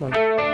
El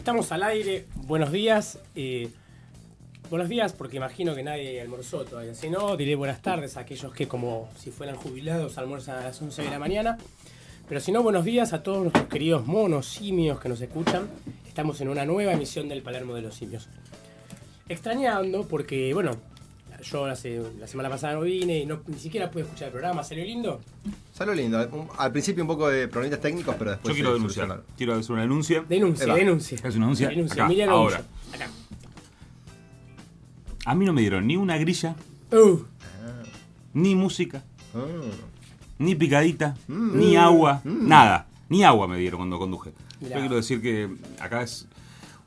Estamos al aire. Buenos días. eh, buenos días, porque imagino que nadie almorzó todavía. Si no, diré buenas tardes a aquellos que, como si fueran jubilados, almuerzan a las 11 de la mañana. Pero si no, buenos días a todos nuestros queridos monos, simios que nos escuchan. Estamos en una nueva emisión del Palermo de los Simios. Extrañando, porque, bueno, yo la semana pasada no vine y ni siquiera pude escuchar el programa. ¿Salió lindo? Salió lindo. Un- Al principio un poco de problemas técnicos, pero después. Yo quiero denunciar. Quiero hacer una denuncia. Denuncia, Eva. denuncia. ¿Es una denuncia? Denuncia, Acá, ahora. Acá. A mí no me dieron ni una grilla, Uh, ni música, Ah. ni picadita, Mm. ni agua, nada. Ni agua me dieron cuando conduje. Mirá. Yo quiero decir que acá es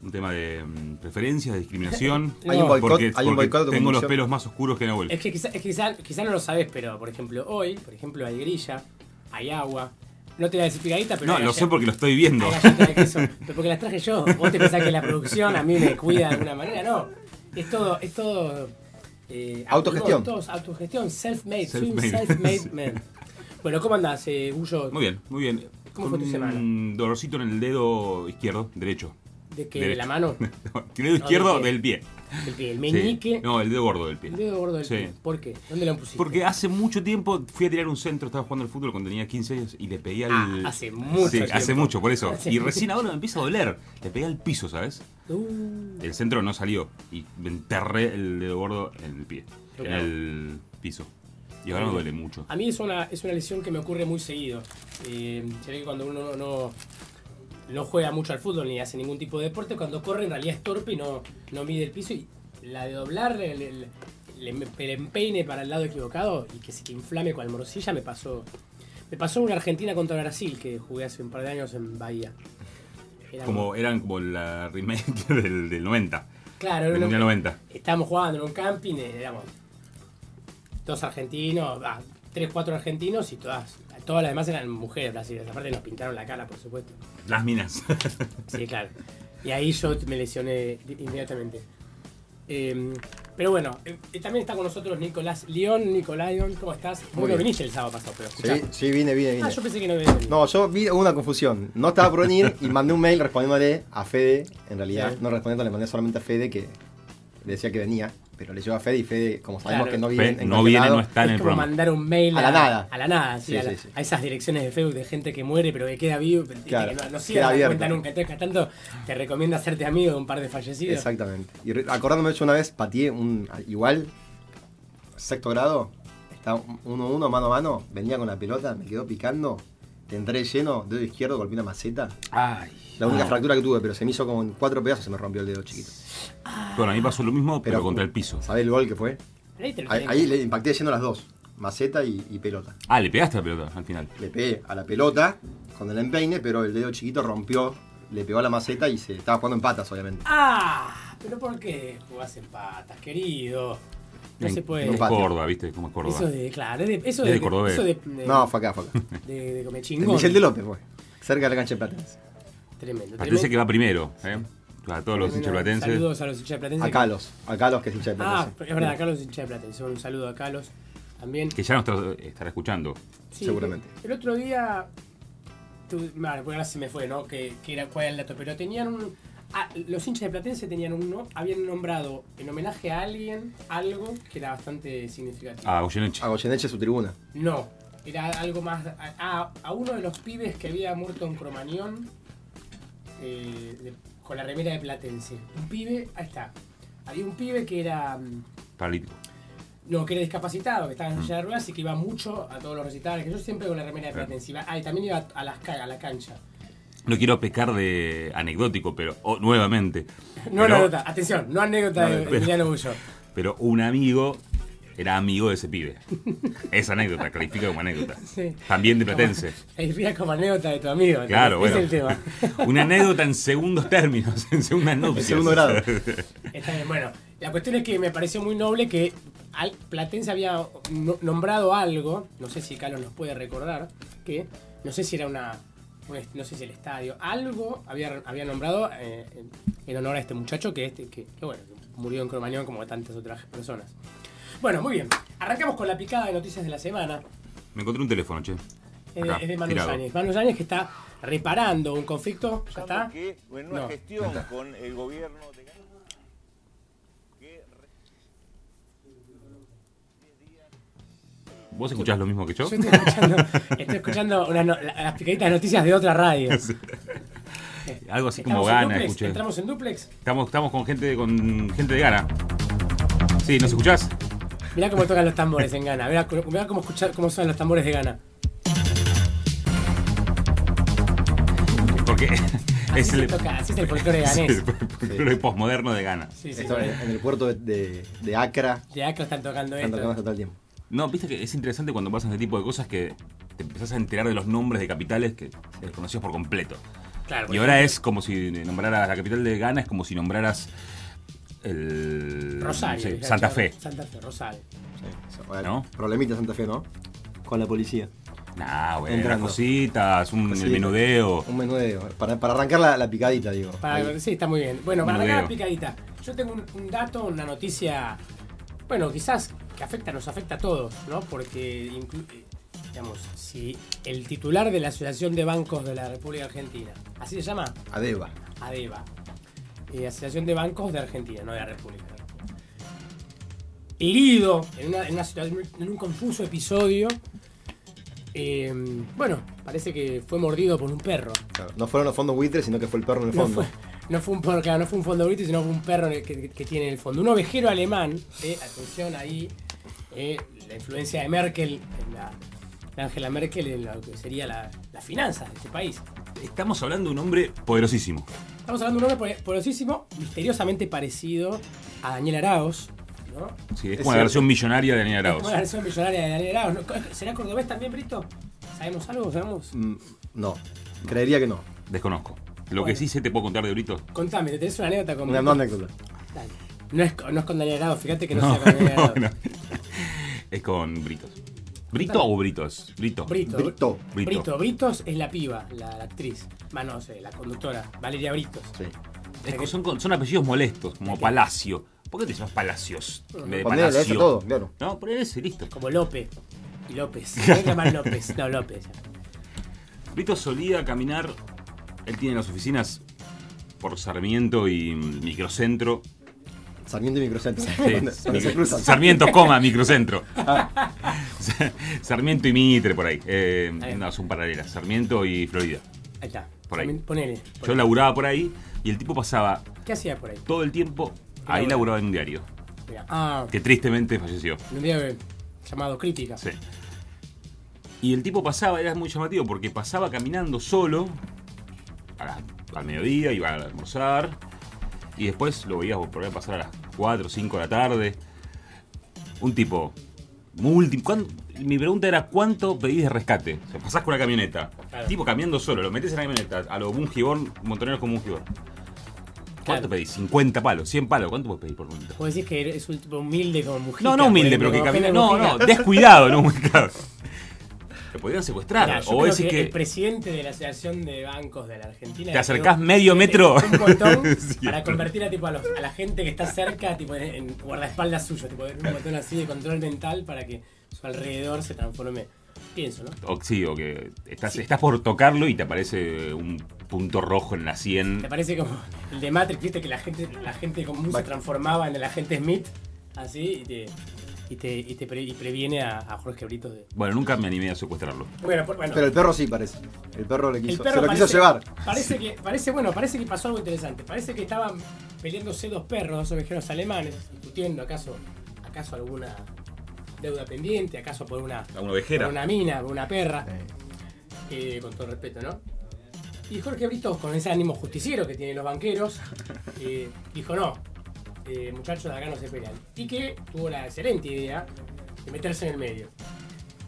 un tema de mm, preferencias, de discriminación. Hay un boicot- porque, hay un porque boicot de tengo los pelos más oscuros que Nahuel. Es que quizá, es que quizá, quizá no lo sabes, pero por ejemplo, hoy, por ejemplo, hay grilla, hay agua. No te voy a decir picadita, pero. No, hay lo galle- sé porque lo estoy viendo. Hay galletas de queso. Pero porque las traje yo. Vos te pensás que la producción a mí me cuida de alguna manera. No. Es todo. Es todo eh, Autogestión. autogestión. Self-made. Soy un Self-made. self-made Sí. man. Bueno, ¿cómo andás, eh, Gullo? Muy bien, muy bien. ¿Cómo Con fue tu semana? Un dolorcito en el dedo izquierdo, derecho. ¿De que Derecho. la mano? el dedo izquierdo del pie. del pie. El, Sí. meñique. No, el dedo gordo del pie. El dedo gordo del Sí. pie. ¿Por qué? ¿Dónde lo pusiste? Porque hace mucho tiempo fui a tirar un centro, estaba jugando al fútbol cuando tenía 15 años y le pegué al. Ah, hace mucho Sí, tiempo. hace mucho, por eso. Hace y recién ahora me empieza a doler. Le pegué al piso, ¿sabes? Uh, El centro no salió y me enterré el dedo gordo en el pie, en el piso. Y ahora me duele mucho. A mí es una, es una lesión que me ocurre muy seguido. Eh, se ve que cuando uno no, no juega mucho al fútbol ni hace ningún tipo de deporte, cuando corre en realidad es torpe y no, no mide el piso. Y la de doblar el, el- empeine para el lado equivocado y que se que inflame con la morcilla me pasó. Me pasó una Argentina contra Brasil que jugué hace un par de años en Bahía. Era Como eran como la remake del, del 90. Claro, Del era Mundial una- 90. Estábamos jugando en un camping, éramos dos argentinos, ah, tres, cuatro argentinos y todas todas las demás eran mujeres brasileñas. Aparte nos pintaron la cara, por supuesto. Las minas. Sí, claro. Y ahí yo me lesioné inmediatamente. Eh, pero bueno, eh, también está con nosotros Nicolás León. Nicolayon, ¿cómo estás? Muy no bien. viniste el sábado pasado, pero escuchá. Sí, sí, vine, vine, vine. Ah, yo pensé que no venía. No, yo vi una confusión. No estaba por venir y mandé un mail respondiéndole a Fede. En realidad, Sí. no respondiendo, le mandé solamente a Fede que le decía que venía. Pero le llegó a Fede y Fede, como sabemos Claro. que no viene Fede en no viene, lado, no está en es el como programa. mandar un mail A la nada. A la nada, sí, Sí, a, la- sí, sí. a esas direcciones de Facebook de gente que muere pero que queda vivo, y Claro, que no, no sigue la abierto. cuenta nunca. Entonces, tanto te recomiendo hacerte amigo de un par de fallecidos. Exactamente. Y acordándome yo una vez, pateé un. Igual, sexto grado, estaba uno a uno, mano a mano, venía con la pelota, me quedó picando, te entré lleno, dedo izquierdo, golpeé una maceta. Ay. La única Ah. fractura que tuve, pero se me hizo como en cuatro pedazos, se me rompió el dedo chiquito. Bueno, a mí pasó lo mismo, pero, Pero- contra el piso. ¿Sabés el gol que fue? Ahí le impacté lleno las dos, maceta y, y pelota. Ah, le pegaste la pelota al final. Le pegué a la pelota con el empeine, pero el dedo chiquito rompió, le pegó a la maceta y se estaba jugando en patas, obviamente. Ah, pero ¿por qué jugás en patas, querido? No En- se puede. en. Córdoba, ¿viste? Como es Córdoba. Eso de, claro, es de, eso Es de, de cordobés. eso de, de, No, fue acá, fue acá. de, de. Michel de López fue, cerca de la cancha de Platense. Tremendo. Platense que va primero, ¿eh? A todos los hinchas platenses. Saludos a los hinchas de Platense. A Calos, a Calos que es hincha de Ah, Platense. es verdad, Carlos es hincha de Platense. Un saludo a Carlos también. Que ya nos estará escuchando. Sí, seguramente. El otro día. Vale, porque ahora se me fue, ¿no? Que, que era cuál era el dato. Pero tenían un. ah, los hinchas de Platense tenían uno. Habían nombrado en homenaje a alguien algo que era bastante significativo. A Goyeneche. A Goyeneche su tribuna. No, era algo más. A, a- a uno de los pibes que había muerto en Cromañón eh, de- con la remera de Platense. Un pibe, ahí está. Había un pibe que era. mm, Paralítico. No, que era discapacitado, que estaba en silla de ruedas y que iba mucho a todos los recitales. Que yo siempre con la remera de Platense. Ah, y también iba a, las, a la cancha. No quiero pecar de anecdótico, pero oh, nuevamente. No Pero- anécdota, atención, no anécdota de pero- Emiliano Bullo. Pero un amigo era amigo de ese pibe. Esa anécdota, califica como anécdota. Sí. También de Platense. Ahí como anécdota de tu amigo. Claro, bueno. Es el tema. Una anécdota en segundos términos, en segundas nupcias. segundo grado. Está bien, bueno, la cuestión es que me pareció muy noble que al Platense había no- nombrado algo, no sé si Carlos nos puede recordar, que no sé si era una, un est- no sé si el estadio, algo había, había nombrado eh, en, en honor a este muchacho que, este, que, que, bueno, murió en Cromañón como tantas otras personas. Bueno, muy bien, arrancamos con la picada de noticias de la semana. Me encontré un teléfono, che. Es de- Acá, es de Manu tirado. Yáñez. Manu Yáñez que está reparando un conflicto, ¿ya está? que en una No, gestión con el gobierno de ¿Vos escuchás lo mismo que yo? Yo estoy escuchando, estoy escuchando unas no- la- las picaditas de noticias de otra radio. Algo así como ¿Estamos en Gana, duplex? escuché. ¿Entramos en duplex? Estamos, estamos con gente con gente de Gana. Sí, ¿nos escuchás? Mirá cómo tocan los tambores en Ghana. Mirá, mirá cómo, escuchar, cómo suenan los tambores de Ghana. Porque Así, es el, toca, así es el folclore es ganés. el folclore posmoderno de Gana. Sí, sí. Esto en, en el puerto de, de, de Acra, De acá están tocando están tocando hasta todo el tiempo. No, viste que es interesante cuando pasan este tipo de cosas que te empezás a enterar de los nombres de capitales que desconocías por completo. Claro, por Y ahora ejemplo, es como si nombraras la capital de Ghana, es como si nombraras el Rosario. Santa. Fe. Santa Fe, Rosario. Sí, ¿No? Problemita Santa Fe, ¿no? Con la policía. Nah, bueno, Entrando. cositas, un el menudeo. Un menudeo. Para, para arrancar la, la picadita, digo. Para- sí, está muy bien. Bueno, para arrancar la picadita. Yo tengo un, un dato, una noticia, bueno, quizás que afecta, nos afecta a todos, ¿no? Porque, eh, digamos, si el titular de la Asociación de Bancos de la República Argentina, así se llama, Adeba. ADEBA, eh, Asociación de Bancos de Argentina, no de la República. Herido en una, en una situación, en un confuso episodio. eh, bueno, parece que fue mordido por un perro. Claro, no fueron los fondos buitres, sino que fue el perro en el No fondo. fue, no fue un perro, claro, no fue un fondo brito, sino fue un perro que, que- que tiene en el fondo. Un ovejero alemán, eh, atención ahí, eh, la influencia de Merkel, la, de Angela Merkel en lo que sería la, las finanzas de este país. Estamos hablando de un hombre poderosísimo. Estamos hablando de un hombre poder- poderosísimo, misteriosamente parecido a Daniel Arauz, ¿no? Sí, es Es como la versión millonaria de Daniel Es Arauz. como la versión millonaria de Daniel Arauz. ¿no? ¿Será cordobés también, Brito? ¿Sabemos algo? ¿Sabemos? Mm, no. Creería que no. Desconozco. Lo que sí sé te puedo contar de Brito. Contame, ¿te tenés una anécdota con Una anécdota. Dale. No es, con- no es con Daniel Arauz, fíjate que no, No, sea con Daniel no, Arauz. no. Es con Britos. ¿Brito o Britos? Brito. Brito. Brito. Brito. Brito. Britos es la piba, la, la actriz. Va, no sé, la conductora, Valeria Britos. Sí. Es que son, son apellidos molestos, como Palacio. ¿Por qué te llamas Palacios? En vez de Ponele ese Palacio. todo, claro. No, poner ese, listo. Como López. Y López. ¿Cómo se llama López? No, López. Brito solía caminar, él tiene las oficinas por Sarmiento y Microcentro. Sarmiento y Microcentro. Sí. Sarmiento, coma, Microcentro. Sarmiento y Mitre, por ahí. Eh, Ahí. no, son paralelas. Sarmiento y Florida. Ahí está. Por ahí. Ponele. Yo laburaba por ahí y el tipo pasaba ¿Qué hacía por ahí? todo el tiempo. Ahí Laburaba. laburaba en un diario. Ah, que tristemente falleció. un día eh, llamado Crítica. Sí. Y el tipo pasaba, era muy llamativo, porque pasaba caminando solo a la- al mediodía, iba a almorzar, y después lo veías por ahí pasar a las 4 o 5 de la tarde. Un tipo multi... ¿cuán- Mi pregunta era, ¿cuánto pedís de rescate? O sea, pasás con una camioneta, Claro. tipo caminando solo, lo metes en la camioneta, a los Bungiborn, montoneros con Bungiborn. ¿Cuánto Claro. pedís? 50 palos, 100 palos, ¿cuánto puedes pedir por momento? Vos decís que es un tipo humilde como Mujica. No, no humilde, pero que camina. No, no, descuidado, no claro. Te podrían secuestrar. O decís que, que. el presidente de la Asociación de Bancos de la Argentina. Te acercás medio metro. Un botón para convertir a, tipo, a, los- a la gente que está cerca tipo, en, en guardaespaldas suyo. Tipo, un botón así de control mental para que su alrededor se transforme. Pienso, ¿no? O, sí, o que estás, estás por tocarlo y te aparece un punto rojo en la ¿Te 100. parece como el de Matrix? ¿Viste que la gente, la gente común se transformaba en el agente Smith? Así y te, y te, y te pre- y previene a, a Jorge Brito de. Bueno, nunca me animé a secuestrarlo. Bueno, por- bueno. Pero el perro sí parece. El perro le El quiso, perro se lo parece, quiso llevar. Parece que, parece, bueno, parece que pasó algo interesante. Parece que estaban peleándose dos perros, dos ovejeros alemanes, discutiendo acaso, acaso alguna deuda pendiente, acaso por una, una ovejera. por una mina, por una perra, eh, con todo respeto, ¿no? Y Jorge Brito, con ese ánimo justiciero que tienen los banqueros, eh, dijo no, eh, muchachos de acá no se pelean. Y que tuvo la excelente idea de meterse en el medio.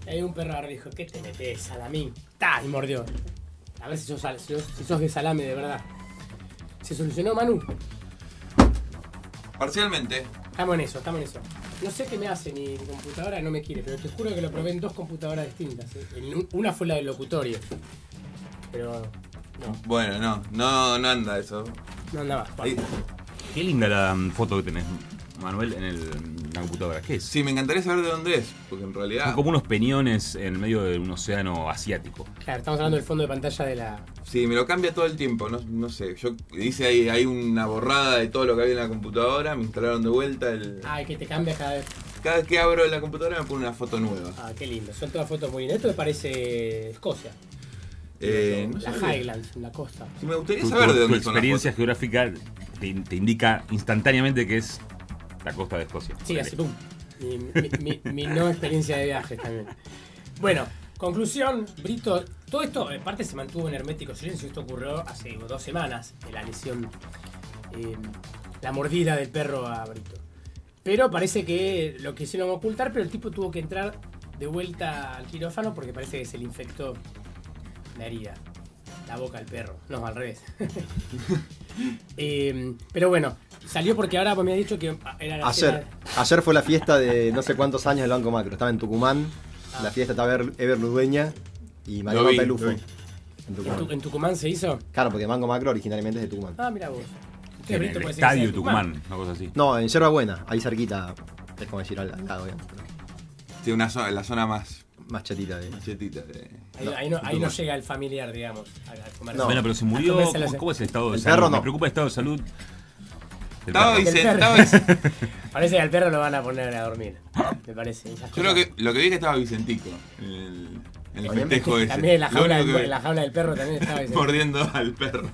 Y ahí un perro dijo, ¿qué te metes, salamín? ¡Ta! Y mordió. A ver si sos, si sos- de salame de verdad. ¿Se solucionó, Manu? Parcialmente. Estamos en eso, estamos en eso. No sé qué me hace mi, mi computadora, no me quiere, pero te juro que lo probé en dos computadoras distintas. ¿eh? Una fue la del locutorio. Pero no, Bueno, no, no, no anda eso. no andaba. Ahí- Qué linda la mm, foto que tenés, Manuel, en, el, en la computadora. ¿Qué es? Sí, me encantaría saber de dónde es, porque en Son realidad. como unos peñones en medio de un océano asiático. Claro, estamos hablando del fondo de pantalla de la. Sí, me lo cambia todo el tiempo, no, no sé. Yo dice ahí, hay una borrada de todo lo que había en la computadora, me instalaron de vuelta el. Ah, que te cambia cada vez. Cada vez que abro la computadora me pone una foto nueva. Ah, qué lindo. Son todas fotos muy lindas. Esto me parece Escocia. Eh, no la. Highlands, la costa. Sí, me gustaría Tu, saber tu- de tu dónde son las experiencia fotos. geográfica te, te indica instantáneamente que es la costa de Escocia. Sí, así, pum. Mi, mi- mi- mi no experiencia de viajes también. Bueno, conclusión, Brito, todo esto, en parte se mantuvo en hermético silencio. Esto ocurrió hace dos semanas, de la lesión, eh, la mordida del perro a Brito. Pero parece que lo quisieron ocultar, pero el tipo tuvo que entrar de vuelta al quirófano porque parece que se le infectó la herida. La boca al perro. No, al revés. Eh, pero bueno, salió porque ahora vos me has dicho que era la Ayer, cena- ayer fue la fiesta de no sé cuántos años del Banco Macro. Estaba en Tucumán. La fiesta estaba Ever, Ludueña y Mariano vi, Pelufo. En ¿En, Tucumán. Tu- en Tucumán se hizo? Claro, porque Banco Macro originalmente es de Tucumán. Ah, mira vos. En el estadio de Tucumán, una cosa así. No, en Yerba Buena, ahí cerquita. Es como decir al, lado, digamos, pero Sí, una zona, la zona más más chatita de. machetita de. Ahí, ahí no, ahí no llega el familiar, digamos, a, a comer. No. Bueno, pero se murió. ¿Cómo, cómo es el estado de El salud? perro no. Me preocupa el estado de salud. Estaba, dice- Parece que al perro lo van a poner a dormir. Me parece. yo lo cosas. que, lo que vi es que estaba Vicentico en el, el festejo ese. También en la, Lo jaula del, que en la jaula del perro también estaba ese. mordiendo al perro.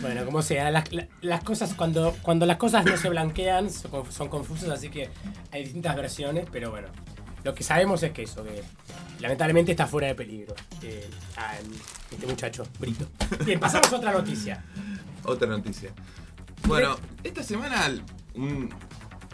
Bueno, como sea, las, la- las cosas cuando, cuando las cosas no se blanquean son confusas, así que hay distintas versiones, pero bueno, lo que sabemos es que eso, que lamentablemente está fuera de peligro. eh, este muchacho, Brito. Bien, pasamos a otra noticia. Otra noticia. Bueno, esta semana un-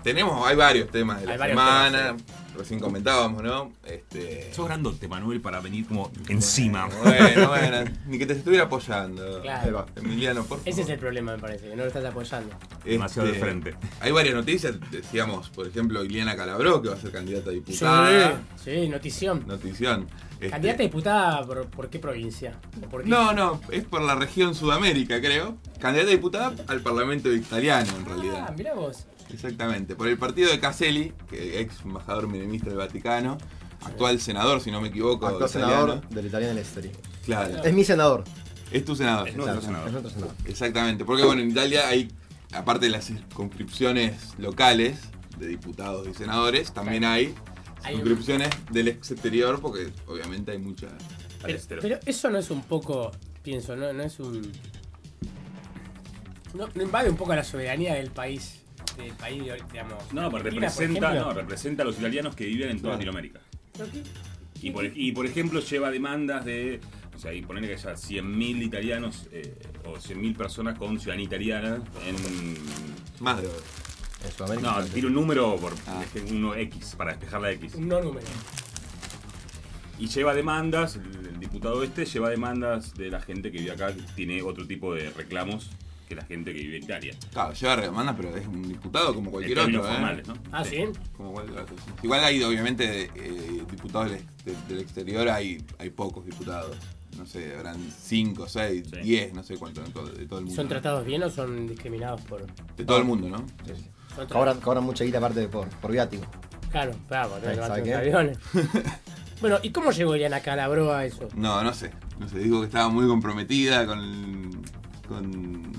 tenemos, hay varios temas de la semana. temas, recién comentábamos, ¿no? Este, Sos grandote, Manuel, para venir como encima. Bueno, bueno, ni que te estuviera apoyando. Claro. Ahí va. Emiliano, por favor. Ese es el problema, me parece, que no lo estás apoyando. Demasiado Este, de frente. Hay varias noticias, decíamos, por ejemplo, Iliana Calabró, que va a ser candidata a diputada. Sí, sí, notición. Notición. Este, ¿Candidata a diputada por, por qué provincia? ¿O por qué? No, no, es por la región Sudamérica, creo. Candidata a diputada al Parlamento italiano, en realidad. Ah, mirá vos. Exactamente, por el partido de Caselli, que ex embajador menemista del Vaticano, actual senador, si no me equivoco. Actual italiano. senador del Italiano del Esteri. Claro, Es mi senador. es tu senador. Es nuestro senador. Es nuestro senador. Exactamente, porque bueno, en Italia hay, aparte de las circunscripciones locales de diputados y senadores, también hay Hay un- circunscripciones del exterior, porque obviamente hay mucha... Pero, pero eso no es un poco, pienso, no, no es un... No, no invade un poco la soberanía del país, país, digamos... No, pero por representa, no, representa a los italianos que viven en toda. Latinoamérica. Y por, y por ejemplo lleva demandas de, o sea, y ponerle que haya 100.000 italianos eh, o 100.000 personas con ciudadanía italiana en... Más de... En Sudamérica. No, tiro un número por Ah. este, uno X, para despejar la X. Un no número. Y lleva demandas, el, el diputado este lleva demandas de la gente que vive acá, que tiene otro tipo de reclamos que la gente que vive en Italia. Claro, lleva demanda, pero es un diputado como cualquier en otro. ¿eh? formales, ¿no? Ah, sí. Como cualquier otro, sí. Igual hay, obviamente, eh, diputados del, exterior, hay, hay pocos diputados. No sé, habrán 5, 6, Sí. 10, no sé cuánto, de todo, de todo el mundo. ¿Son tratados bien o son discriminados por...? De todo el mundo, ¿no? Sí, sí. Cobran, cobran mucha guita aparte de por, por viático. Claro, claro, no ¿Sabe levantan los aviones. bueno, ¿y cómo llegó Eliana Calabro a eso? No, no sé. No sé, digo que estaba muy comprometida con, con,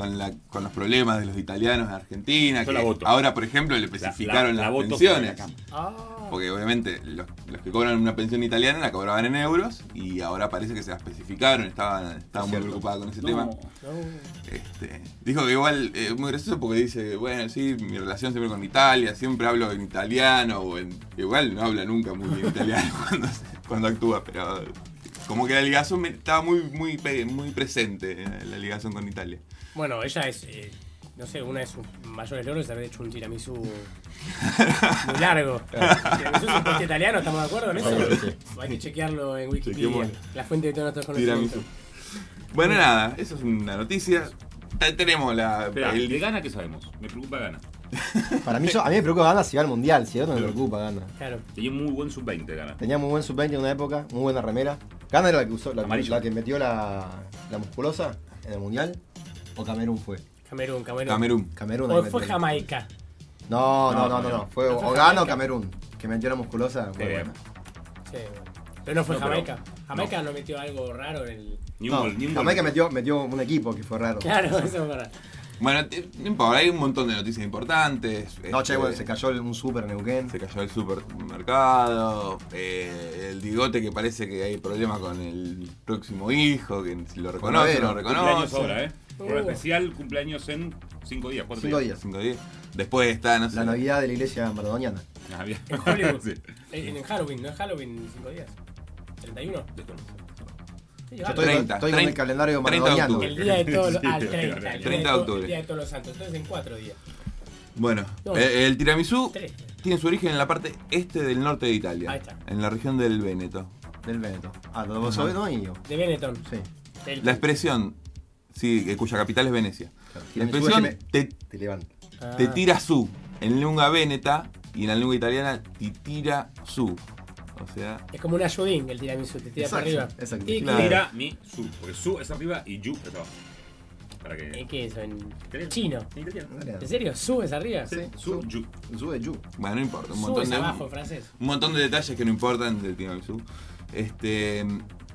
con, la- con los problemas de los italianos en Argentina. Yo que la voto. Ahora, por ejemplo, le especificaron la- la las voto pensiones. Ah, Porque obviamente los, los que cobran una pensión italiana la cobraban en euros y ahora parece que se la especificaron, estaban, estaban muy Cierto. preocupadas con ese No, tema. no. Este, dijo que igual eh, es muy gracioso porque dice, bueno, sí, mi relación siempre con Italia, siempre hablo en italiano, o en, igual no habla nunca muy bien italiano cuando, cuando actúa, pero como que la ligación estaba muy, muy, muy presente, eh, la ligación con Italia. Bueno, ella es, eh, no sé, una de sus mayores logros es haber hecho un tiramisú muy largo. Tiramisú es un postre italiano, ¿estamos de acuerdo en eso? Sí, Hay que chequearlo en Wikipedia, la fuente de todos nuestros Tiramisú. conocimientos. Bueno, nada, eso es una noticia. Tenemos la... Espera, el- ¿de gana qué sabemos? Me preocupa gana. Para mí, yo, a mí me preocupa Gana si va al mundial, si a otro no me preocupa Gana. Claro. Tenía un muy buen sub-20 gana. Tenía muy buen sub-20 en una época, muy buena remera. Gana era la que usó, la, la que metió la, la musculosa en el mundial. ¿O Camerún fue? Camerún, Camerún. Camerún. Camerún. O fue. Jamaica. No, no, no, no, no. Fue ¿No o fue Gana o? Camerún. Que metió la musculosa. Muy buena. Sí, bueno. Pero no fue No, pero- Jamaica. Jamaica no. metió algo raro en el. Ni un No, gol, ni un gol. Jamaica metió, metió un equipo que fue raro. Claro, eso es verdad. Bueno, no importa, hay un montón de noticias importantes. No, este, che, bueno, se cayó el- un super Neuquén. Se cayó el supermercado, eh, el digote que parece que hay problema con el próximo hijo, que si lo reconoce o no lo reconoce. ahora, ¿eh? Programa Uh. especial, cumpleaños en 5 días, 4 Cinco días. Cinco días. Después está, no sé. La Navidad de la iglesia maradoniana. Ah, bien. En Hollywood. sí. En, en Halloween, no es Halloween cinco días. 31. Desconozco. Sí, Yo estoy, 30, estoy con el 30, calendario 30 maradoniano. El día de todos los. Sí, 30. sí. el día 30 de octubre. El día de todos los santos. Entonces en cuatro días. Bueno, No. eh, el tiramisú Tres. tiene su origen en la parte este del norte de Italia. Ahí está. En la región del Véneto. Del Veneto. Ah, lo vos sabés, ¿no? De Benetton. Sí. La expresión, sí, que- cuya capital es Venecia. Claro. La expresión es te, Te levanta. Ah. te tira su en lengua veneta y en la lengua italiana ti tira su. O sea, Es como un ayudín el tiramisú, te tira para arriba. Exacto. ¿Y Claro. qué- Tira mi su. Porque su es arriba y yu es abajo. Para ¿En que. qué es eso? ¿En Italiano. chino? En italiano. ¿En serio? ¿Su es arriba? Sí, Su. su, yu. Sube Yu. bueno, no importa. Un Su montón es de, abajo en francés. un montón de detalles que no importan del tiramisú. Este,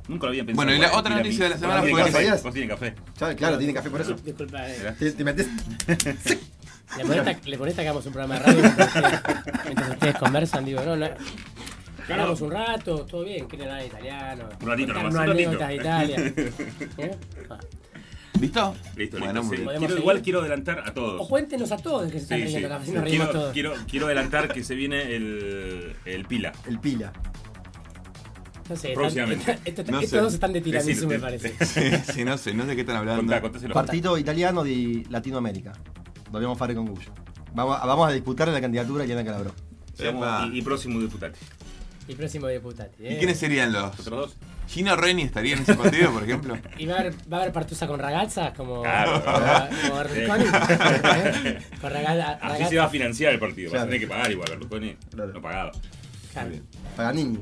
Nunca lo había pensado. Bueno, y la igual, otra noticia de la semana fue café, vos tiene café. Ya, Claro, tiene café por eso. Disculpa, eh. Te, te metes. Le molesta que hagamos un programa de radio mientras ustedes, conversan, digo, no, no. Hablamos un rato, todo bien, quieren hablar italiano. Un ratito nomás, un anécdotas de Italia. ¿Eh? Ah. ¿Listo? Listo, Bueno, listo. sí. igual quiero adelantar a todos. O cuéntenos a todos que se están Sí, sí. riendo acá, así nos reímos Quiero, todos. quiero, quiero adelantar que se viene el, el pila. El pila. No sé, están- próximamente. esto- esto- No estos sé. dos están de tiramisú, me parece. sí, no sé, no sé de qué están hablando. Contá. Partito italiano de Latinoamérica. Dobbiamo fare con Guccio. Vamos, a- vamos a disputar la candidatura a Eliana Calabró. Y, y próximo diputado. Y próximo diputado. ¿Y quiénes serían los? ¿Otros dos? ¿Gino Reni estaría en ese partido, por ejemplo? ¿Y va a haber, va a haber partusa con ragazza? Como, Claro. como Berlusconi? ¿Eh? Con ragazza. Así se va a financiar el partido. Va a Claro. tener que pagar igual. Berlusconi Claro. no pagaba. Claro. Paganini.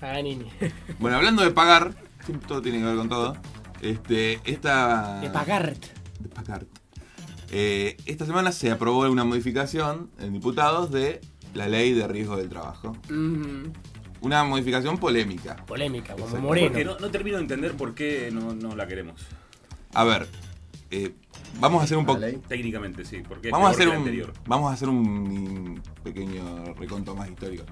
Paganini. Bueno, hablando de pagar, todo tiene que ver con todo. Este, esta. De Pagart. de pagar. Eh, esta semana se aprobó una modificación en diputados de la ley de riesgo del trabajo. Mm, Una modificación polémica. polémica, como Exacto. Moreno. Porque no, no termino de entender por qué no, no la queremos. A ver, eh, vamos a hacer un poco. La ley. Técnicamente, sí. Porque es Vamos a hacer un, anterior. vamos a hacer un pequeño reconto más histórico.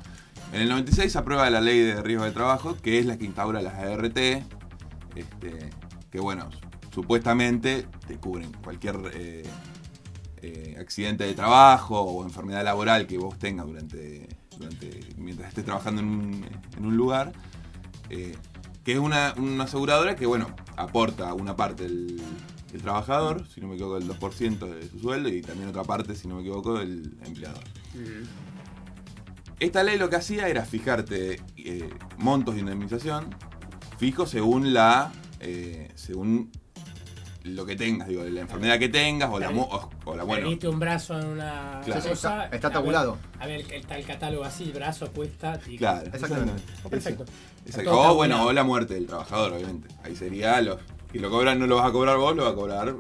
En el 96 se aprueba la ley de riesgo de trabajo, que es la que instaura las ART, este, que bueno, supuestamente te cubren cualquier eh, eh, accidente de trabajo o enfermedad laboral que vos tengas durante, mientras estés trabajando en un, lugar. eh, que es una, aseguradora que, bueno, aporta una parte del trabajador, si no me equivoco, el 2% de su sueldo, y también otra parte, si no me equivoco, del empleador. Mm, Esta ley lo que hacía era fijarte eh, montos de indemnización fijos según la. eh, según lo que tengas, digo, la enfermedad que tengas o la, mo- o, o la bueno. Un brazo en una Claro. cosa. Está- está a ver- tabulado. A ver, el tal catálogo así, el brazo cuesta. y- Claro, Exactamente. Oh, perfecto. Exacto. Está O bueno, o la muerte del trabajador, obviamente. Ahí sería los. Y lo cobran, no lo vas a cobrar vos, lo va a cobrar.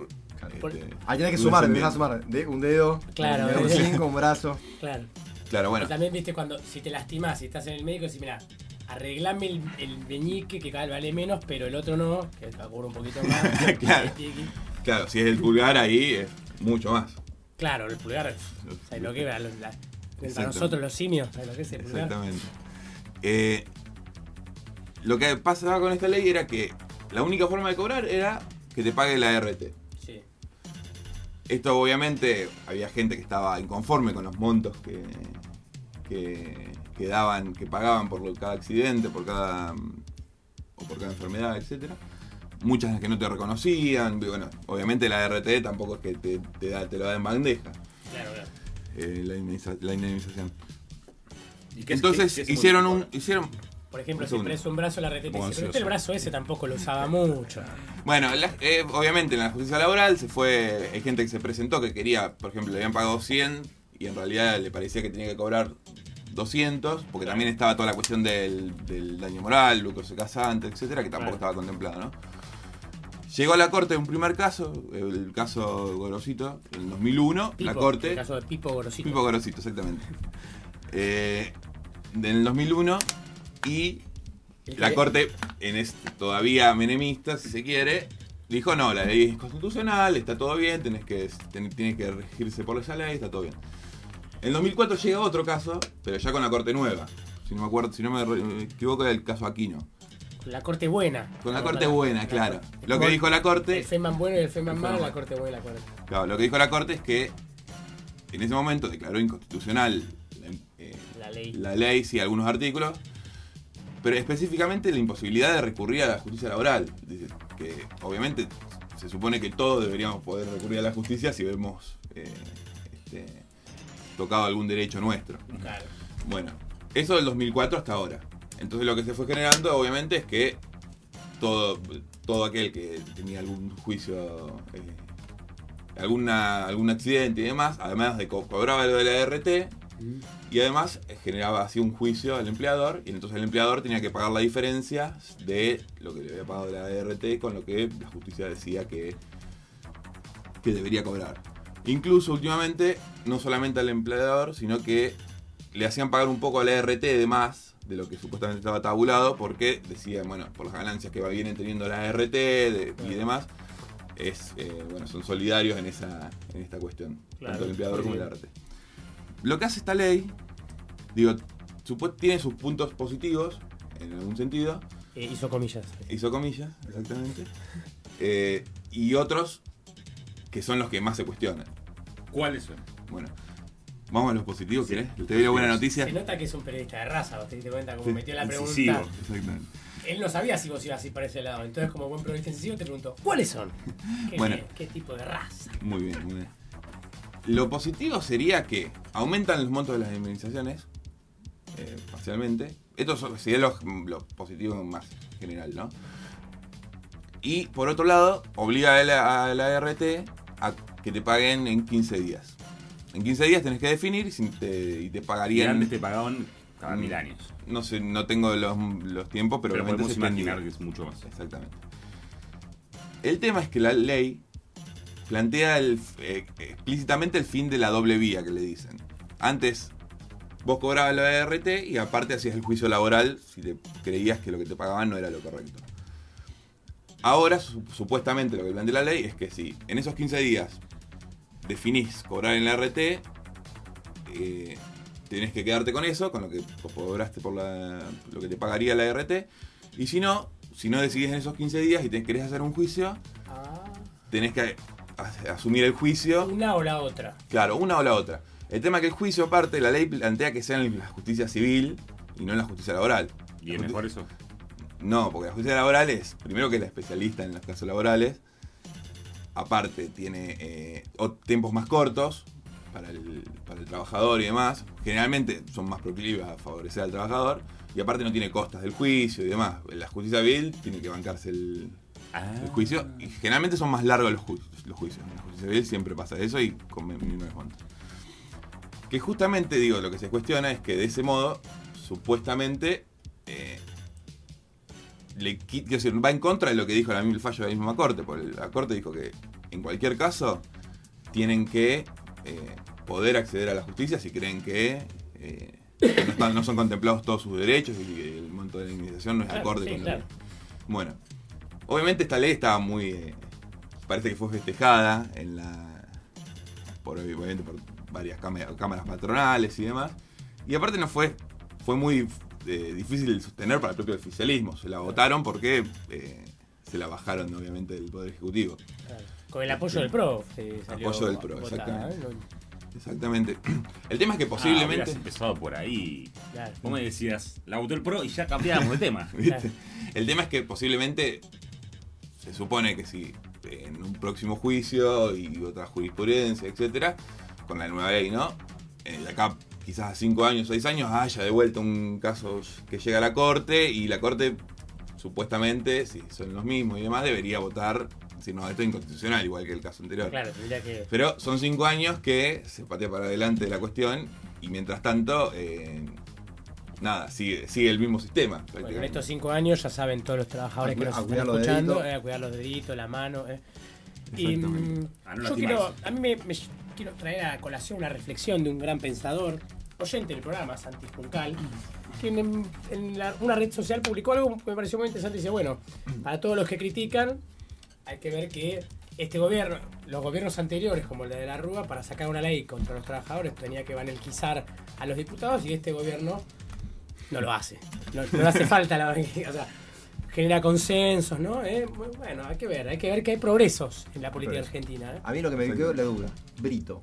Este, Ahí tenés que sumar, empezás a sumar. De un dedo, Claro, un dedo, de- cinco, un brazo. Claro. Claro, bueno. Y también viste cuando, si te lastimas, si estás en el médico, decís, mira, arreglame el, el meñique que cada vez vale menos, pero el otro no, que te cobra un poquito más. Claro. Claro, si es el pulgar ahí es mucho más. Claro, el pulgar, ¿sabes lo que es? La- la- Para nosotros los simios, ¿sabes lo que es el pulgar? Exactamente. Eh, lo que pasaba con esta ley era que la única forma de cobrar era que te pague la RT. Sí. Esto obviamente había gente que estaba inconforme con los montos que, que, que daban, que pagaban por lo- cada accidente, por cada o por cada enfermedad, etcétera. Muchas que no te reconocían, bueno, obviamente la RT tampoco es que te, te da, te lo da en bandeja, Claro, claro. eh, la, indemniza- la indemnización. ¿Y qué es- Entonces qué- qué se hicieron un, hicieron Por ejemplo, si segundo. pres un brazo, la retete dice, pero ansioso. este el brazo ese tampoco lo usaba mucho. Bueno, la- eh, obviamente en la justicia laboral se fue, hay gente que se presentó que quería, por ejemplo, le habían pagado 100 y en realidad le parecía que tenía que cobrar 200, porque también estaba toda la cuestión del, del daño moral, lucro secasante, etcétera, que tampoco estaba contemplado, ¿no? Llegó a la corte un primer caso, el caso Gorosito, en el 2001, la corte... El caso de Pipo Gorosito. Pipo Gorosito, exactamente. Eh, en el 2001 y la corte, en este, todavía menemista, si se quiere, dijo no, la ley es constitucional, está todo bien, tenés que, ten- tiene que regirse por esa ley, está todo bien. En 2004 llega otro caso, pero ya con la corte nueva. Si no me acuerdo, si no me equivoco, era el caso Aquino. Con la corte buena. Con la corte buena, la- claro. Lo que dijo la corte, El Feynman bueno y el Feynman El malo, la corte buena y la corte. claro, lo que dijo la corte es que en ese momento declaró inconstitucional la, eh, La ley. la ley, sí, algunos artículos, pero específicamente la imposibilidad de recurrir a la justicia laboral. Dice que obviamente se supone que todos deberíamos poder recurrir a la justicia si vemos eh, este, tocado algún derecho nuestro. Claro. Bueno, eso del 2004 hasta ahora. Entonces lo que se fue generando obviamente es que todo, todo aquel que tenía algún juicio, eh, alguna, algún accidente y demás, además de co- cobraba lo de la RT, y además eh, generaba así un juicio al empleador y entonces el empleador tenía que pagar la diferencia de lo que le había pagado la ART con lo que la justicia decía que, que debería cobrar. Incluso últimamente, no solamente al empleador, sino que le hacían pagar un poco a la ART de más de lo que supuestamente estaba tabulado porque decían, bueno, por las ganancias que vienen teniendo la ART de- y demás, es, eh, bueno, son solidarios en, esa, en esta cuestión, Claro, tanto el empleador como muy el bien. ART. Lo que hace esta ley, digo, tiene sus puntos positivos, en algún sentido, Eh, hizo comillas. hizo comillas, exactamente, eh, y otros que son los que más se cuestionan. ¿Cuáles son? Bueno, vamos a los positivos, Sí. ¿querés? ¿Te doy la buena noticia? Se nota que es un periodista de raza, vos te diste cuenta cómo Sí, metió la pregunta. incisivo. Exactamente. Él no sabía si vos ibas a ir para ese lado. Entonces, como buen periodista incisivo, te preguntó, ¿cuáles son? ¿Qué, Bueno. qué tipo de raza? Muy bien, muy bien. Lo positivo sería que aumentan los montos de las indemnizaciones, eh, parcialmente. Esto sería lo, lo positivo más general, ¿no? Y por otro lado, obliga a la, a la ART a que te paguen en 15 días. En 15 días tenés que definir y si te, y te Y pagarían. antes te pagaban cada mil Mm. años. No sé, no tengo los, los tiempos, pero, Pero obviamente podemos se imaginar que es mucho más. Exactamente. El tema es que la ley plantea el- eh, explícitamente el fin de la doble vía que le dicen. Antes vos cobrabas la ART y aparte hacías el juicio laboral si te creías que lo que te pagaban no era lo correcto. Ahora, su- supuestamente lo que plantea la ley es que si en esos 15 días definís cobrar en la RT, eh, tenés que quedarte con eso, con lo que cobraste por la, lo que te pagaría la RT. Y si no, si no decidís en esos 15 días y te querés hacer un juicio, Ah, tenés que asumir el juicio. una o la otra. Claro, una o la otra. El tema es que el juicio, aparte, la ley plantea que sea en la justicia civil y no en la justicia laboral. ¿Y es mejor eso? No, porque la justicia laboral es, primero que es la especialista en los casos laborales, aparte tiene eh, tiempos más cortos para el, para el trabajador y demás, generalmente son más proclivas a favorecer al trabajador, y aparte no tiene costas del juicio y demás. La justicia civil tiene que bancarse el, Ah. el juicio, y generalmente son más largos los, ju- los juicios. En la justicia civil siempre pasa eso y con montos. Que justamente, digo, lo que se cuestiona es que de ese modo, supuestamente, eh, le qui- quiero decir, va en contra de lo que dijo la, el fallo de la misma corte, porque la corte dijo que en cualquier caso tienen que eh, poder acceder a la justicia si creen que eh, no, están- no son contemplados todos sus derechos y que el monto de la indemnización no es Claro, acorde sí, con lo claro. que- Bueno, obviamente esta ley estaba muy... eh, parece que fue festejada en la... Por, obviamente por varias cámaras patronales y demás. Y aparte no fue... Fue muy eh, difícil de sostener para el propio oficialismo. Se la votaron porque eh, se la bajaron obviamente del Poder Ejecutivo. Claro. Con el apoyo del PRO. eh, salió Apoyo del PRO, votada, exactamente. ¿eh? Exactamente. El tema es que Ah, posiblemente... hubieras empezado por ahí. claro. Vos me decías, la votó el pro y ya cambiábamos de tema. El tema es que posiblemente se supone que si en un próximo juicio y otra jurisprudencia, etcétera, con la nueva ley, ¿no? Eh, acá quizás a 5 años, 6 años, haya de vuelta un caso que llega a la corte y la corte supuestamente, si son los mismos y demás, debería votar, si no, esto es inconstitucional, igual que el caso anterior. Claro, tendría que. Pero son cinco años que se patea para adelante la cuestión y mientras tanto, eh, nada, sigue, sigue el mismo sistema. Bueno, en estos cinco años ya saben todos los trabajadores A que nos están escuchando, eh, a cuidar los deditos, la mano. eh. Y mm, A no yo quiero, a mí me, me- quiero traer a colación una reflexión de un gran pensador, oyente del programa, Santi Juncal, que en, en la- una red social publicó algo que me pareció muy interesante. Dice, bueno, para todos los que critican, hay que ver que este gobierno, los gobiernos anteriores, como el de la Rúa, para sacar una ley contra los trabajadores tenía que banelquizar a los diputados y este gobierno no lo hace. No, no le hace falta la o sea, genera consensos, ¿no? Eh, Bueno, hay que ver, hay que ver que hay progresos en la política Progreso. argentina. ¿eh? A mí lo que me quedó la duda. Brito.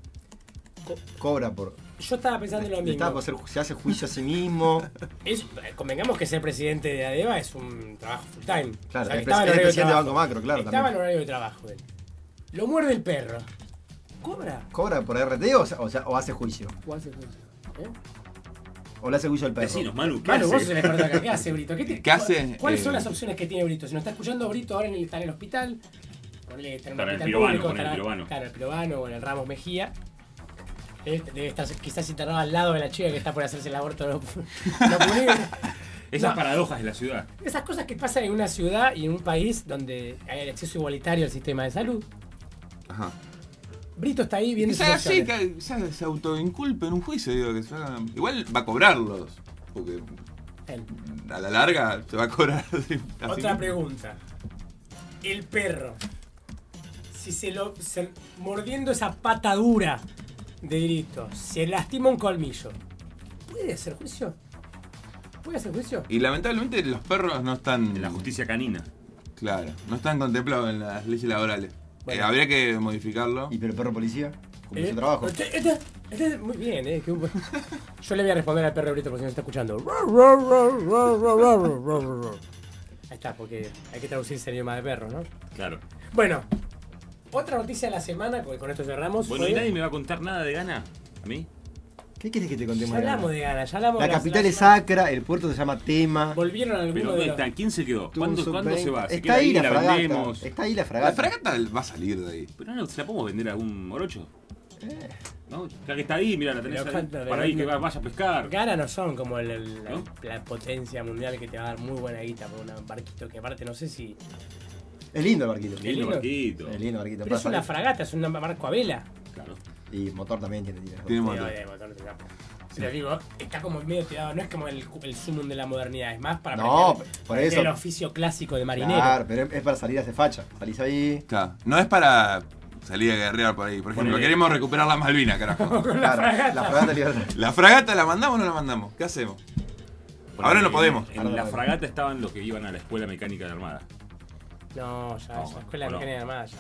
Co- Cobra por. Yo estaba pensando en lo mismo. está por hacer- se hace juicio a sí mismo. Es- eh, convengamos que ser presidente de ADEVA es un trabajo full time. Claro, O sea, estaba de presidente de. Banco Macro, claro, Estaba también. en horario de trabajo él. Lo muerde el perro. ¿Cobra? ¿Cobra por RT o, sea- o, sea, o hace juicio? ¿O hace juicio? ¿Eh? ¿O le hace juicio al perro? Decinos, Manu, ¿qué Manu, vos sos hace? el experto acá. ¿Qué hace Brito? ¿Qué, te- ¿Qué hace? ¿Cuáles Eh, son las opciones que tiene Brito? Si nos está escuchando Brito ahora en el, está en el hospital, ponele, está en un el hospital Pirobano, público, con el Pirobano. Claro, el Pirobano o en el Ramos Mejía. Debe, estar quizás internado al lado de la chica que está por hacerse el aborto no punible. Esas No. paradojas de la ciudad. Esas cosas que pasan en una ciudad y en un país donde hay el acceso igualitario al sistema de salud. Ajá. Brito está ahí viendo Que se sus que autoinculpe en un juicio, digo, que Igual va a cobrarlos. Porque Él. a la larga se va a cobrar. así Otra mismo. pregunta. El perro. Si se lo. se- mordiendo esa pata dura de grito, se lastima un colmillo. ¿Puede hacer juicio? ¿Puede hacer juicio? Y lamentablemente los perros no están. En la justicia canina. Claro, no están contemplados en las leyes laborales. Bueno. Eh, habría que modificarlo. ¿Y pero el perro policía? ¿Cómo Eh, su trabajo? Este, este- este- muy bien, eh. Yo le voy a responder al perro Brito porque si no está escuchando. Ahí está, porque hay que traducirse en idioma de perro, ¿no? Claro. Bueno, otra noticia de la semana, porque con esto cerramos. Bueno, fue- ¿y nadie me va a contar nada de gana? ¿A mí? ¿Qué quieres que te contemos Ya hablamos de Ghana, ya hablamos La capital es Acra, el puerto se llama Tema. Volvieron algunos Pero de ¿dónde los... está? ¿Quién se quedó? ¿Cuándo, Tuzo, ¿cuándo se va? ¿Se Está ahí ahí? la ¿La fragata. vendemos? Está ahí la La fragata. fragata va a salir de ahí. Pero no, ¿se la podemos vender a algún morocho? ¿No? Ya que está ahí, mira, la tenés ahí, para ahí no- que va- vaya a pescar. Ghana no son como el- el- la, la potencia mundial que te va a dar muy buena guita por un barquito que aparte no sé si... Es lindo el barquito. Qué Lindo lindo. barquito. Es lindo el barquito. Pero es una fragata, es un barco a vela. Claro. Y motor también tiene. tiene. Motor. Pero digo, está como medio tirado, no es como el, el sumum de la modernidad, es más para No, por eso. el oficio clásico de marinero. Claro, pero es- es para salir a hacer facha. Salís ahí. Claro. No es para salir a guerrear por ahí. Por ejemplo, Ponele. queremos recuperar la Malvina, carajo. Claro, la fragata libertad. ¿La fragata la mandamos o no la mandamos? ¿Qué hacemos? Ahora no en- podemos. En, no la fragata estaban los que iban a la escuela mecánica de la Armada. No, ya, No, esa escuela ¿o no? ya existe más.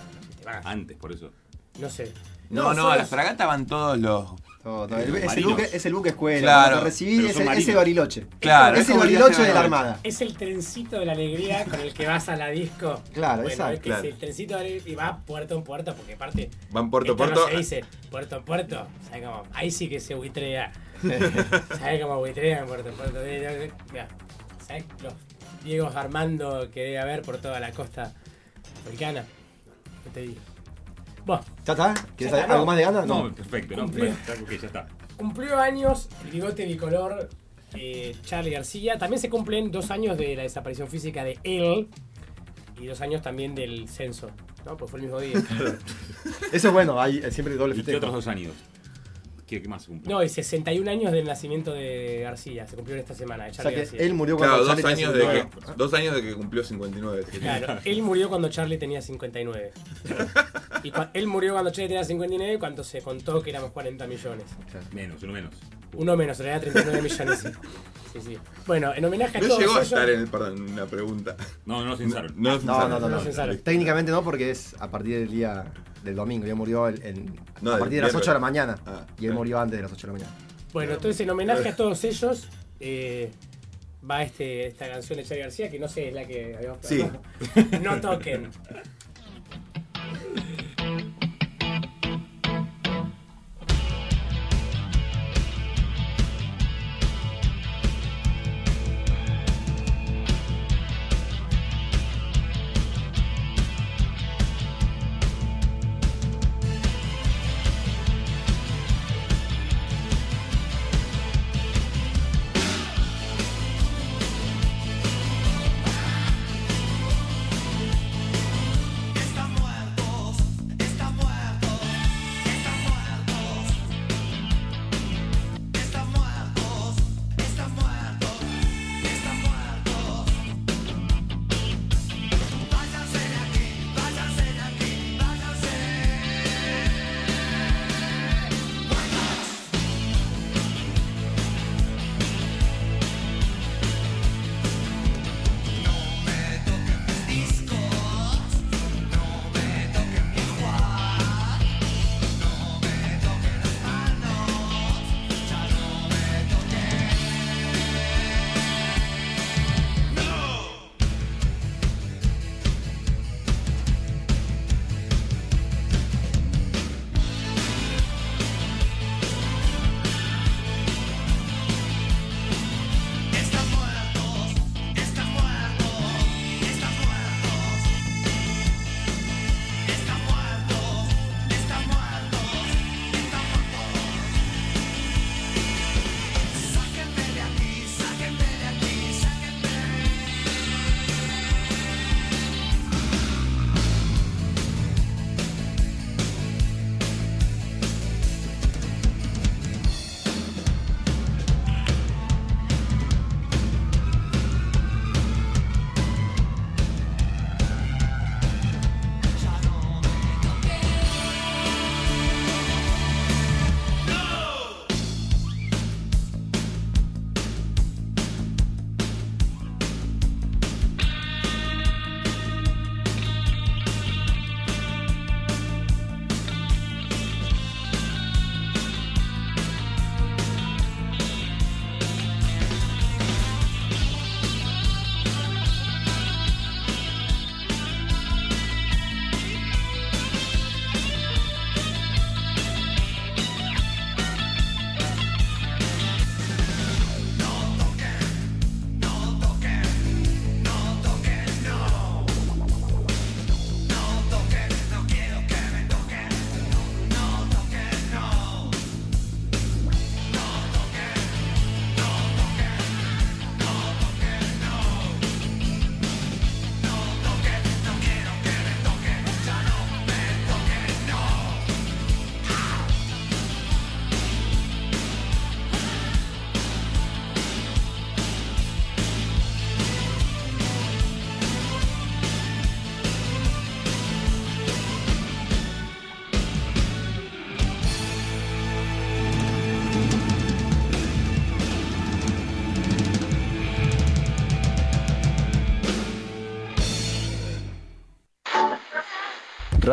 Antes, por eso. No sé. No, no, son a la los- fragata van todos los. Todo, todo. El- Es, el Marinos. buque, es el buque escuela. Claro, Cuando pero es son marinos. ese bariloche. Claro, es es el como el bariloche de la armada. Es el trencito de la alegría con el que vas a la disco. Claro, bueno, exacto, es que claro. es el trencito de la alegría y vas puerto en puerto, porque aparte. Van puerto a esto puerto. No se dice puerto en puerto. ¿sabes cómo? Ahí sí que se buitrea. ¿Sabes cómo buitrea en puerto en puerto? Mira, ¿sabes los Diegos Armando que debe haber por toda la costa africana? ¿Qué te digo? Bueno, ¿Ya está? ¿Quieres Ya está, algo no. más de gana? No, No. perfecto, ¿no? Ok, ya está. Cumplió años el bigote bicolor eh, Charlie García. También se cumplen dos años de la desaparición física de él y dos años también del censo. ¿no? Pues fue el mismo día. Eso es bueno, hay siempre doble ¿Y festejo. otros dos años? ¿Qué, qué más se cumple? No, y 61 años del nacimiento de García. Se cumplió esta semana, de O sea Charlie que García. él murió cuando Claro, dos Charlie tenía años, de 59. que, dos años de que cumplió 59. sí. Claro, él murió cuando Charlie tenía 59. Y él murió cuando Charlie tenía 59 cuando se contó que éramos 40 millones. Menos, uno menos. Uno menos, en realidad 39 millones. Sí, sí. sí. Bueno, en homenaje a No todos llegó a ellos- estar en el. Perdón, una pregunta. No, no, censaron. No, No, no, no, No no. censaron. Técnicamente no, porque es a partir del día del domingo. Él murió el- en- No, a del partir de las viernes. 8 de la mañana. Ah, y él claro. murió antes de las 8 de la mañana. Bueno, entonces en homenaje a todos ellos eh, va este, esta canción de Charlie García, que no sé, es la que habíamos Sí. No toquen.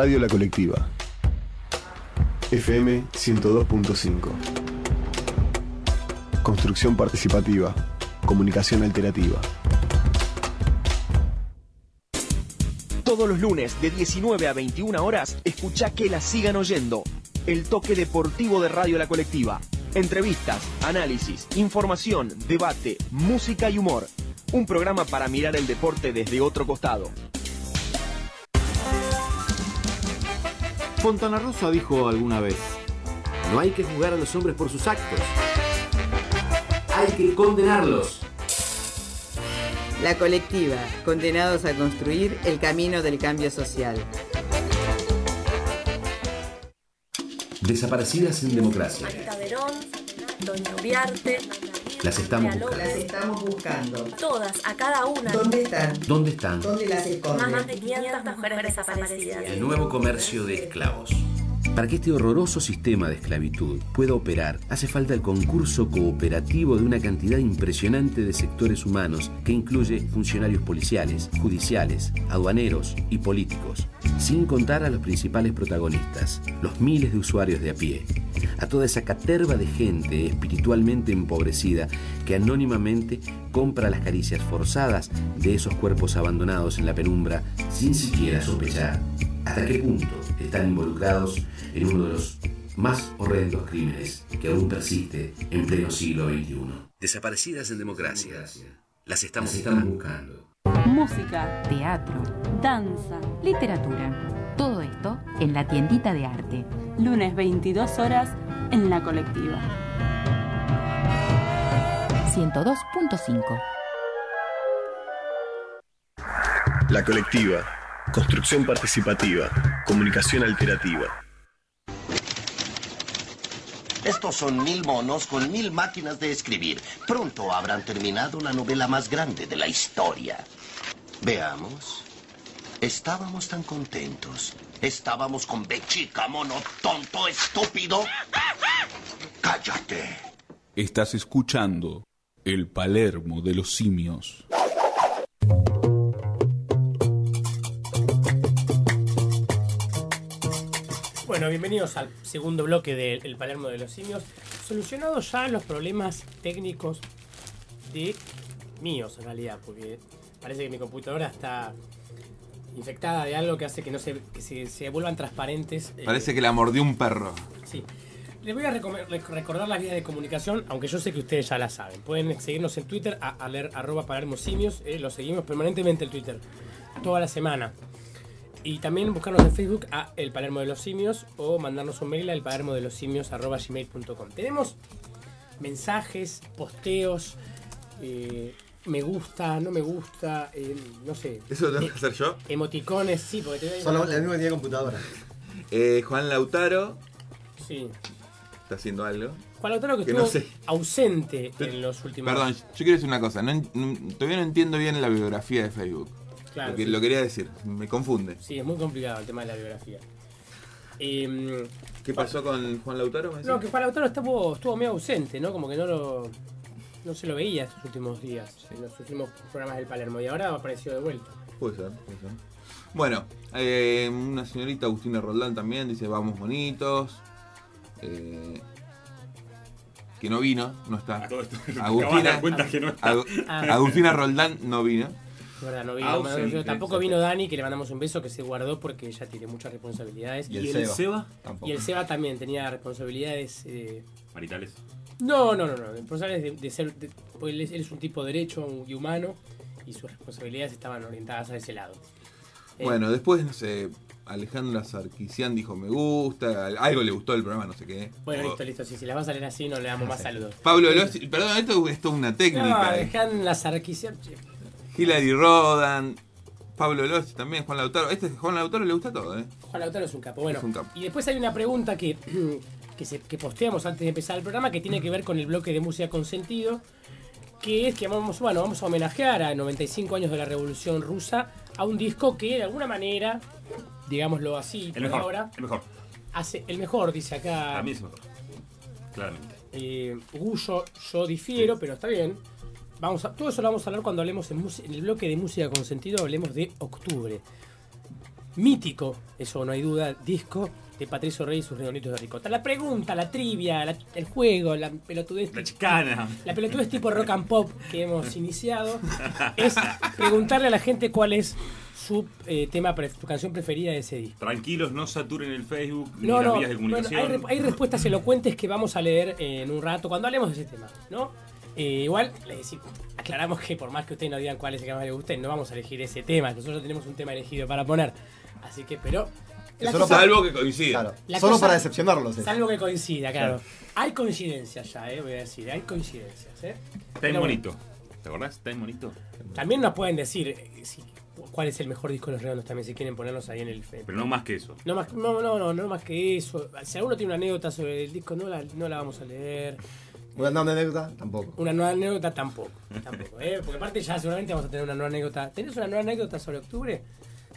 Radio La Colectiva. FM 102.5. Construcción participativa. Comunicación alternativa. Todos los lunes de 19 a 21 horas, escucha que la sigan oyendo. El toque deportivo de Radio La Colectiva. Entrevistas, análisis, información, debate, música y humor. Un programa para mirar el deporte desde otro costado. Fontana Rosa dijo alguna vez, no hay que juzgar a los hombres por sus actos, hay que condenarlos. La colectiva, condenados a construir el camino del cambio social. Desaparecidas en democracia. Marita Verón, Doña Uriarte. Las estamos buscando. Las estamos buscando. Todas, a cada una. ¿Dónde están? ¿Dónde están? ¿Dónde las esconden? Más de 500 mujeres desaparecidas. El nuevo comercio de esclavos. Para que este horroroso sistema de esclavitud pueda operar, hace falta el concurso cooperativo de una cantidad impresionante de sectores humanos que incluye funcionarios policiales, judiciales, aduaneros y políticos, sin contar a los principales protagonistas, los miles de usuarios de a pie, a toda esa caterva de gente espiritualmente empobrecida que anónimamente compra las caricias forzadas de esos cuerpos abandonados en la penumbra sin siquiera sospechar. Hasta qué punto están involucrados en uno de los más horrendos crímenes que aún persiste en pleno siglo XXI. Desaparecidas en democracia. Las estamos, buscando. Música, teatro, danza, literatura. Todo esto en la tiendita de arte. Lunes 22 horas en la colectiva. 102.5 La colectiva. Construcción participativa. Comunicación alternativa. Estos son mil monos con mil máquinas de escribir. Pronto habrán terminado la novela más grande de la historia. Veamos. Estábamos tan contentos. Estábamos con Bechica, mono tonto, estúpido. Cállate. Estás escuchando el Palermo de los simios. Bueno, bienvenidos al segundo bloque del Palermo de los Simios. Solucionados ya los problemas técnicos de míos, en realidad, porque parece que mi computadora está infectada de algo que hace que no se, que se, se vuelvan transparentes. eh, Parece que la mordió un perro. Sí. Les voy a recordar las vías de comunicación, aunque yo sé que ustedes ya las saben. Pueden seguirnos en Twitter, a, a leer, arroba Palermo Simios, eh, lo seguimos permanentemente en Twitter, toda la semana. Y también buscarnos en Facebook a El Palermo de los Simios o mandarnos un mail a elpalermodelosimios arroba gmail.com. Tenemos mensajes, posteos, eh, me gusta, no me gusta, eh, no sé. ¿Eso lo tengo Eh, que hacer yo? Emoticones, sí, porque te Son la, la misma que tiene computadora. Eh, Juan Lautaro Sí. está haciendo algo. Juan Lautaro que, Que estuvo no sé. ausente en los últimos Perdón, yo quiero decir una cosa. No en- no- todavía no entiendo bien la biografía de Facebook. Claro, lo, que, sí. lo quería decir, me confunde. Sí, es muy complicado el tema de la biografía. Em, ¿Qué pasó con Juan Lautaro? me no, que Juan Lautaro estuvo, estuvo medio ausente, ¿no? Como que no lo no se lo veía estos últimos días, en los últimos programas del Palermo, y ahora apareció de vuelta. Puede ser, puede ser. Bueno, eh, una señorita Agustina Roldán también dice vamos bonitos. Eh, que no vino, no está. A todo esto, te acabas de Agustina, que no está. Ah. Agustina Roldán no vino. Es verdad, no vino, no- tampoco vino Dani, que le mandamos un beso, que se guardó porque ella tiene muchas responsabilidades. ¿Y el ¿Y el Seba? Seba? Tampoco. Y el Seba también tenía responsabilidades. eh, Maritales. No, no, no, no. Responsabilidades de, de ser. de- porque él, es, él es un tipo derecho y humano y sus responsabilidades estaban orientadas a ese lado. Eh, Bueno, después, no sé, Alejandra Sarkisian dijo me gusta, algo le gustó del programa, no sé qué. Bueno, O- listo, listo. Si, si las vas a leer así, no le damos más saludos. Pablo Lossi, perdón, esto, esto es una No, técnica. eh. dejan la Sarkisian. Hilary Rodan, Pablo Lossi también, Juan Lautaro. Este Juan Lautaro le gusta todo, ¿eh? Juan Lautaro es un capo. Bueno, Es un capo. y después hay una pregunta que, que, se- que posteamos antes de empezar el programa que tiene que ver con el bloque de música con sentido. Que es que vamos, bueno, vamos a homenajear a 95 años de la Revolución Rusa a un disco que de alguna manera, digámoslo así, El por mejor. ahora, El mejor. hace el mejor, dice acá. Para mí es mejor. Claramente. Eh, Gullo, yo difiero, pero está bien. Vamos a, todo eso lo vamos a hablar cuando hablemos en, en el bloque de música con sentido, hablemos de octubre. mítico, eso no hay duda, disco de Patricio Rey y sus redonditos de ricota. La pregunta, la trivia, la- el juego, la pelotudez. La chicana. La pelotudez tipo rock and pop que hemos iniciado es preguntarle a la gente cuál es su eh, tema, su canción preferida de ese disco. Tranquilos, no saturen el Facebook ni No, las no, vías de comunicación. hay, hay respuestas elocuentes que vamos a leer en un rato cuando hablemos de ese tema, ¿no? Eh, igual, les decimos, aclaramos que por más que ustedes nos digan cuál es el que más les guste, no vamos a elegir ese tema, nosotros tenemos un tema elegido para poner. Así que, pero... solo cosa- Salvo que coincida. Claro, solo cosa- para decepcionarlos. es. Salvo que coincida, claro. Claro. Hay coincidencias ya, eh, voy a decir, hay coincidencias, eh. Está Pero en bueno, bonito. ¿Te acordás? Está en bonito. También nos pueden decir eh, si- cuál es el mejor disco de los redondos también, si quieren ponernos ahí en el Facebook. Pero no más que eso. No, más, no, no, no, no más que eso. Si alguno tiene una anécdota sobre el disco, no la, no la vamos a leer. Una nueva anécdota, tampoco. Una nueva anécdota tampoco. tampoco ¿eh? Porque aparte ya seguramente vamos a tener una nueva anécdota. ¿Tenés una nueva anécdota sobre octubre?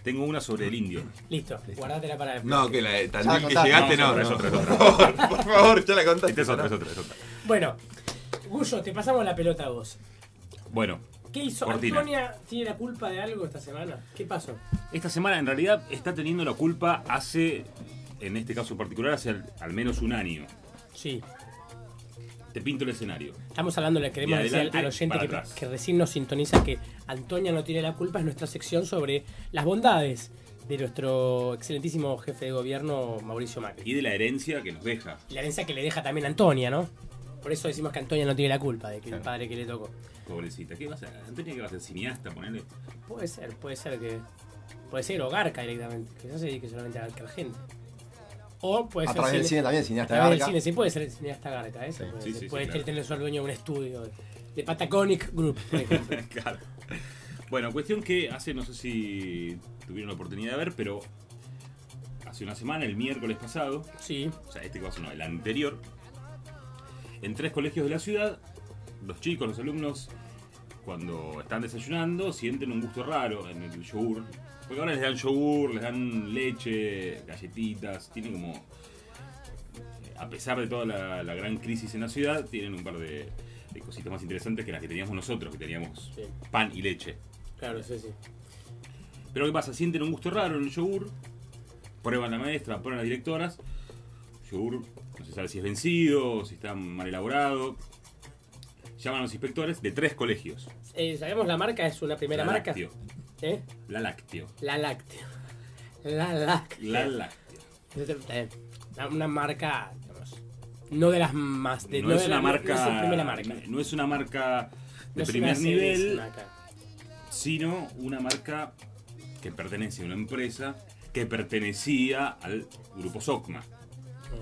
Tengo una sobre el indio. Listo, guardátela para el No, que la de Tandil que llegaste, no. No, no. es otra, es otra. Por favor, por favor, ya la contaste. Esta es otra, es otra, es otra. Bueno, Gullo, te pasamos la pelota a vos. Bueno, ¿Qué hizo? Cortina. ¿Antonia tiene la culpa de algo esta semana? ¿Qué pasó? esta semana en realidad está teniendo la culpa hace, en este caso en particular, hace al, al menos un año. Sí. Te pinto el escenario. Estamos hablando, le queremos De decir al, oyente que, que recién nos sintoniza que Antonia no tiene la culpa, es nuestra sección sobre las bondades de nuestro excelentísimo jefe de gobierno, Mauricio Macri. Y de la herencia que nos deja. La herencia que le deja también a Antonia, ¿no? Por eso decimos que Antonia no tiene la culpa de que el padre que le tocó. Pobrecita. ¿Qué va a ser? Antonia, ¿qué va a ser? Cineasta, ponele. Puede ser, puede ser que. Puede ser o Garca directamente, que no se dedique solamente a Garca gente. O puede A ser. través del cine también, a cineasta través del cine, sí, puede ser cineasta Garca, eso. Sí. puede Sí, ser. sí, sí, puede claro. tener su dueño de un estudio de, de Patagonic Group, por ejemplo. claro. Bueno, cuestión que hace, no sé si tuvieron la oportunidad de ver, pero hace una semana, el miércoles pasado, sí. o sea, este caso no, el anterior, en tres colegios de la ciudad, los chicos, los alumnos, cuando están desayunando, sienten un gusto raro en el yogur. Porque ahora les dan yogur, les dan leche, galletitas, tienen como. A pesar de toda la, la gran crisis en la ciudad, tienen un par de, de cositas más interesantes que las que teníamos nosotros, que teníamos Sí. pan y leche. Claro, sí, sí. Pero ¿qué pasa? Sienten un gusto raro en el yogur, prueban la maestra, prueban las directoras, yogur no se sabe si es vencido, si está mal elaborado. Llaman a los inspectores de tres colegios. Eh, ¿Sabemos la marca? ¿Es una primera marca? Lácteo. ¿Eh? La Lácteo. La Láctea. La Láctea. La Lácteo. Eh, Una marca, digamos, no de las más... De, no, es una marca. No es la primera marca. No es una marca de No primer nivel, marca. sino una marca que pertenece a una empresa que pertenecía al grupo Socma.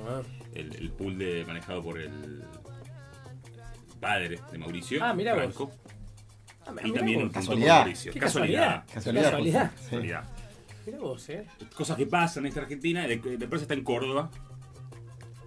Ah. El, el pool de, manejado por el padre de Mauricio. Ah, vos. Franco. Ah, Y mirá también un tanto Casualidad. con Mauricio. Qué Casualidad. Casualidad. Casualidad. Sí. Casualidad. Mira vos, eh. Cosas que pasan en esta Argentina. Empresa está en Córdoba.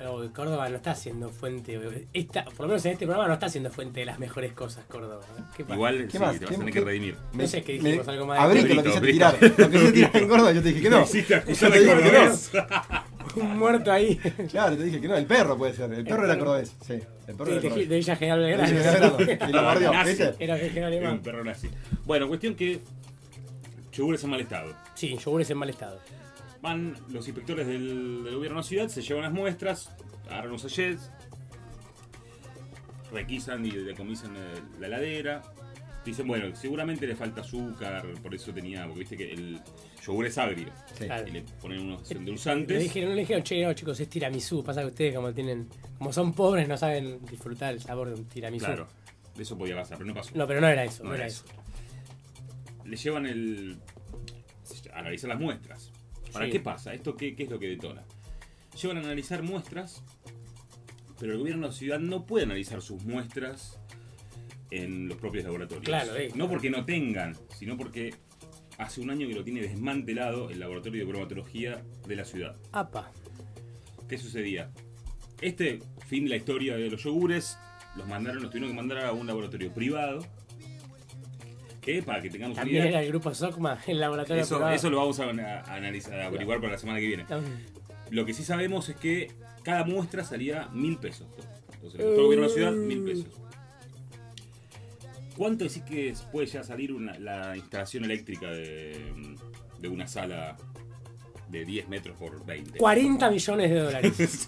Oh, Córdoba no está siendo fuente. Esta, por lo menos en este programa no está siendo fuente de las mejores cosas, Córdoba. ¿eh? ¿Qué pasa? Igual ¿Qué sí, más? te vas ¿Qué- a tener qué- que redimir. No sé qué Me- dijimos, algo más de que lo Brito, quise Brito. tirar. Lo quise tirar en Córdoba, yo te dije que no. Me hiciste acusar Yo te de dije que no. cordobés. Un muerto ahí. Claro, te dije que no. El perro puede ser. El perro era cordobés. Sí, el perro De, era de, cordobés. de Villa General De Belgrano. Villa General Belgrano. Y lo mordió, Nazi. ¿viste? Era de General Era un perro nazi. Bueno, cuestión que yogures en mal estado. Sí, yogures en mal estado. Van los inspectores del, del gobierno de la ciudad, se llevan las muestras, agarran los sachets, requisan y decomisan eh, la heladera. Dicen, bueno, seguramente le falta azúcar, por eso tenía, porque viste que el yogur es agrio. Sí. Claro. Y le ponen unos Le endulzantes. dijeron, no le dijeron, che, no, chicos, es tiramisú. Pasa que ustedes, como tienen, como son pobres, no saben disfrutar el sabor de un tiramisú. Claro, eso podía pasar, pero no pasó. No, pero no era eso, no, No era era eso. le llevan el. analizan las muestras. ¿Para Sí. qué pasa? ¿Esto qué, qué es lo que detona? Llevan a analizar muestras, pero el gobierno de la ciudad no puede analizar sus muestras en los propios laboratorios. Claro, eh. No porque no tengan, sino porque hace un año que lo tiene desmantelado el laboratorio de bromatología de la ciudad. Apa. ¿Qué sucedía? Este fin de la historia de los yogures, los mandaron, los tuvieron que mandar a un laboratorio privado. Que para que tengamos una También idea. era el grupo Socma, el laboratorio Eso, privado. eso lo vamos a, analizar, a averiguar para la semana que viene. Lo que sí sabemos es que cada muestra salía mil pesos. Entonces, todo gobierno de la ciudad, mil pesos. ¿Cuánto decís que puede ya salir una- la instalación eléctrica de, de una sala de 10 metros por 20. 40 millones de dólares.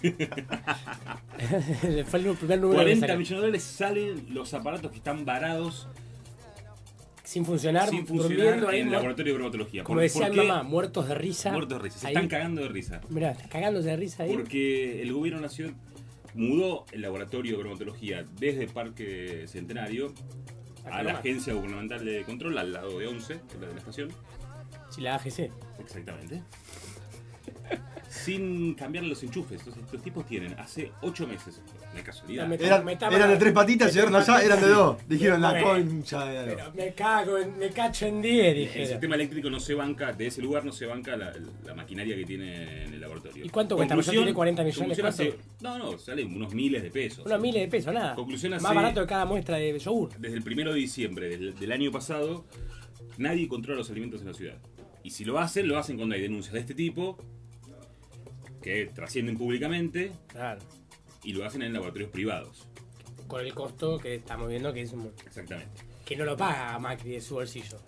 Fue el primer número que 40 saqué. millones de dólares salen los aparatos que están varados Sin funcionar, sin funcionar en el laboratorio de bromatología. Como ¿Por- decía por mi mamá, muertos de risa. Muertos de risa, se Ahí. están cagando de risa. Mirá, cagándose de risa ahí. Porque el gobierno nacional mudó el laboratorio de bromatología desde Parque Centenario a la. Agencia Gubernamental de Control, al lado de 11, que es la de la estación. Si la AGC. Exactamente. Sin cambiar los enchufes. Entonces, estos tipos tienen hace 8 meses, de casualidad. Me- Eran, me tapa- eran de tres patitas, llegaron allá, eran de dos. Dijeron la concha de algo. Pero me cago, en- me cacho en 10, El sistema eléctrico no se banca, de ese lugar no se banca la, la maquinaria que tiene en el laboratorio. ¿Y cuánto cuesta? ¿No Conclusión- tiene 40 millones? hace- no, no, sale unos miles de pesos. Unos miles de pesos, nada. Conclusión Más hace- barato que cada muestra de yogur. Desde el primero de diciembre del, del año pasado, nadie controla los alimentos en la ciudad. Y si lo hacen, lo hacen cuando hay denuncias de este tipo, que trascienden públicamente, Claro. y lo hacen en laboratorios privados. Con el costo que estamos viendo que es un- Exactamente. que no lo paga Macri de su bolsillo.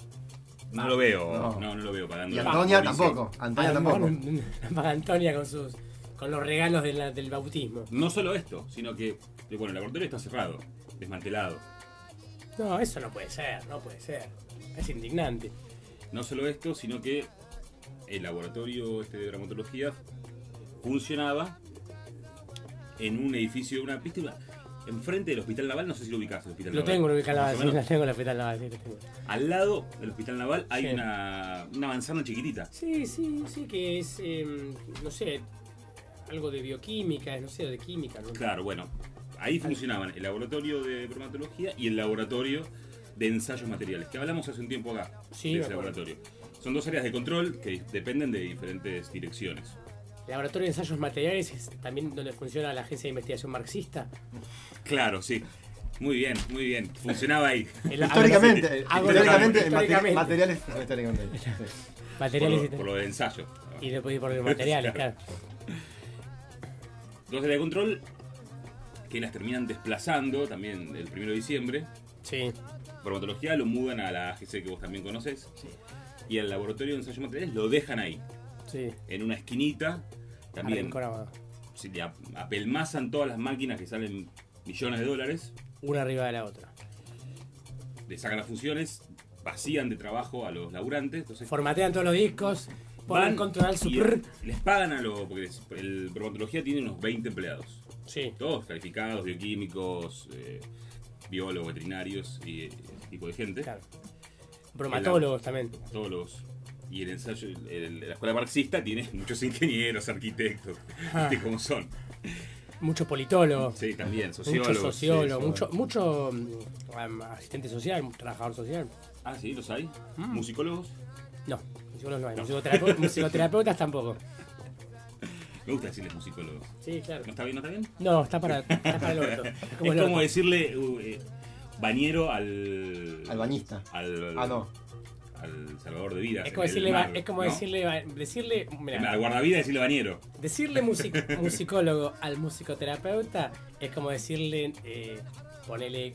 No lo veo, No. no, no, lo veo pagando. Y Antonia tampoco. Antonia Ah, tampoco. no, no, no paga Antonia con sus con los regalos de la- del bautismo. No solo esto, sino que, bueno, el laboratorio está cerrado, desmantelado. No, eso no puede ser, no puede ser. Es indignante. No solo esto, sino que el laboratorio este de dramatología funcionaba en un edificio, una ¿viste? Una- enfrente del Hospital Naval, no sé si lo ubicás, el Hospital Lo Naval. tengo en el canal, Más o sí, menos. la tengo en el hospital naval, sí, lo tengo. Al lado del Hospital Naval hay Sí. una, una manzana chiquitita. Sí, sí, sí, que es, eh, no sé, algo de bioquímica, no sé, de química. ¿no? Claro, bueno, ahí funcionaban el laboratorio de bromatología y el laboratorio de ensayos materiales, que hablamos hace un tiempo acá Sí, de ese laboratorio. Son dos áreas de control que dependen de diferentes direcciones. Laboratorio de ensayos materiales es también donde funciona la agencia de investigación marxista. Claro, sí. Muy bien, muy bien. Funcionaba ahí. El- Históricamente, históricamente, históricamente. materiales. históricamente, sí. Materiales por, y, lo, por lo del ensayo. y después por los materiales, claro. Áreas de control que las terminan desplazando también el 1 de diciembre. Sí. Bromatología lo mudan a la AGC que vos también conoces. Y el laboratorio de ensayos materiales lo dejan ahí. Sí. En una esquinita. También apelmazan todas las máquinas que salen millones de dólares. Una arriba de la otra. Le sacan las funciones. Vacían de trabajo a los laburantes. Entonces Formatean todos los discos, ponen control super. les pagan a los. Porque el bromatología tiene unos 20 empleados. Sí. Todos calificados, bioquímicos, eh, biólogos, veterinarios y ese tipo de gente. Claro. Bromatólogos también. Bromatólogos. Y el ensayo, el- el- la escuela marxista tiene muchos ingenieros, arquitectos, Ah. ¿viste cómo son? Mucho politólogo. Sí, también, sociólogos. sociólogo, sí, mucho, mucho mm, asistente social, trabajador social. Ah, sí, los hay. Mm. ¿Musicólogos? No, musicólogos no hay. No. Musicoterapeu- musicoterapeutas tampoco. Me gusta decirles musicólogos. Sí, claro. ¿No está bien? ¿No está bien? No, está para, está para el orto. Es Es como el como orto. decirle uh, eh, bañero al. Al bañista. Al, Ah, no. Al salvador de vida. Es como decirle, es como decirle, ba- decirle, mirá, Al guardavidas decirle bañero. decirle music- musicólogo al musicoterapeuta es como decirle, eh, ponele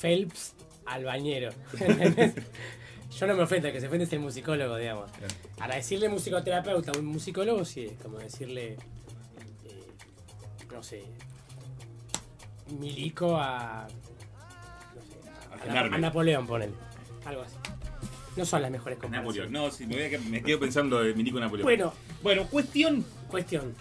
Phelps al bañero. Yo no me ofendo, el que se ofende es el musicólogo, digamos. Para decirle musicoterapeuta a un musicólogo, sí, es como decirle, eh, no sé, milico a, no sé, a- a, Gendarme. a Napoleón, ponele. Algo así. No son las mejores Napoleón. comparaciones. No, sí, me, voy a que- me quedo pensando en Milico Napoleón. Bueno, Bueno, cuestión. cuestión.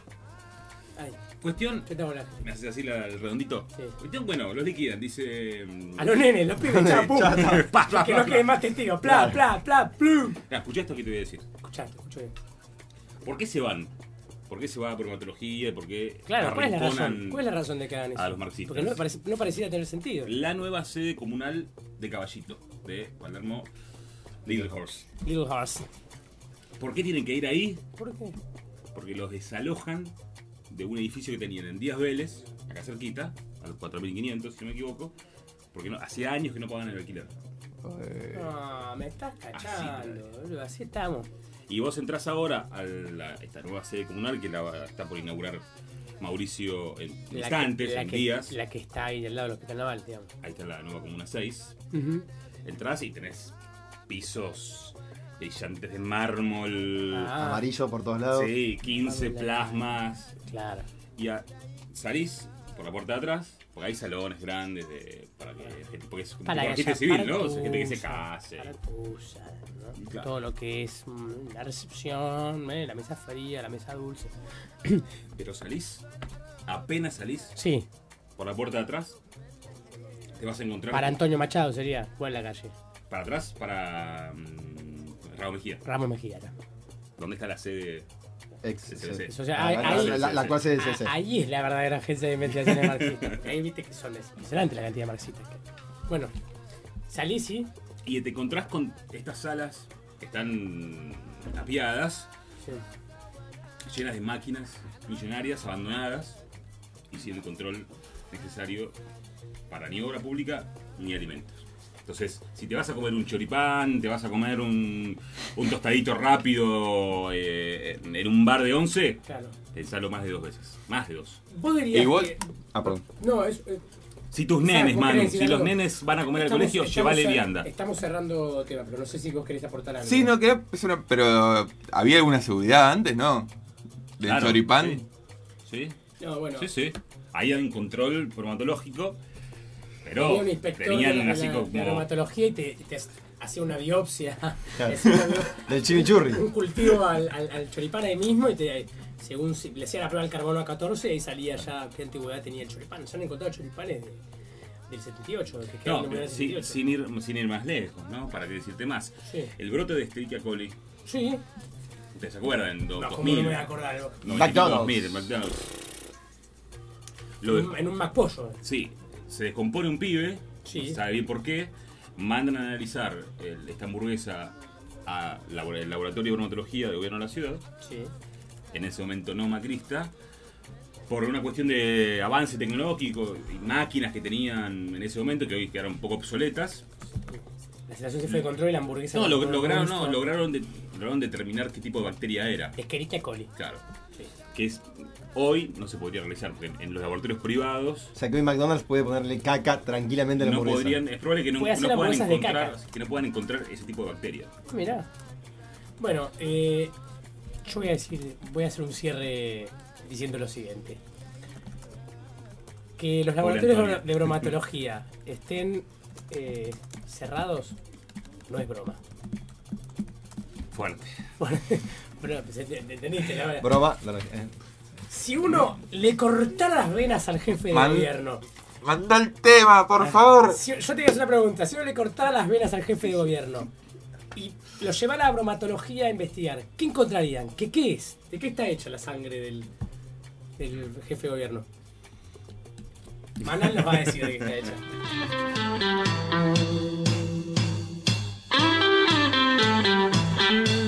Ay, Cuestión. ¿qué te? Me haces así la- el redondito. Sí. Cuestión, bueno, los liquidan, dice. mm, A los nenes, los pibes, chao, pum. Pa, pa, Que pa, no queden más testigos. Pla, pla, pla, plum. Escuchá esto que te voy a decir. Escuchate, escucho bien. ¿Por qué se van? ¿Por qué se va a bromatología? ¿Por qué Claro, ¿cuál es la razón? ¿Cuál es la razón de que hagan eso? a los marxistas? Porque no, parece- no pareciera tener sentido. La nueva sede comunal de Caballito, de Palermo Little Horse. Little Horse. ¿Por qué tienen que ir ahí? ¿Por qué? Porque los desalojan de un edificio que tenían en Díaz Vélez, acá cerquita, a los 4.500, si no me equivoco, porque no, hacía años que no pagan el alquiler. No, me estás cachando, boludo. Así estamos. Y vos entrás ahora a la- esta nueva sede comunal que la va- está por inaugurar Mauricio en La instantes, que, la en que- días. La que está ahí del lado del hospital naval, digamos. Ahí está la nueva Comuna 6. Ujú. Entrás y tenés pisos brillantes de mármol. Ah. Amarillo por todos lados. Sí, 15 Mármol. plasmas. Claro. Y a- salís por la puerta de atrás, porque hay salones grandes de, para que gente, porque es como Para para que gente haya civil, ¿no? O sea, gente que se case. partusa, ¿no? Claro. Todo lo que es mm, la recepción, ¿eh? la mesa fría, la mesa dulce. Pero salís, apenas salís Sí, por la puerta de atrás, te vas a encontrar. para Antonio Machado sería, o en la calle. Para atrás, para mm, Raúl Mejía. Ramos Mejía. ¿no? ¿Dónde está la sede? Ex? O sea, La- ahí, la- ahí- la- la- la actual CCC. a- ahí es la verdadera agencia de investigaciones marxistas. Ahí viste que son es impresionante la cantidad de marxistas. Bueno, salís y. Y te encontrás con estas salas que están tapiadas, Sí. llenas de máquinas millonarias, abandonadas y sin el control necesario para ni obra pública ni alimentos. Entonces, si te vas a comer un choripán, te vas a comer un, un tostadito rápido eh, en un bar de once, Claro. pensalo más de dos veces. Más de dos. Vos dirías vos. que- Ah, perdón. No, es. eh, Si tus nenes, Manu, si los nenes van a comer al colegio, cer- vianda. Estamos cerrando tema, pero no sé si vos querés aportar algo. Sí, no, que es una. Pero había alguna seguridad antes, ¿no? Del Claro, choripán. Sí. No, bueno. Sí, sí. Ahí hay un control bromatológico, pero Tenía un inspector de, tenían la- así la- de como... aromatología y te, te hacía una biopsia. Claro. Una Del chimichurri. un cultivo al, al, al choripán ahí mismo y te, según si- le hacía la prueba del carbono a 14 y salía ya qué antigüedad tenía el choripán. Se han encontrado choripanes de- del 78, que No, en pero el sí- 78. sin, ir, sin ir más lejos, ¿no? Para qué decirte más. Sí. El brote de Escherichia coli, Sí, ¿ustedes se acuerdan? No, ¿cómo 2000. no me voy a acordar? 95, McDonald's. 2000, McDonald's. En Lo de- un- en un McPollo. sí, se descompone un pibe, Sí. no se sabe bien por qué, mandan a analizar el- esta hamburguesa al laboratorio de bromatología del gobierno de la ciudad, Sí. en ese momento no macrista, por una cuestión de avance tecnológico y máquinas que tenían en ese momento que hoy quedaron un poco obsoletas. La sensación se fue de control y la hamburguesa. No, lo- lograron, no, lograron, de- lograron determinar qué tipo de bacteria era. Escherichia coli. Claro. Sí. Que es hoy no se podría realizar porque en, en los laboratorios privados O sea que hoy McDonald's puede ponerle caca tranquilamente a la no hamburguesa. podrían, es probable que no, no puedan encontrar, caca. que no puedan encontrar ese tipo de bacterias. Mirá. Bueno, eh, yo voy a decir, voy a hacer un cierre diciendo lo siguiente. Que los laboratorios de bromatología estén eh, cerrados no es broma. Fuerte. Pero, pues, ent- ent- ¿entendiste? la verdad? Broma. no, no, eh. Si uno le cortara las venas al jefe de Man- gobierno. Manda el tema, por favor. Si- yo te voy a hacer una pregunta. Si uno le cortara las venas al jefe de gobierno y lo llevara a bromatología a investigar, ¿qué encontrarían? ¿Qué, qué es? ¿De qué está hecha la sangre del, del jefe de gobierno? Manal nos va a decir de qué está hecha.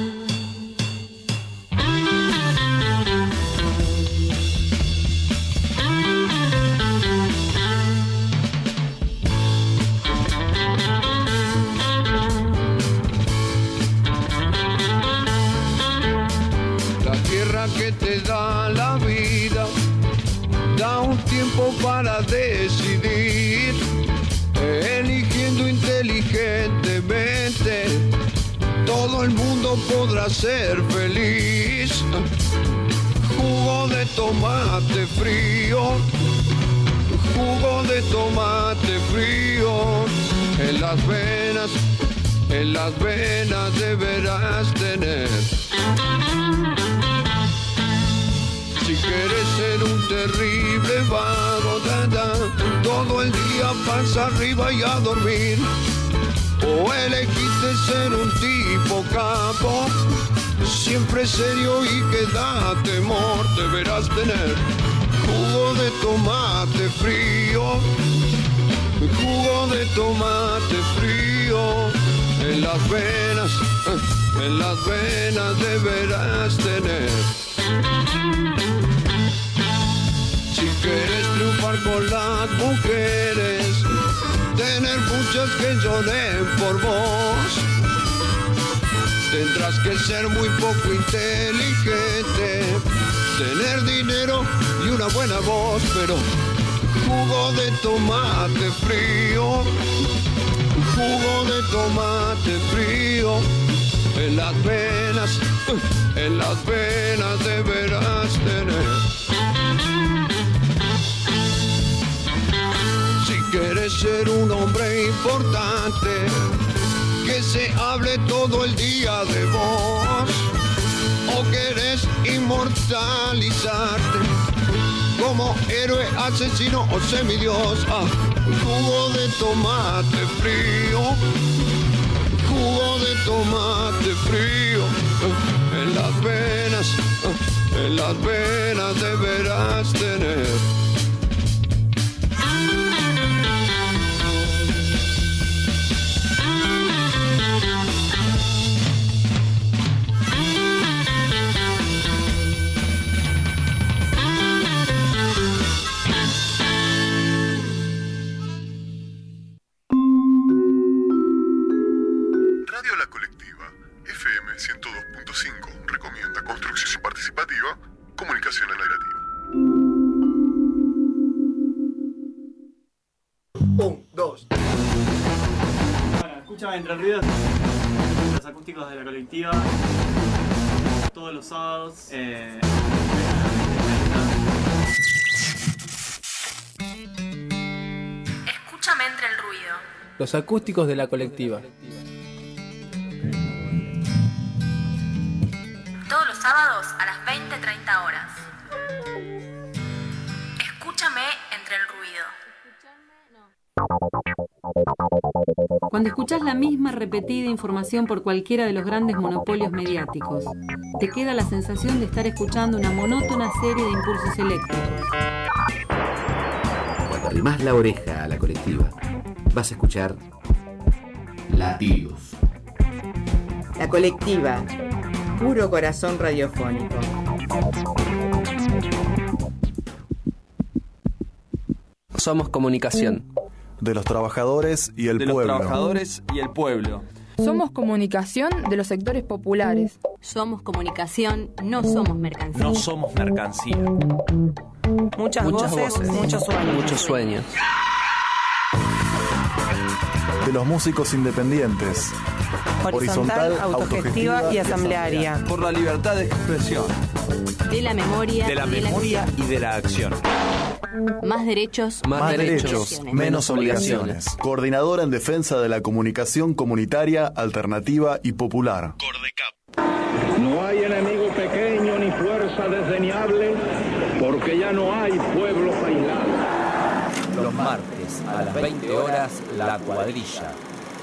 que te da la vida da un tiempo para decidir, eligiendo inteligentemente. Todo el mundo podrá ser feliz. Jugo de tomate frío, jugo de tomate frío en las venas, en las venas deberás tener. Si quieres ser un terrible vago, da, da, todo el día pasa arriba y a dormir. O elegiste ser un tipo capo, siempre serio y que da temor, deberás tener jugo de tomate frío, jugo de tomate frío en las venas, eh, en las venas deberás tener. Si quieres triunfar con las mujeres, tener muchas que lloren por vos, tendrás que ser muy poco inteligente, tener dinero y una buena voz, pero jugo de tomate frío, jugo de tomate frío en las venas, en las venas deberás tener. Si quieres ser un hombre importante, que se hable todo el día de vos, o querés inmortalizarte como héroe, asesino o semidios. Ah, jugo de tomate frío, jugo de tomate frío, en las venas, en las venas deberás tener. De la colectiva, todos los sábados. eh, Escúchame entre el ruido. Los acústicos de la colectiva. Todos los sábados a las Cuando escuchás la misma repetida información por cualquiera de los grandes monopolios mediáticos, te queda la sensación de estar escuchando una monótona serie de impulsos eléctricos. Cuando arrimás la oreja a la colectiva, vas a escuchar latidos. La colectiva, puro corazón radiofónico. Somos comunicación. De los trabajadores y el De los pueblo. trabajadores y el pueblo. Somos comunicación de los sectores populares. Somos comunicación, no somos mercancía. No somos mercancía. Muchas, voces, muchos sueños. Muchos sueños. De los músicos independientes. Horizontal, autogestiva y asamblearia. Por la libertad de expresión. De la memoria. De la y memoria y de la acción. Más derechos. Más, derechos, menos obligaciones. Coordinadora en defensa de la comunicación comunitaria, alternativa y popular. No hay enemigo pequeño ni fuerza desdeñable, porque ya no hay pueblos aislados. Los martes a las 20 horas, La Cuadrilla.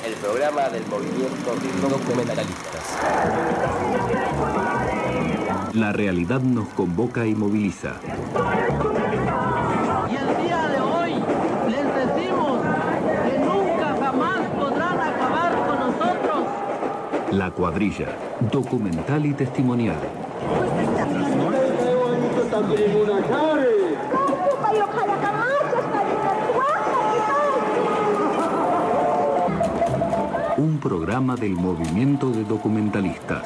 El programa del movimiento de documentalistas. La realidad nos convoca y moviliza. Y el día de hoy les decimos que nunca jamás podrán acabar con nosotros. La cuadrilla, documental y testimonial. Un programa del movimiento de documentalistas.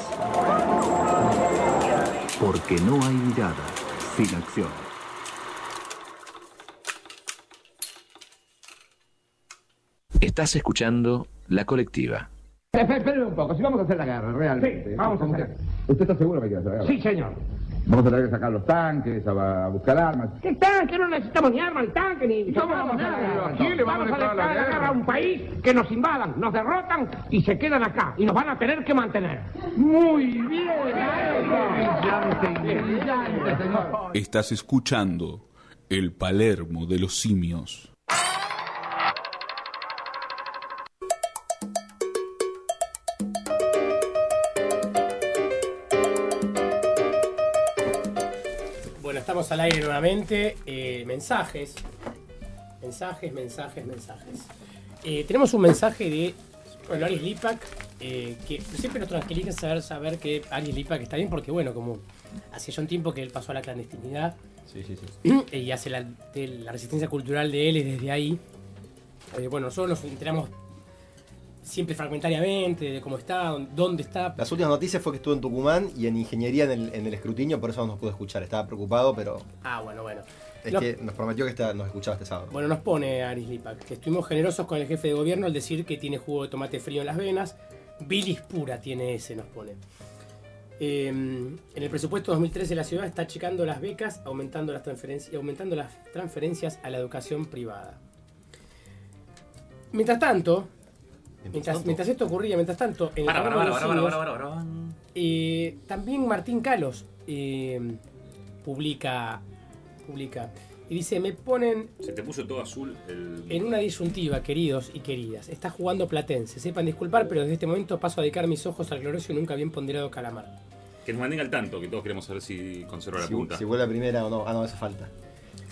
Porque no hay mirada sin acción. Estás escuchando La Colectiva. Esperen un poco, si vamos a hacer la guerra, realmente. Sí, vamos a ¿Cómo hacer. ¿Usted está seguro que quiere hacer la guerra? Sí, señor. Vamos a tener que sacar los tanques, a, a buscar armas. ¿Qué tanque? No necesitamos ni armas, ni tanque, ni... ¿Cómo vamos a nada. ¿A vamos a Vamos a declarar declarar la la guerra guerra a un país que nos invadan, nos derrotan y se quedan acá y nos van a tener que mantener? Muy bien. Brillante, brillante, señor. Estás escuchando El Palermo de los Simios. Estamos al aire nuevamente. Eh, mensajes. Mensajes, mensajes, mensajes. Eh, tenemos un mensaje de bueno, Aries Lipak, eh, que siempre nos tranquiliza saber, saber que Aries Lipak está bien, porque bueno, como hace ya un tiempo que él pasó a la clandestinidad Sí, sí, sí. y hace la, la resistencia cultural de él y desde ahí. bueno, nosotros nos enteramos siempre fragmentariamente de cómo está, dónde está. Las últimas noticias fue que estuvo en Tucumán y en ingeniería en el, en el escrutinio, por eso no nos pudo escuchar. Estaba preocupado, pero Ah, bueno, bueno. es No. que nos prometió que nos escuchaba este sábado. Bueno, nos pone Aris Lipak que estuvimos generosos con el jefe de gobierno al decir que tiene jugo de tomate frío en las venas, Bilis pura tiene ese, nos pone. Eh, en el presupuesto 2013 la ciudad está achicando las becas, aumentando las transferencias, aumentando las transferencias a la educación privada. Mientras tanto, mientras, mientras esto ocurría, mientras tanto, en el Para, para, programa para, de los para, para, simios, para, para. eh, también Martín Calos eh, publica, publica y dice, me ponen Se te puso todo azul el. en una disyuntiva, queridos y queridas. Está jugando Platense. Sepan disculpar, pero desde este momento paso a dedicar mis ojos al glorioso y nunca bien ponderado calamar. Que nos mantenga al tanto, que todos queremos saber si conserva la punta. si vuelve a primera o no. Ah, no, eso falta.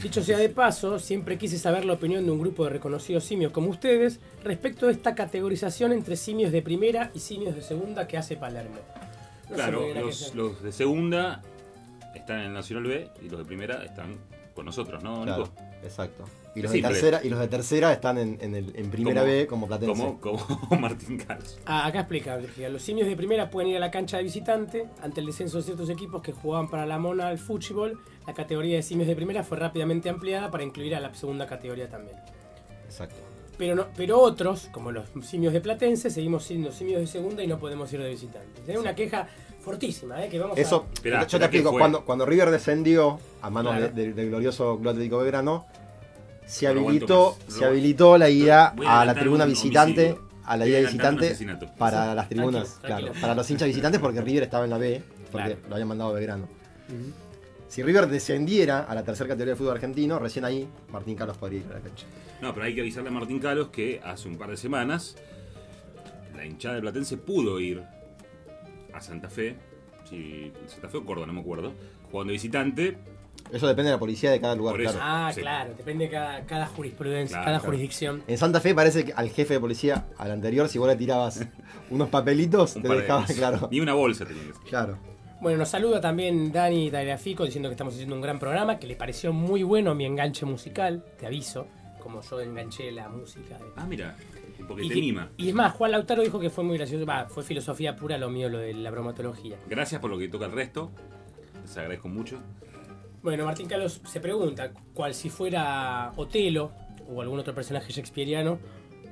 Dicho sea de paso, siempre quise saber la opinión de un grupo de reconocidos simios como ustedes respecto de esta categorización entre simios de primera y simios de segunda que hace Palermo. No claro, los, de segunda están en el Nacional B y los de primera están con nosotros, ¿no, Claro, Nico? Exacto. Y los, de simple. tercera, y los de tercera están en, en el- en primera Como- B como Platense. Como, como Martín Carlos. Ah, acá explica, Virginia. Los simios de primera pueden ir a la cancha de visitante. Ante el descenso de ciertos equipos que jugaban para la Mona al fútbol, la categoría de simios de primera fue rápidamente ampliada para incluir a la segunda categoría también. Exacto. Pero, no, pero otros, como los simios de Platense, seguimos siendo simios de segunda y no podemos ir de visitantes. Es una queja fortísima, ¿eh? Que vamos Eso, a... Esperá, yo te explico, cuando, cuando River descendió a manos Claro. de- de- del glorioso Club Atlético Belgrano, se No habilitó, se habilitó la ida Voy a a la tribuna un visitante, homicidio. a la Voy ida a adelantar un visitante para Sí, las tribunas, tranquilo, tranquilo. claro, para los hinchas visitantes porque River estaba en la B, porque Claro. lo habían mandado a Belgrano. Si River descendiera a la tercera categoría de fútbol argentino, recién ahí Martín Carlos podría ir a la cancha. No, pero hay que avisarle a Martín Carlos que hace un par de semanas la hinchada de Platense pudo ir a Santa Fe, si Santa Fe o Córdoba, no me acuerdo, jugando visitante. Eso depende de la policía de cada lugar, Por eso. claro. Ah, Sí. claro, depende de cada, cada jurisprudencia, Claro, cada claro. jurisdicción. En Santa Fe parece que al jefe de policía, al anterior, si vos le tirabas unos papelitos, Un te de dejaba, claro. Ni una bolsa tenía que ser. Claro. Bueno, nos saluda también Dani Tagliafico diciendo que estamos haciendo un gran programa, que le pareció muy bueno mi enganche musical, te aviso, como yo enganché la música. de- Ah, mira, porque Y, te que- y es más, Juan Lautaro dijo que fue muy gracioso, va, fue filosofía pura lo mío, lo de la bromatología. Gracias por lo que toca el resto. Les agradezco mucho. Bueno, Martín Carlos se pregunta, cual si fuera Otelo o algún otro personaje shakespeariano,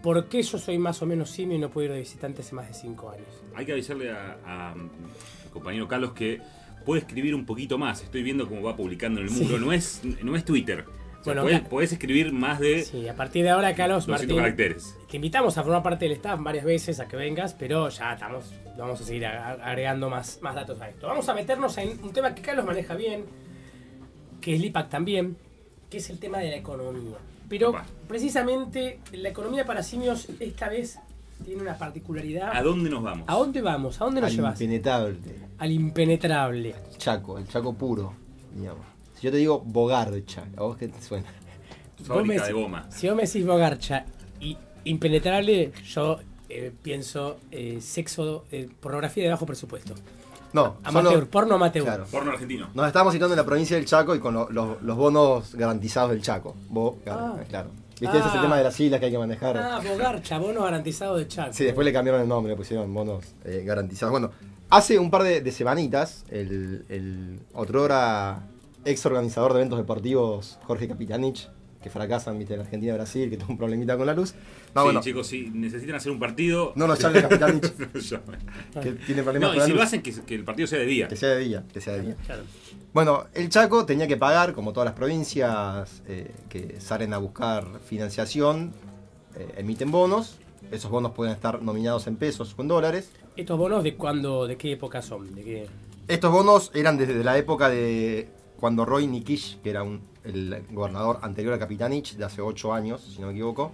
¿por qué yo soy más o menos simio y no puedo ir de visitante hace más de 5 años? Hay que avisarle a, a- al compañero Carlos que puede escribir un poquito más. Estoy viendo cómo va publicando en el muro. Sí. No, es, no es Twitter. O sea, Bueno, podés, acá- podés escribir más de Sí, a partir de ahora, Carlos 200 Martín, caracteres. te invitamos a formar parte del staff varias veces a que vengas, pero ya estamos, vamos a seguir ag- agregando más, más datos a esto. Vamos a meternos en un tema que Carlos maneja bien, que es Lipac también, que es el tema de la economía. Pero Opa. precisamente la economía para simios esta vez tiene una particularidad. ¿A dónde nos vamos? ¿A dónde vamos? ¿A dónde nos Al llevas? impenetrable. Al impenetrable. Chaco, el Chaco puro, digamos. Yo te digo Bogarcha, ¿a vos qué te suena? Me Fábrica de goma. Si vos me decís Bogarcha y impenetrable, yo eh, pienso eh, sexo, eh, pornografía de bajo presupuesto. No, Amateur, solo- porno amateur. Claro. Porno argentino. Nos estamos situando en la provincia del Chaco y con lo- los- los bonos garantizados del Chaco. Bo, Ah. claro. ¿Viste? Ese es el Ah. tema de las islas que hay que manejar. Ah, Bogarcha, bono garantizado de Chaco. Sí, después le cambiaron el nombre, le pusieron bonos eh, garantizados. Bueno, hace un par de, de semanitas, el, el otrora ex organizador de eventos deportivos, Jorge Capitanich, que fracasan ¿viste? en Argentina y Brasil, que tuvo un problemita con la luz. No, sí, bueno, chicos, si necesitan hacer un partido. No nos llamen llamen. que tiene problemas No, con y la si lo hacen, que, que el partido sea de día. Que sea de día, que sea de día. Claro. Bueno, el Chaco tenía que pagar, como todas las provincias eh, que salen a buscar financiación, eh, emiten bonos. Esos bonos pueden estar nominados en pesos o en dólares. ¿Estos bonos de cuándo, de qué época son? ¿De qué? Estos bonos eran desde la época de cuando Roy Nikish, que era un- el gobernador anterior a Capitanich, de hace 8 años, si no me equivoco,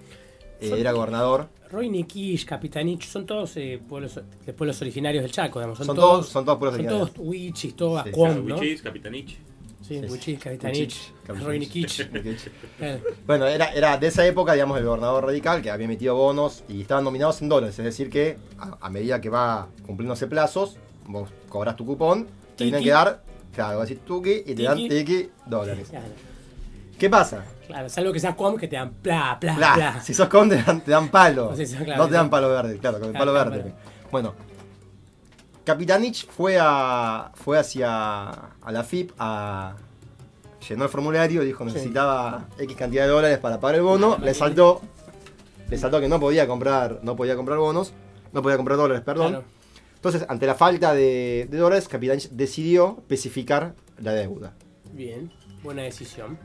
eh, era gobernador. Roy Nikish, Capitanich, son todos eh, pueblos, de pueblos originarios del Chaco, digamos. Son, Son todos, todos- son todos pueblos Son originarios. todos wichis, todos Sí. Wichis, Capitanich. Sí, wichis. Capitanich, Roy Nikish. Bueno, era, era de esa época, digamos, el gobernador radical que había emitido bonos y estaban nominados en dólares. Es decir, que a, a medida que va cumpliéndose plazos, vos cobras tu cupón, te tienen que dar, claro, vas a decir tuki y te dan Tiki. dólares. Claro, ¿Qué pasa? claro, salvo que seas Cuom que te dan pla, pla, pla. Si sos conde, te dan, te dan palo. No claro, te dan palo verde, claro, con el palo verde. claro. Bueno, Capitanich fue a fue hacia a la FIP a llenó el formulario, dijo necesitaba X cantidad de dólares para pagar el bono, le saltó le saltó que no podía comprar no podía comprar bonos No podía comprar dólares, perdón. Claro. Entonces, ante la falta de, de dólares, Capitanich decidió especificar la deuda. Bien, buena decisión.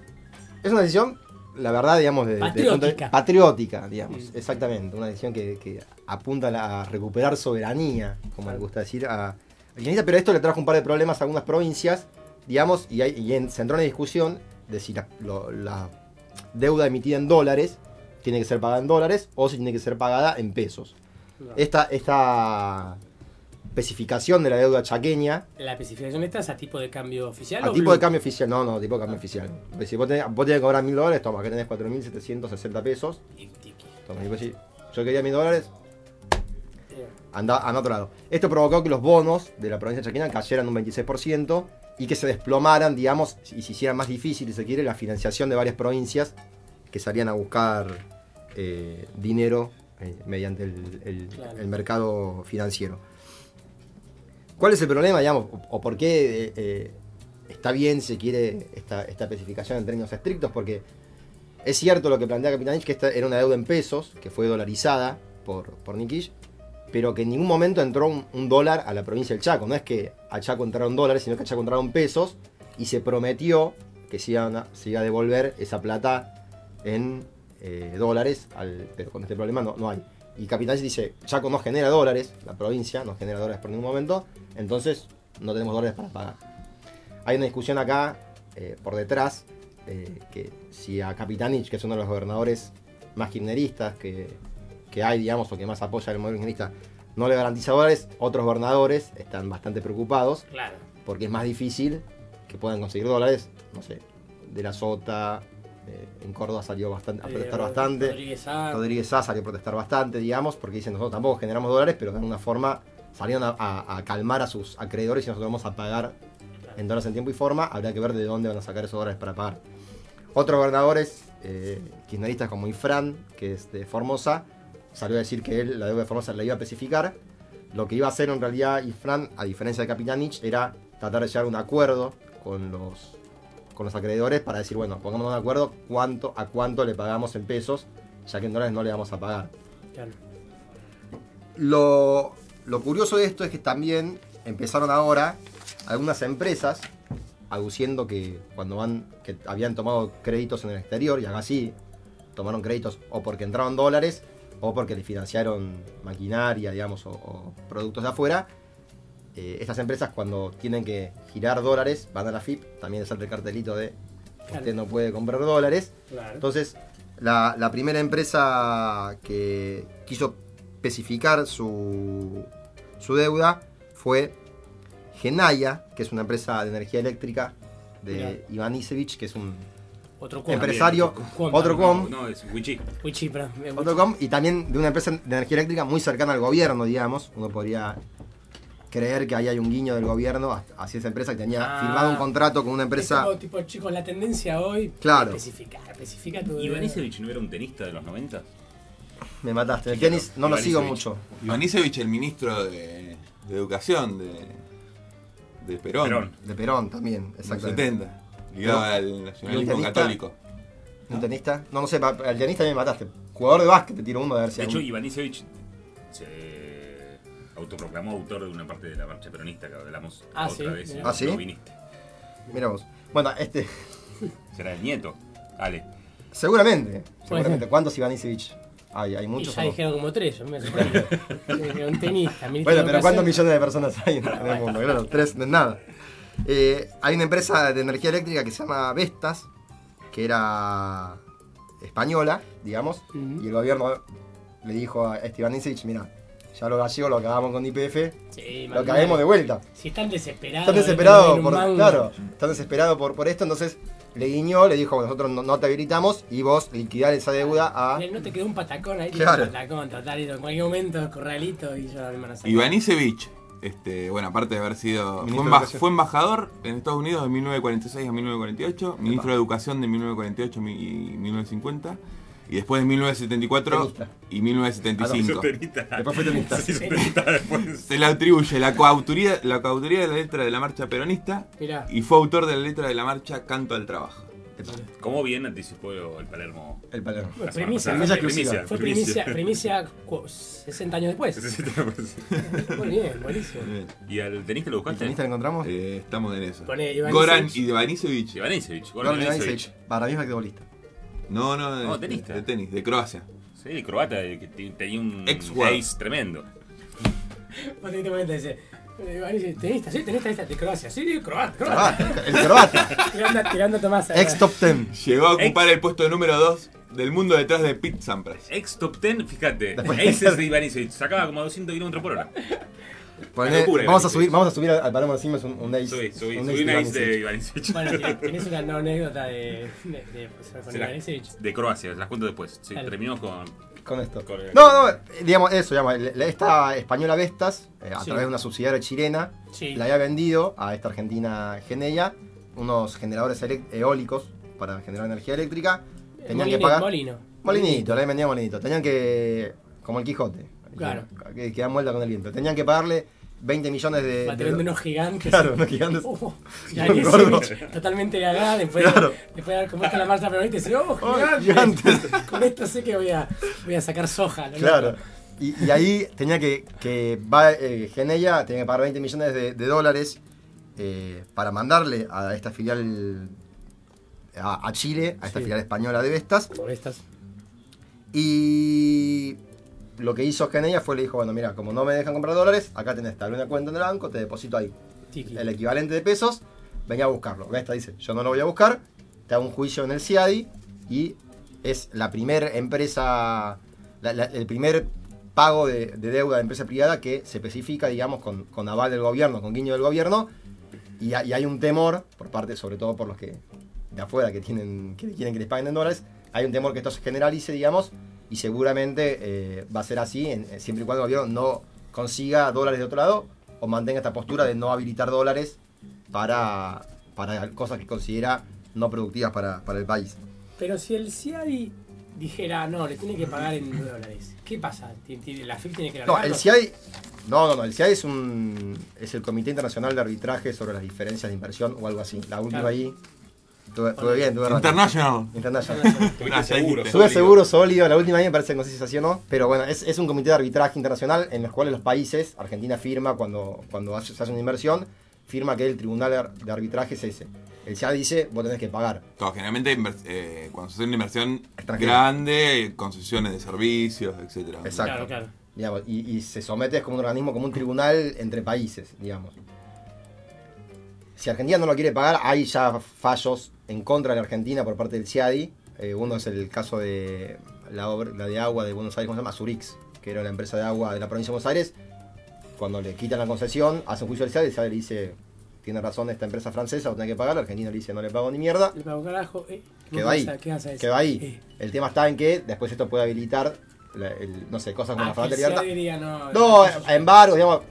Es una decisión, la verdad, digamos, de, Patriótica. patriótica, digamos, Mm. exactamente. Una decisión que, que apunta a, la- recuperar soberanía, como le gusta decir a, a pero esto le trajo un par de problemas a algunas provincias, digamos, y, hay- y en- se entró en discusión de si la, lo- la deuda emitida en dólares tiene que ser pagada en dólares o si tiene que ser pagada en pesos. Esta, esta especificación de la deuda chaqueña ¿La especificación esta es a tipo de cambio oficial a o tipo blue? de cambio oficial, no, no, tipo de cambio oficial. Pues si vos tenés, vos tenés que cobrar mil dólares, toma, que tenés 4.760 pesos. Toma, y vos decís, yo quería mil dólares, anda, anda a otro lado. Esto provocó que los bonos de la provincia chaqueña cayeran un 26% y que se desplomaran, digamos, y se hiciera más difícil, si se quiere, la financiación de varias provincias que salían a buscar eh, dinero eh, mediante el, el- Claro. el mercado financiero. ¿Cuál es el problema, digamos, o, por qué eh, eh, está bien, si quiere, esta, esta especificación en términos estrictos? Porque es cierto lo que plantea Capitanich, que esta era una deuda en pesos, que fue dolarizada por, por Nikish, pero que en ningún momento entró un, dólar a la provincia del Chaco. No es que a Chaco entraron dólares, sino que a Chaco entraron pesos y se prometió que se, iba a devolver esa plata en eh, dólares, pero con este problema no, no hay. Y Capitanich dice, Chaco no genera dólares, la provincia no genera dólares por ningún momento, entonces no tenemos dólares para pagar. Hay una discusión acá eh, por detrás, eh, que si a Capitanich, que es uno de los gobernadores más kirchneristas que, que hay, digamos, o que más apoya el modelo kirchnerista, no le garantiza dólares, otros gobernadores están bastante preocupados, Claro. porque es más difícil que puedan conseguir dólares, no sé, de la Sota, eh, en Córdoba salió bastante, a Eh, protestar bastante. Rodríguez Sá. Rodríguez Sá salió a protestar bastante, digamos, porque dicen nosotros tampoco generamos dólares, pero de alguna forma salieron a, a- a calmar a sus acreedores y nosotros vamos a pagar en dólares en tiempo y forma. Habrá que ver de dónde van a sacar esos dólares para pagar. Otros gobernadores eh, kirchneristas como Ifrán, que es de Formosa, salió a decir que él la deuda de Formosa la iba a especificar. Lo que iba a hacer en realidad Ifrán, a diferencia de Capitanich, era tratar de llegar a un acuerdo con los, con los acreedores para decir, bueno, pongámonos de acuerdo cuánto, a cuánto le pagamos en pesos, ya que en dólares no le vamos a pagar. Claro. Lo, lo curioso de esto es que también empezaron ahora algunas empresas aduciendo que cuando van, que habían tomado créditos en el exterior, y acá sí, tomaron créditos o porque entraron dólares o porque le financiaron maquinaria, digamos, o, o productos de afuera. Eh, estas empresas cuando tienen que girar dólares van a la FIP, también les salta el cartelito de Claro. usted no puede comprar dólares. Claro. Entonces, la, la primera empresa que quiso especificar su, su deuda fue Genaya, que es una empresa de energía eléctrica de Iván Isevich, que es un Otro com. empresario, Com. otro com, No, es Wichi. Wichi, pero- eh, otro com, y también de una empresa de energía eléctrica muy cercana al gobierno, digamos. Uno podría creer que ahí hay un guiño del gobierno hacia esa empresa que tenía Ah. firmado un contrato con una empresa. Es como, tipo, chicos, la tendencia hoy. Claro. Especifica, especifica tu. ¿Ivanisevich no era un tenista de los 90? Me mataste. El tenis no lo sigo mucho. Ivanisevich, el ministro de, de Educación de, de Perón. Perón. De Perón también, exactamente. 70. Ligado Pero- al ¿Y un nacionalismo tenista? católico. ¿Un tenista? No, no sé, al tenista me mataste. Jugador de básquet te tiro uno de ver si De hecho, algún- Ivanisevich se autoproclamó autor de una parte de la marcha peronista que hablamos Ah, otra sí, vez. y no ¿Ah, sí? viniste. Mira vos. Bueno, este. Será el nieto. Ale. Seguramente. Seguramente. ¿Cuántos Ivanisevich? Hay, hay Y muchos. ya o no? dijeron como tres, yo me sorprendí. Un tenista, Bueno, pero. ¿cuántos millones de personas hay en el mundo? Claro, tres no es nada. Eh, hay una empresa de energía eléctrica que se llama Vestas, que era española, digamos, y el gobierno le dijo a este Ivanisevich, mira, ya lo gallego lo acabamos con Sí, lo caemos de vuelta. Si están desesperados. Están de desesperados por, mango. claro, están desesperados por, por esto, entonces le guiñó, le dijo, nosotros no, no te habilitamos y vos liquidar esa deuda a... No te quedó un patacón ahí, Claro. un patacón total, y en cualquier momento, corralito y ya me van a sacar. Ivanisevich, este, bueno, aparte de haber sido. Emba- fue embajador en Estados Unidos de 1946 a 1948, ministro de Educación de 1948 y 1950, y después de 1974 Tenista. y 1975. Después fue tenista. Se hizo tenista después. Se le atribuye la coautoría, la coautoría de la letra de la marcha peronista Mirá. y fue autor de la letra de la marcha Canto al Trabajo. Como bien anticipó el Palermo. El Palermo. La semana Primicia, fue primicia, Fue primicia, primicia cu- 60 años después. Muy bien, buenísimo. ¿Y al tenista lo buscaste? tenista lo encontramos? Eh, estamos en eso. Pone. Goran Ivanisevic. Ivanisevic. Goran Ivanisevic. Para mí es basquetbolista. No, no, de, No, tenista. de tenis, de Croacia. Sí, croata, eh, que te- tenía un Ex ace tremendo. Vos te momento dice, eh, Ivanisevic, tenista, sí, tenista, tenista, de Croacia, sí, de croata, Croata, el croata. tirando, tirando Tomás. Ex top 10. Llegó a ocupar el puesto número 2 del mundo detrás de Pete Sampras. Ex top 10, fíjate. Después- Aces de Ivanisevic. Sacaba como 200 kilómetros por hora. Poné- Una locura, vamos, a subir, vamos a subir al Palermo de Siemens un, un ace. Subí, subí, un subí un ace de. Ivanisevic. Bueno, tenés- una no anécdota de, de, de- con la- de Croacia, las cuento después. Sí, Dale. terminamos con. Con esto. con el- No, no, digamos eso, digamos, esta española Vestas, eh, a Sí. través de una subsidiaria chilena, Sí. la había vendido a esta argentina Geneia unos generadores eólicos para generar energía eléctrica. Tenían que pagar. Molino. Molinito, la vendido Molinito. Tenían que. como el Quijote. Claro. Que, que dan vuelta con el viento. Tenían que pagarle 20 millones de. Va de- teniendo unos gigantes. Claro, unos gigantes. Oh, Y Ivanisevic, totalmente gagada. Después, Claro. después de ver cómo está la marcha peronista, dice, oh, Oh, gigantes. gigantes. Con esto sé que voy a, voy a sacar soja. ¿no? Claro. Y, y ahí tenía que, que va, eh, Geneia tenía que pagar 20 millones de, de dólares eh, para mandarle a esta filial a, a Chile, a esta Sí. filial española de Vestas. Por estas. Y lo que hizo Geneia fue le dijo, bueno, mira, como no me dejan comprar dólares, acá tenés, te abrí una cuenta en el banco, te deposito ahí Tiki. el equivalente de pesos, venía a buscarlo. Vesta dice, yo no lo voy a buscar, te hago un juicio en el CIADI y es la primera empresa, la- la- el primer pago de, de deuda de empresa privada que se especifica, digamos, con, con aval del gobierno, con guiño del gobierno, y, ha- y hay un temor, por parte, sobre todo por los que de afuera que tienen que quieren que les paguen en dólares, hay un temor que esto se generalice, digamos, y seguramente eh, va a ser así en- siempre y cuando el gobierno no consiga dólares de otro lado o mantenga esta postura de no habilitar dólares para, para cosas que considera no productivas para, para el país. Pero si el CIADI dijera, no, le tiene que pagar en dólares, ¿qué pasa? ¿Ti- ti- ¿La FIP tiene que No, largarlo? el CIAI. No, no, no. El CIAI es un. es el Comité Internacional de Arbitraje sobre las diferencias de inversión o algo así. La última Claro. ahí. Estuve, estuve bien, estuve rápido. International. International. Dijiste. Estuve seguro, sólido. La última ahí me parece que no sé si se no. Pero bueno, es, es un comité de arbitraje internacional en los cuales los países, Argentina firma cuando, cuando hace- se hace una inversión, firma que el tribunal de ar- de arbitraje es ese. El CIAI dice, vos tenés que pagar. Claro, generalmente eh, cuando se hace una inversión Extranjera. grande, concesiones de servicios, etcétera. Exacto. Digamos, y, y se somete es como un organismo, como un tribunal entre países, digamos. Si Argentina no lo quiere pagar, hay ya fallos en contra de la Argentina por parte del CIADI. Eh, uno es el caso de la, obra- la de agua de Buenos Aires, ¿cómo se llama? Zurix, que era la empresa de agua de la provincia de Buenos Aires. Cuando le quitan la concesión, hace un juicio al CIADI, el CIADI le dice, tiene razón esta empresa francesa, lo tiene que pagar. La Argentina le dice, no le pago ni mierda. Le pago carajo. Eh, ¿qué Quedó ahí. Quedó ahí. Eh, El tema está en que después esto puede habilitar, la- el- no sé, cosas como ah, la de libertad. No, No, no, embargo, digamos,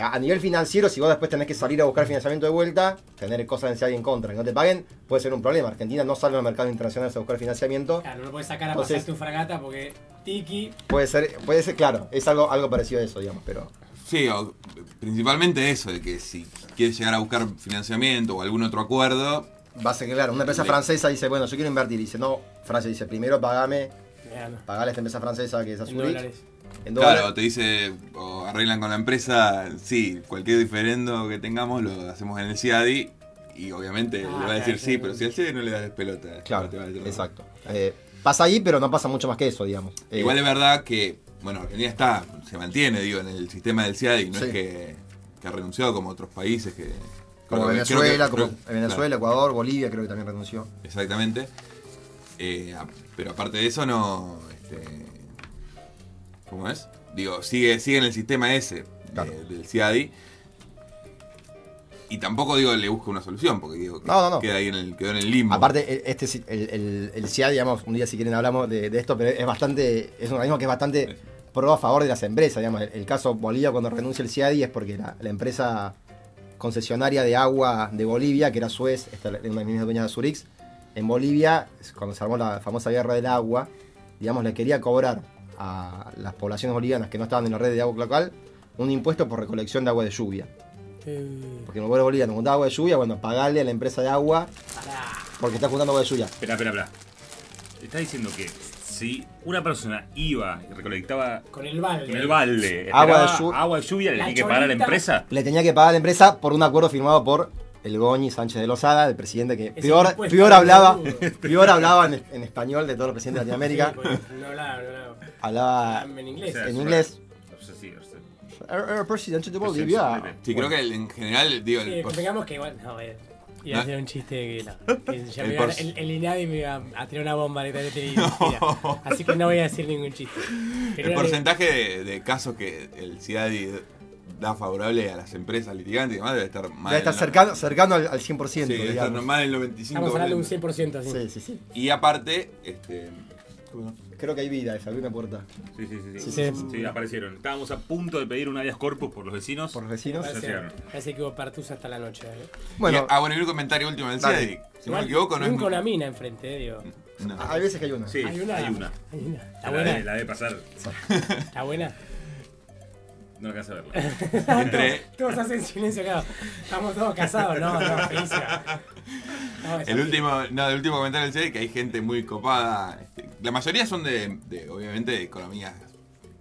a a nivel financiero, si vos después tenés que salir a buscar financiamiento de vuelta, tener cosas en CIADI en contra, que no te paguen, puede ser un problema. Argentina no sale al mercado internacional a buscar financiamiento. Claro, no lo puedes sacar a Entonces- pasar tu fragata porque Tiki. Puede ser, puede ser, claro, es algo, algo parecido a eso, digamos, pero. Sí, o- principalmente eso, de que si quieres llegar a buscar financiamiento o algún otro acuerdo, Va a ser que, claro, una empresa Le- francesa dice, bueno, yo quiero invertir, y dice, no, Francia dice, primero pagame, Claro. pagale a esta empresa francesa que es dólares. En dólares. claro, te dice, o arreglan con la empresa, sí, cualquier diferendo que tengamos lo hacemos en el CIADI y obviamente Ah, le va a decir claro, sí, pero si al CIADI no le das pelota. Claro, no te va a decir nada. exacto. Eh, pasa ahí, pero no pasa mucho más que eso, digamos. Eh, Igual es verdad que, bueno, Argentina está, se mantiene, digo, en el sistema del CIADI, no Sí. es que, que ha renunciado como otros países que... como que- Venezuela, que- como creo- Venezuela, claro, Ecuador, Bolivia, creo que también renunció. exactamente. Eh, pero aparte de eso, no... Este, ¿Cómo es? Digo, sigue, sigue en el sistema ese de- del CIADI. Y tampoco digo le busca una solución, porque digo que No, no, no. queda ahí en el, quedó en el limbo. Aparte, el- este sí- el, el, el CIA, digamos, un día si quieren hablamos de, de esto, pero es bastante, es un organismo que es bastante pro a favor de las empresas, digamos. El, el caso Bolivia cuando renuncia el CIADI es porque la, la empresa concesionaria de agua de Bolivia, que era Suez, esta es una de las mismas dueñas de Zurich, en Bolivia, cuando se armó la famosa guerra del agua, digamos, le quería cobrar a las poblaciones bolivianas que no estaban en la red de agua local un impuesto por recolección de agua de lluvia. Eh, Porque en el pueblo boliviano, cuando agua de lluvia, bueno, pagarle a la empresa de agua porque está juntando agua de lluvia. Espera, espera, espera. Estás diciendo que si una persona iba y recolectaba Con el balde. con el balde Agua de agua lluvia, le tiene que pagar a la empresa. Le tenía que pagar a la empresa por un acuerdo firmado por el Goñi Sánchez de Lozada, el presidente que peor, impuesto peor hablaba, peor hablaba en, en español de todos los presidentes de Latinoamérica. Sí, porque no hablaba, no hablaba. Hablaba En inglés. en inglés. O sea, sí, o sea, "Er- er, presidente de Bolivia. de- Sí, creo que el- en general, digo, Sí, el que igual. No, eh, iba a ¿No? hacer un chiste que no. Que ya El me iba- el, el INADI me iba a tirar una bomba y mentira. Así que no voy a decir ningún chiste. Pero el porcentaje de, de casos que el CIADI da favorable a las empresas litigantes y demás debe estar más Debe estar cercano, cercano al, al 100%. Sí, debe estar más del 95%. Estamos hablando de un 100% así. Sí, sí, sí. Y aparte, este, Creo que hay vida, esa, abrí una puerta. Sí, sí, sí, sí. Sí, Sí, aparecieron. Estábamos a punto de pedir un habeas corpus por los vecinos. Por los vecinos. Parece, que hubo partusa hasta la noche. ¿eh? Bueno, y- ah, bueno, y un comentario último del. Si no me equivoco, no es. nunca una mina enfrente, eh, digo. no. hay veces que hay una. Sí, Hay una. hay una. Hay una. ¿Está La buena? de, la de pasar. ¿Está buena? No alcanza a verla. Entre- Todos hacen silencio acá. Estamos todos casados, no, no, El último, no, el último comentario del CIADI que hay gente muy copada. este, la mayoría son de, de, obviamente, de economías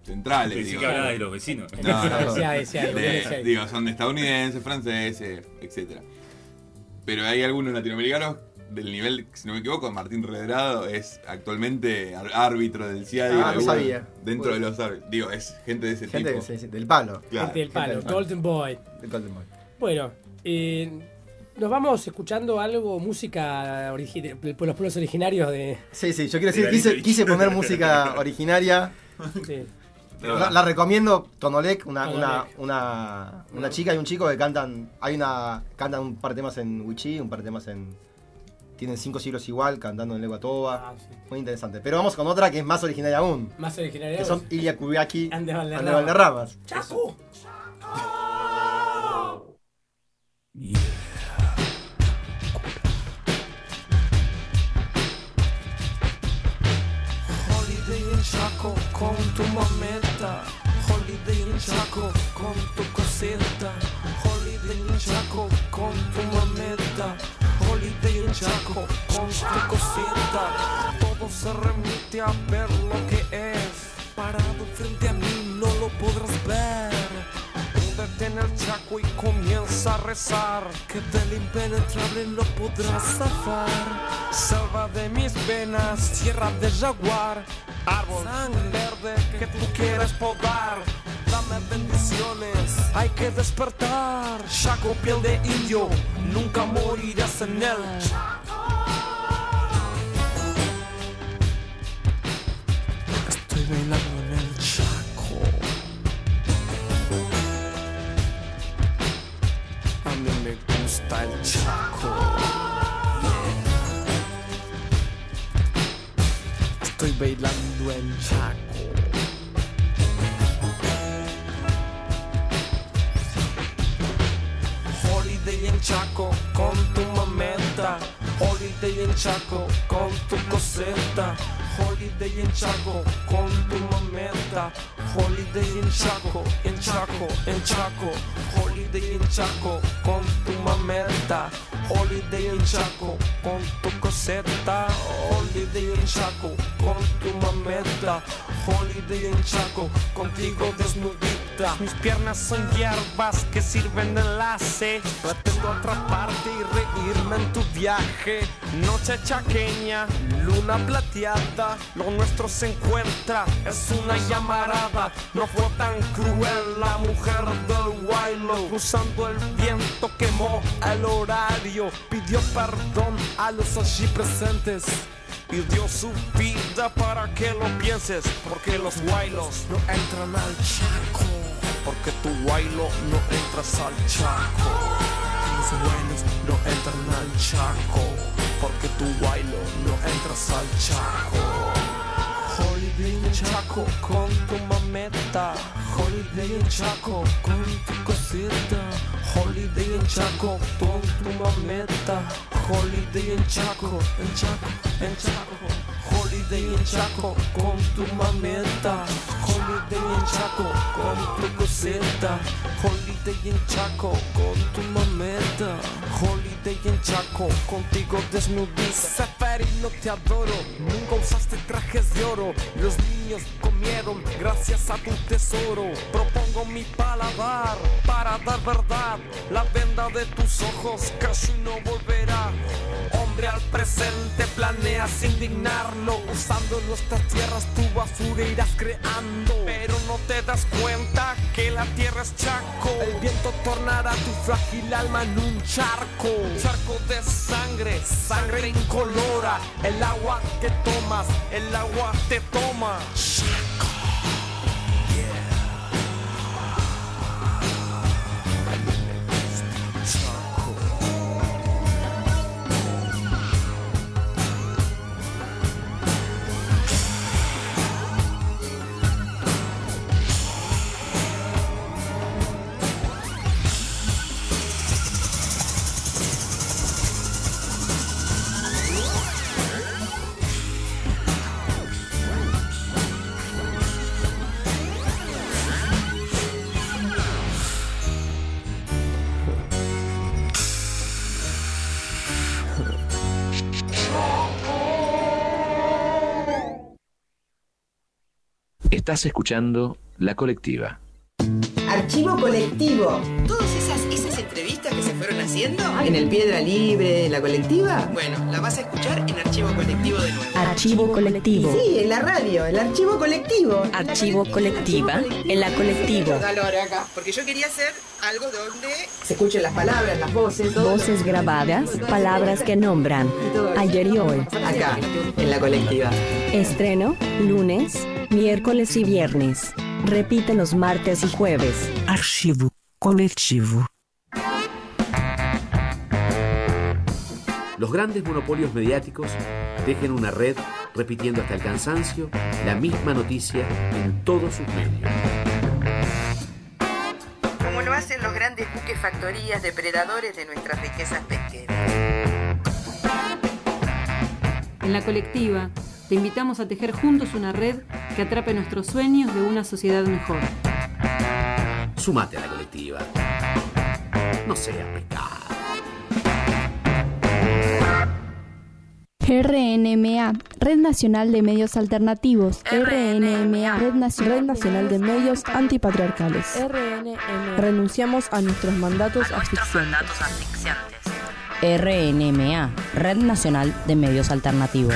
centrales. Pensé digo. que hablaba de los vecinos. No, no, De- decía. digo, son de estadounidenses, franceses, etcétera. Pero hay algunos latinoamericanos del nivel, si no me equivoco, Martín Redrado es actualmente árbitro del CIADI. Ah, no sabía. Dentro de los árbitros. Digo, es gente de ese Gente tipo. sí, del palo. Claro. Gente del palo, Gente del Golden Boy. Del Golden Boy. Bueno, eh, nos vamos escuchando algo, música de los pueblos originarios de. Sí, sí, yo quiero decir, De quise, poner música originaria. Sí. La, la recomiendo, Tonolek, una, una, Tonolek. una, una chica y un chico que cantan, hay una, cantan un par de temas en Wichí, un par de temas en... Tienen cinco siglos igual, cantando en lengua toba. Ah, sí. Muy interesante. Pero vamos con otra que es más originaria aún. Más originalidad. Que son Ilya Kubiaki, Ande Valderrama. Ande Valderramas. ¡Chaco! Holiday en Chaco con tu mameta. Holiday en Chaco con tu cosita. Tu cosita. Todo se remite a ver lo que es. Parado frente a mí no lo podrás ver. Húndete en el Chaco y comienza a rezar. Que del impenetrable no podrás zafar. Selva de mis venas, tierra de jaguar. Árbol verde que tú quieres podar. Dame bendiciones, hay que despertar. Chaco, piel de indio, nunca morirás en él. Bailando en el Chaco. A mí me gusta el Chaco. Estoy bailando en Chaco. Holiday en Chaco con tu mameta. Holiday en Chaco con tu coseta. Holiday en Chaco con tu mameta. Holiday en Chaco, en Chaco, en Chaco. Holiday en Chaco con tu mameta. Holiday en Chaco con tu coseta. Holiday en Chaco con tu mameta. Holiday en Chaco contigo Mis piernas son hierbas que sirven de enlace. Pretendo atraparte y reírme en tu viaje. Noche chaqueña, luna plateada. Lo nuestro se encuentra, es una llamarada. No fue tan cruel la mujer del Wailo. Cruzando el viento quemó el horario. Pidió perdón a los allí presentes y dio su vida para que lo pienses. Porque los guaylos no entran al chaco. Porque tu guaylo no entras al chaco. Los guaylos no entran al chaco. Porque tu guaylo no entras al chaco. Holiday en Chaco con tu mameta. Holiday en Chaco con tu cosita. Holiday en Chaco con tu mameta. Holiday en Chaco, en Chaco, en Chaco. Holiday en Chaco con tu mameta. Holiday Chaco con tu. Holiday Chaco con tu mameta. Holiday Holiday en Chaco, contigo desnudiza. No te adoro, nunca usaste trajes de oro. Los niños comieron gracias a tu tesoro. Propongo mi paladar para dar verdad. La venda de tus ojos casi no volverá. Hombre al presente planeas indignarlo Usando nuestras tierras tu basura irás creando Pero no te das cuenta que la tierra es chaco El viento tornará tu frágil alma en un charco charco de sangre, sangre incolora El agua que tomas, el agua te toma Estás escuchando La Colectiva. Archivo colectivo. Todas esas, esas entrevistas que se fueron haciendo en el Piedra Libre, en la colectiva, bueno, la vas a escuchar en Archivo Colectivo de nuevo. Archivo colectivo. Sí, en la radio, el archivo colectivo. Archivo colectiva en la colectiva. calor acá, porque yo quería hacer algo donde se escuchen las palabras, las voces, todo. Voces grabadas, palabras que nombran. Ayer y hoy. Acá, en la colectiva. Estreno, lunes, miércoles y viernes. Repite los martes y jueves. Archivo colectivo. Los grandes monopolios mediáticos tejen una red repitiendo hasta el cansancio la misma noticia en todos sus medios. Como lo hacen los grandes buques factorías depredadores de nuestras riquezas pesqueras. En la colectiva, te invitamos a tejer juntos una red que atrape nuestros sueños de una sociedad mejor. Sumate a la colectiva. No sea pecado. RNMA, Red Nacional de Medios Alternativos. RNMA, Red, Naci- Red Nacional de Medios Antipatriarcales. RNMA. Renunciamos a nuestros mandatos asfixiantes. RNMA, Red Nacional de Medios Alternativos.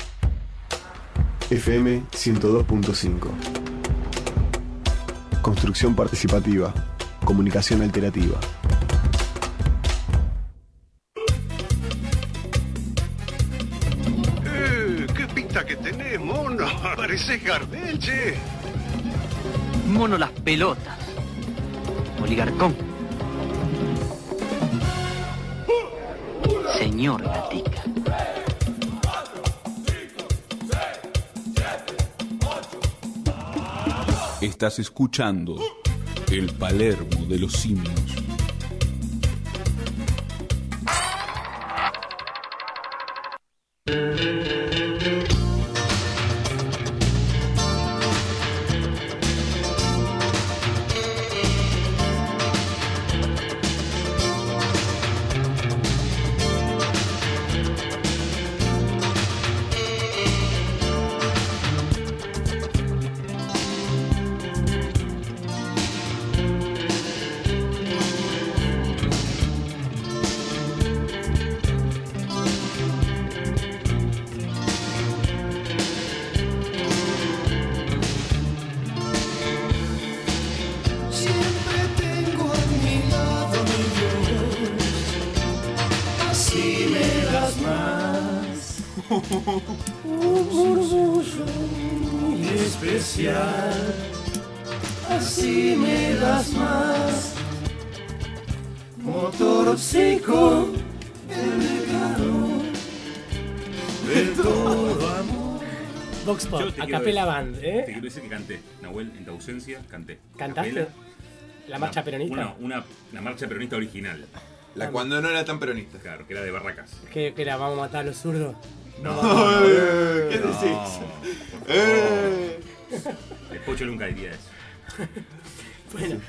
FM 102.5. Construcción participativa. Comunicación alternativa. Eh, ¿Qué pinta que tenés, mono? Pareces Gardel, che. Mono las pelotas. Oligarcón. Señor Gatica. Estás escuchando El Palermo de los Simios. Vox Pop, te Acapela decir- Band, Te ¿eh? quiero decir que canté. Nahuel, en tu ausencia, canté. ¿Cantaste? Acapela. ¿La marcha Una- peronista? Una, una, la marcha peronista original. La cuando no era tan peronista. Claro, que era de Barracas. ¿Qué, qué era? ¿Vamos a matar a los zurdos? No, no, ¿Qué no, decís? por favor. El Pocho nunca diría eso. Bueno,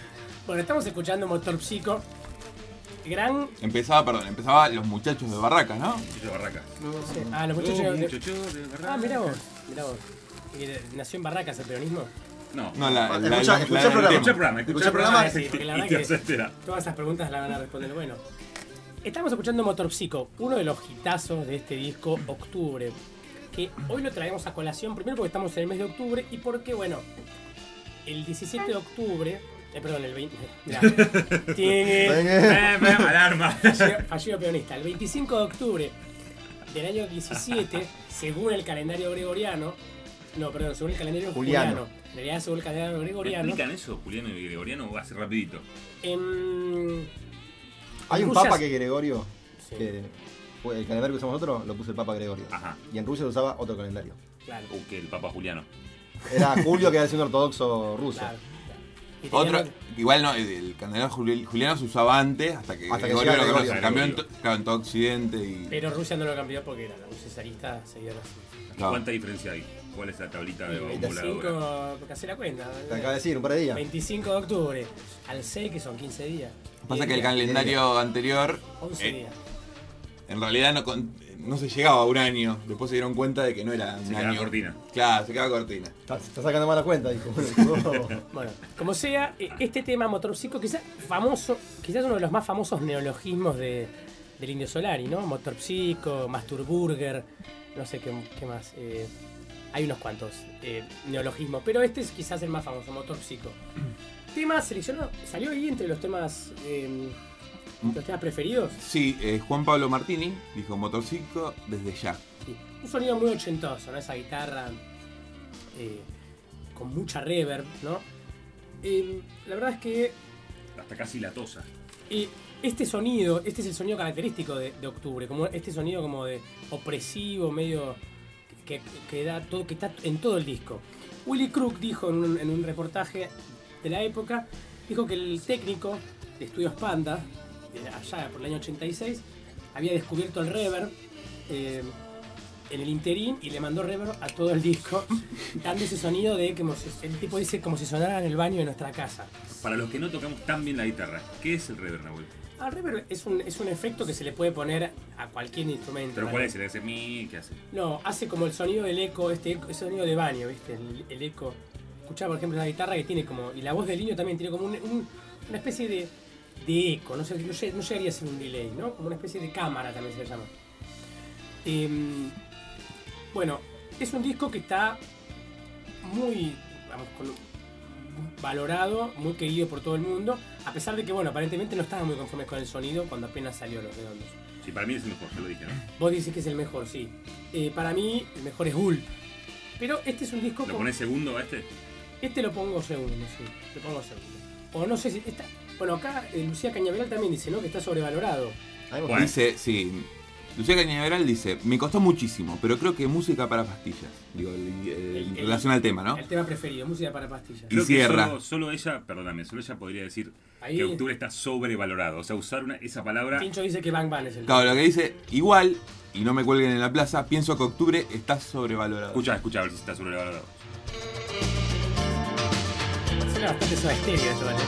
bueno, estamos escuchando Motor Psico. Gran. Empezaba, perdón, empezaba los muchachos de Barracas, ¿no? Muchachos de Barracas. sí, Ah, los muchachos. Los de- muchachos de Barracas. Ah, mirá vos. Mirá vos. ¿Nació en Barracas el peronismo? No. No, la, la, Escucha- la- escucha la- el programa. Escucha el programa, escucha el programa. Sí, porque la verdad y te que vas a enterar. todas esas preguntas las van a responder. Bueno, estamos escuchando Motor Psico, uno de los hitazos de este disco, Octubre. Que hoy lo traemos a colación, primero porque estamos en el mes de octubre y porque, bueno, el 17 de octubre. Eh, perdón, el 20. mirá. Tiene. Alarma. Fallido, fallido peronista. El 25 de octubre del año 17, según el calendario gregoriano. No, perdón, según el calendario Juliano. juliano. En realidad, según el calendario ¿Me gregoriano. explican eso, Juliano y Gregoriano? O hace rapidito. En. Hay un Rusia- papa que Gregorio. Sí. Que fue el calendario que usamos nosotros lo puso el papa Gregorio. Ajá. Y en Rusia se usaba otro calendario. Claro, O que el Papa Juliano. Era Julio que era el ortodoxo ruso. claro. Otro, igual no, el, juli- juliano se usaba antes, hasta que Hasta que Gregorio lo Gregorio. cambió en, claro, en todo Occidente y... Pero Rusia no lo cambió porque era la así. ¿Y Claro. ¿Cuánta diferencia hay? ¿Cuál es la tablita de Y voladora? 25, porque hace la cuenta. Te acaba de decir, un par de días. 25 de octubre al 6, que son 15 días. Pasa 10 que el calendario anterior 11 eh, días. en realidad no, no se llegaba a un año. Después se dieron cuenta de que no era un Se año. cortina. Claro, se quedaba cortina. Está, está sacando mala cuenta, dijo. Bueno, Bueno, como sea, eh, este tema motorpsico, quizás famoso, quizás uno de los más famosos neologismos de, del Indio Solari, ¿no? Motorpsico, Masturburger, no sé qué, qué más. eh, hay unos cuantos eh, neologismos, pero este es quizás el más famoso, Motorpsico. Tema seleccionado, salió ahí entre los temas, eh, los temas preferidos. Sí, eh, Juan Pablo Martini dijo motorcico desde ya. Sí. Un sonido muy ochentoso, ¿no? Esa guitarra eh, con mucha reverb, ¿no? Eh, la verdad es que Hasta casi latosa. Y este sonido, este es el sonido característico de, de Octubre, como este sonido como de opresivo, medio que, que da todo, que está en todo el disco. Willy Crook dijo en un, en un reportaje de la época, dijo que el técnico de Estudios Panda, allá por el año 86, había descubierto el reverb eh, en el interín y le mandó reverb a todo el disco, dando ese sonido de como si, el tipo dice como si sonara en el baño de nuestra casa. Para los que no tocamos tan bien la guitarra, ¿qué es el reverb, Nahuel? Ah, reverb es un, es un efecto que se le puede poner a cualquier instrumento. ¿Pero cuál es? ¿Le hace mi? ¿Qué hace? No, hace como el sonido del eco, este eco- ese sonido de baño, ¿viste? El, el eco. Escuchá, por ejemplo, la guitarra que tiene como. Y la voz del niño también tiene como un- un- una especie de, de eco, no sé, no, no llegaría a ser un delay, ¿no? Como una especie de cámara también se llama. Em, bueno, es un disco que está muy, vamos, con- valorado, muy querido por todo el mundo, a pesar de que, bueno, aparentemente no estaban muy conformes con el sonido cuando apenas salió Los Redondos. Sí, para mí es el mejor, ya lo dije, ¿no? Vos dices que es el mejor, sí. Eh, para mí, el mejor es Gulp. Pero este es un disco... ¿Lo con- pones segundo a este? Este lo pongo segundo, sí. Lo pongo segundo. O no sé si... Está... Bueno, acá eh, Lucía Cañaveral también dice, ¿no? Que está sobrevalorado. Dice, sí. Lucía Cañaveral dice, me costó muchísimo, pero creo que música para pastillas. Digo, el- el- en el- relación al tema, ¿no? El tema preferido, música para pastillas. Y Creo que cierra. Solo, solo ella, perdóname, solo ella podría decir Ahí- que octubre está sobrevalorado. O sea, usar una- esa palabra. Tincho dice que Bang Bang es el Claro, lo que dice, igual, y no me cuelguen en la plaza, pienso que octubre está sobrevalorado. Escucha, escucha a ver si está sobrevalorado. Suena bastante suave estéreo ¿vale?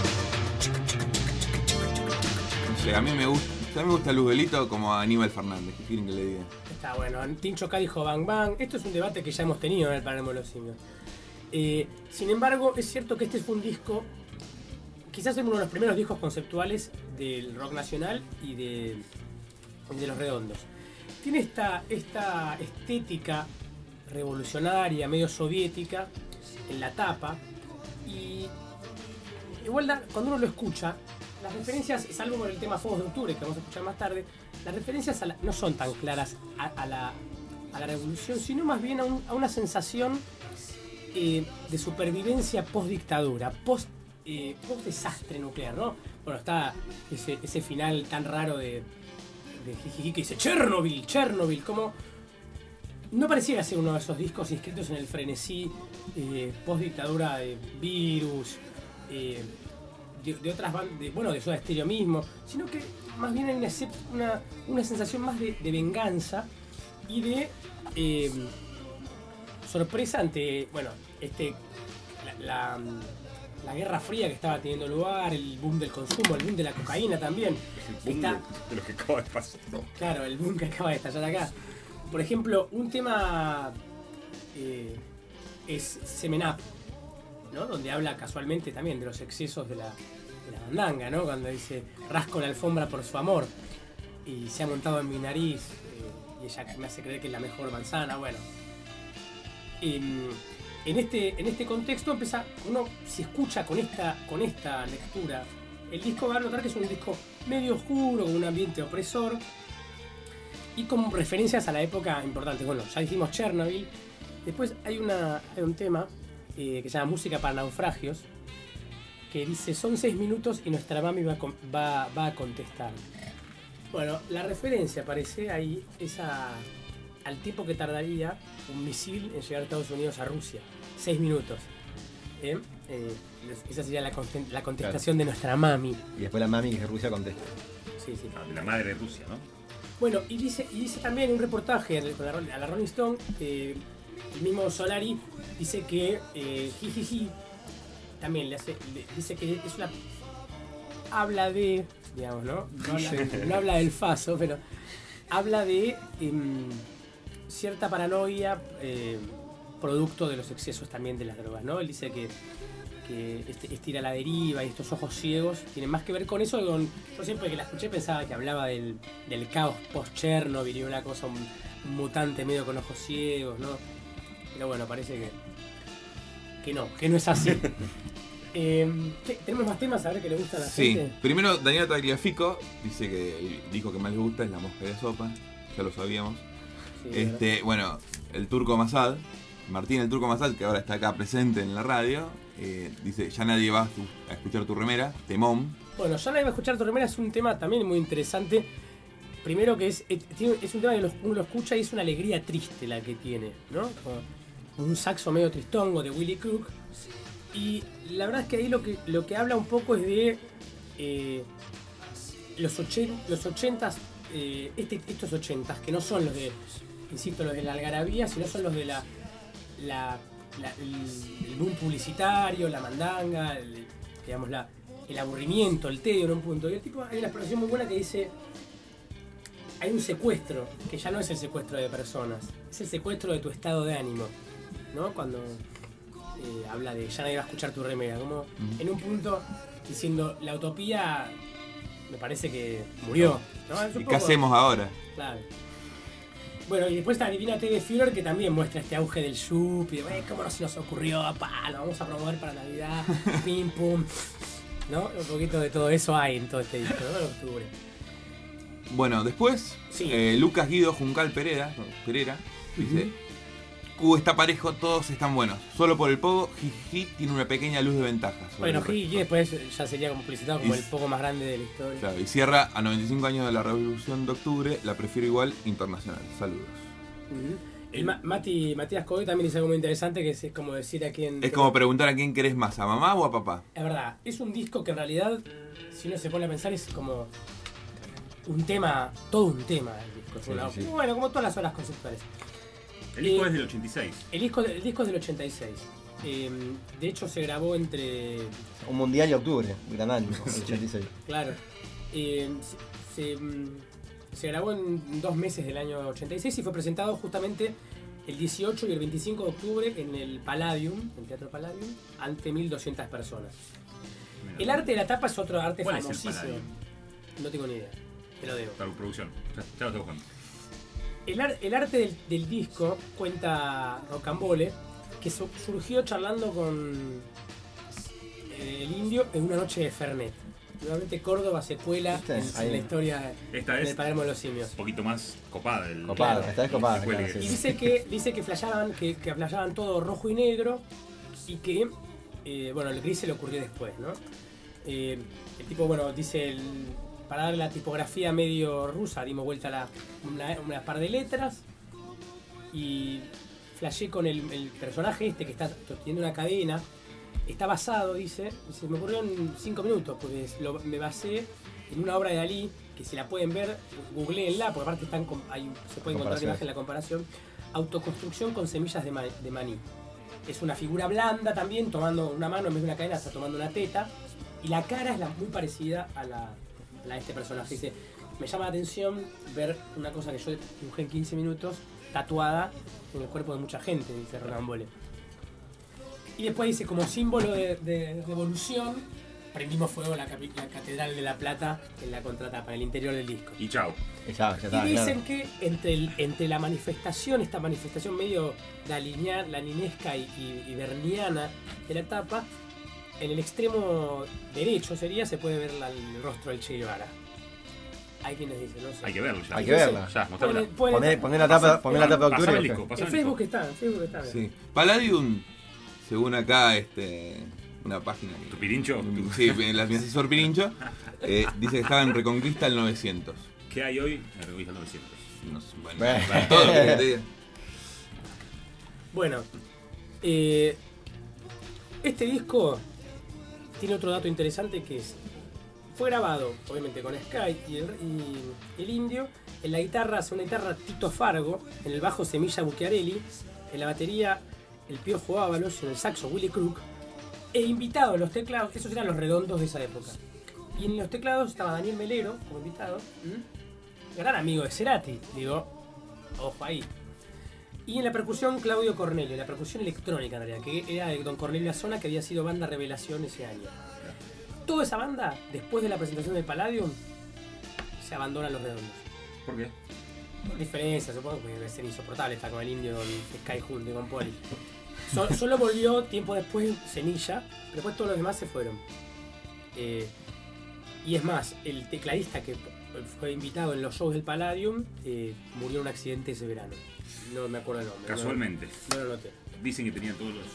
A mí me gusta, a mí me gusta Luzbelito como a Aníbal Fernández, ¿qué quieren que le diga? Está bueno. Tincho acá dijo Bang Bang. Esto es un debate que ya hemos tenido en el Palermo de los Simios. Eh, sin embargo, es cierto que este fue un disco, quizás uno de los primeros discos conceptuales del rock nacional y de, de los redondos. Tiene esta, esta estética revolucionaria, medio soviética, en la tapa. Y igual cuando uno lo escucha, las referencias, salvo por el tema Fuegos de Octubre, que vamos a escuchar más tarde, las referencias no son tan claras a, la, revolución, sino más bien a, un- a una sensación eh, de supervivencia post-dictadura, post eh, nuclear, ¿no? Bueno, está ese, final tan raro de, de Jijiji que dice Chernobyl, Chernobyl, como no parecía ser uno de esos discos inscritos en el frenesí eh, post dictadura de virus, eh, de, de otras bandas, de, bueno, de Soda Stereo mismo, sino que más bien hay una, una, una sensación más de, de venganza y de eh, sorpresa ante, bueno, este, la, la- la Guerra Fría que estaba teniendo lugar, el boom del consumo, el boom de la cocaína también. Boom Está- de, de lo que acaba de pasar. Claro, el boom que acaba de estallar acá. Por ejemplo, un tema eh, es Semen Up, Donde habla casualmente también de los excesos de la, de bandanga, ¿no? Cuando dice, rasco la alfombra por su amor y se ha montado en mi nariz eh, y ella me hace creer que es la mejor manzana, bueno. Em, en, este, en este contexto empieza, uno si escucha con esta, con esta lectura, el disco va a notar que es un disco medio oscuro, con un ambiente opresor, y con referencias a la época importante. Bueno, ya dijimos Chernobyl. Después hay, una, hay un tema eh, que se llama Música para Naufragios, que dice, son seis minutos y nuestra mami va va, va a contestar. Bueno, la referencia parece ahí es a- al tiempo que tardaría un misil en llegar a Estados Unidos a Rusia. Seis minutos. ¿Eh? Eh, esa sería la, la contestación de nuestra mami. Y después la mami que Rusia contesta. Sí, sí. La madre de Rusia, ¿no? Bueno, y dice, y dice también un reportaje a la, a la Rolling Stone, eh, el mismo Solari dice que eh, Jijiji también le hace, le- dice que es una. habla de. digamos, ¿no? No habla, no habla del faso, pero habla de em, cierta paranoia eh, producto de los excesos también de las drogas, ¿no? Él dice que que este, este ir a la deriva y estos ojos ciegos tienen más que ver con eso. que Con, yo siempre que la escuché pensaba que hablaba del, del caos post-Chernobyl y una cosa, un, un mutante medio con ojos ciegos, ¿no? Pero bueno, parece que, que no, que no es así. Eh, ¿qué? ¿Tenemos más temas a ver que le gustan a la Sí, gente? primero Daniela Tagliafico dice que disco que más le gusta es La Mosca de Sopa, ya lo sabíamos. Sí, este, bueno, el Turco Masad, Martín el Turco Masad, que ahora está acá presente en la radio, eh, dice, ya nadie va a escuchar tu remera, temón. Bueno, ya la iba a escuchar tu remera es un tema también muy interesante. Primero que es, es, un tema que uno lo escucha y es una alegría triste la que tiene, ¿no? Un saxo medio tristongo de Willy Crook. Y la verdad es que ahí lo que, lo que habla un poco es de eh, los, ochen- los 80s, eh, este- estos 80s, que no son los de, insisto, los de la algarabía, sino son los de la, la- el boom publicitario, la mandanga, el, digamos, la, el aburrimiento, el tedio en un punto. Y el tipo, hay una expresión muy buena que dice, hay un secuestro, que ya no es el secuestro de personas, es el secuestro de tu estado de ánimo, ¿no? Cuando eh, habla de ya nadie va a escuchar tu remera, como en un punto diciendo, la utopía me parece que murió. ¿Y qué hacemos ahora? Claro. Bueno, y después está Divina TV Führer que también muestra este auge del yuppie, de, "Wey, ¿cómo no se nos ocurrió? Pa, lo vamos a promover para Navidad, pim pum. ¿No? Un poquito de todo eso hay en todo este disco, ¿no? En octubre. Bueno, después, eh, Lucas Guido Juncal Pereira, Pereira dice, Q está parejo, todos están buenos. Solo por el pogo, Jiji tiene una pequeña luz de ventaja. Bueno, el resto". Higgy después ya sería como publicitado como Y- el poco más grande de la historia. Claro, y cierra a 95 años de la Revolución de Octubre, la prefiero igual internacional. Saludos. Ujú. El Ma- Mati, Matías Coy también dice algo muy interesante que es, es como decir a quién. Es como preguntar a quién querés más, a mamá o a papá. Es verdad, es un disco que en realidad, si uno se pone a pensar, es como un tema, todo un tema el disco. Sí, sí, sí. Bueno, como todas las obras conceptuales. El disco Eh, es del 86. El disco, el disco es del 86. Eh, de hecho, se grabó entre. Un mundial y octubre, gran año, el 86. Claro. Eh, se, se, se grabó en dos meses del año 86 y fue presentado justamente el 18 y el 25 de octubre en el Palladium, el Teatro Palladium, ante 1200 personas. El arte de la tapa es otro arte ¿Cuál es el famosísimo. No tengo ni idea. Te lo debo. Producción. Ya, ya lo estoy buscando. El, ar- el arte del, del disco, cuenta Rocambole, que su- surgió charlando con eh, el indio en una noche de Fernet. Nuevamente Córdoba se cuela ¿Viste? en, en Ahí. la historia Esta del es Palermo de los Simios. un poquito más copada. El, Copada, Claro. esta vez copada, Y claro, dice que, dice que flasheaban, que, que todo rojo y negro y que Eh, bueno, el gris se le ocurrió después, ¿no? Eh, el tipo, bueno, dice, el- para darle la tipografía medio rusa, dimos vuelta a la, una, una par de letras y flashé con el, el personaje este que está sosteniendo una cadena. Está basado, dice, se me ocurrió en cinco minutos, porque es- lo- me basé en una obra de Dalí, que si la pueden ver, googleenla, porque aparte están, hay, se puede encontrar la imagen, la comparación. Autoconstrucción con semillas de, ma- de maní. Es una figura blanda también, tomando una mano en vez de una cadena, está tomando una teta. Y la cara es la, muy parecida a la, la de este personaje. Dice, me llama la atención ver una cosa que yo dibujé en 15 minutos, tatuada en el cuerpo de mucha gente, dice Rocambole. Y después dice, como símbolo de, de revolución, prendimos fuego la, la Catedral de la Plata en la contratapa, en el interior del disco. Y chao. Ya, ya está, Y dicen claro. que entre, el- entre la manifestación, esta manifestación medio dalinear- laninesca y, y, y berniana de la etapa, en el extremo derecho sería, se puede ver la- el rostro del Che Guevara. Hay quienes dicen, no sé. Hay que verlo ya. Hay que verla. Ya, ponen- Poné, poné la tapa, poné la tapa de octubre. el disco, En el disco. Facebook está, en Facebook está. Sí. Palladium, según acá, este, una página. que- ¿Tu pirincho? Sí, la, mi asesor Pirincho. eh, dice que estaba en Reconquista el 900. ¿Qué hay hoy? Me revisé el 900. No sé, bueno, para todo lo que te diga. Bueno, eh, este disco tiene otro dato interesante que es, fue grabado obviamente con Sky y el, Indio, en la guitarra, hace una guitarra Tito Fargo, en el bajo Semilla Bucchiarelli, en la batería el Piojo Ábalos, en el saxo Willy Crook, e invitado en los teclados, esos eran los redondos de esa época. Y en los teclados estaba Daniel Melero como invitado, gran amigo de Cerati, digo, ojo ahí. Y en la percusión, Claudio Cornelio, en la percusión electrónica en realidad, que era de Don Cornelio Azona, que había sido banda Revelación ese año. Toda esa banda, después de la presentación del Palladium, se abandona a los redondos. ¿Por qué? Por diferencias, supongo que debe ser insoportable estar con el indio con Sky junto y con Poli. So- solo volvió tiempo después Cenilla, pero después todos los demás se fueron. Eh, y es más, el tecladista que fue invitado en los shows del Palladium eh, murió en un accidente ese verano. No me acuerdo el nombre. no- Casualmente. No, lo noté. Dicen que tenía todos los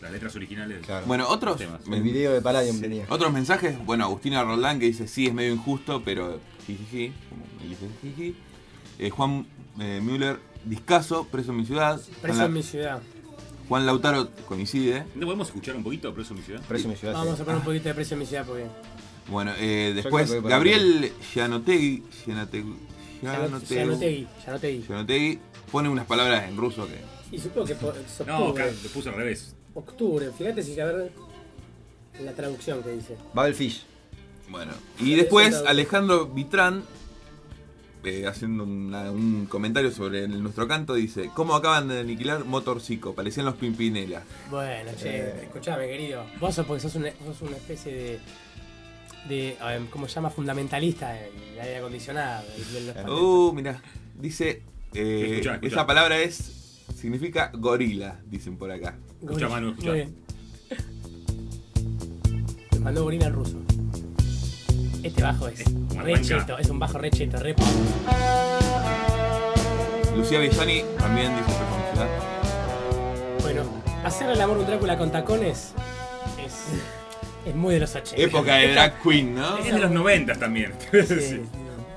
las letras originales. Bueno, otros, temas. El video de Palladium tenía. otros mensajes. Bueno, Agustina Roldán que dice: Sí, es medio injusto, pero jijiji. Como me dice jiji. Eh, Juan eh, Müller, discaso, preso en mi ciudad. Preso en mi ciudad. Juan Lautaro coincide. ¿No podemos escuchar un poquito Preso en mi ciudad? Precio en mi ciudad. Vamos sí. a poner un poquito de precio en mi ciudad porque. Bueno, eh, después Gabriel Gianotegui, Gianotegui, Yanotegui, Yanotegui. Gianotegui pone unas palabras en ruso que Y supongo que es No, octubre. acá lo puse al revés. Octubre, fíjate si que a ver la traducción que dice. Babel Fish. Bueno, y después Alejandro Vitrán, eh, haciendo una- un comentario sobre el- nuestro canto, dice: ¿Cómo acaban de aniquilar Motorcico? Parecían los Pimpinela. Bueno, che, Eh. escuchame, querido. Vos sos porque sos una, sos una especie de. De ver, ¿Cómo se llama? Fundamentalista del aire acondicionado. Uh, mirá, dice: eh, Escuchá, escuchá. Esa palabra es. significa gorila, dicen por acá. Escucha, Manu, escucha. Muy bien. Me mandó Gorila en ruso. Este bajo es como re arranca. cheto, es un bajo re cheto, re Lucía Villani también dice profundidad. Bueno, hacer el amor un Drácula con tacones es, es muy de los 80. Época de drag queen, ¿no? Es de los 90 también. Sí, Sí.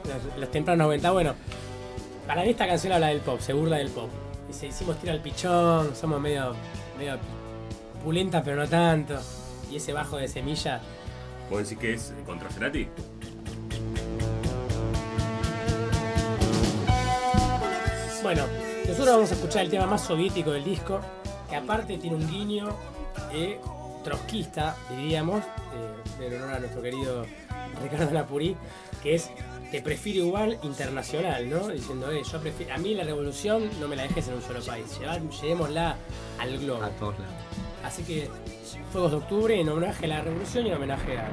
los, los tempranos 90. Bueno, para mí esta canción habla del pop, se burla del pop. Dice, hicimos tira al pichón, somos medio, medio pulenta pero no tanto. Y ese bajo de semilla, ¿Vos decís que es contra Cerati? Bueno, nosotros vamos a escuchar el tema más soviético del disco, que aparte tiene un guiño eh, trotskista, diríamos, eh, en honor a nuestro querido Ricardo Napurí, que es Te prefiero igual internacional, ¿no? Diciendo, eh, yo prefiero, a mí la revolución no me la dejes en un solo país, llevémosla al globo. A todos lados. Así que Fuegos de Octubre en homenaje a la revolución y en homenaje a...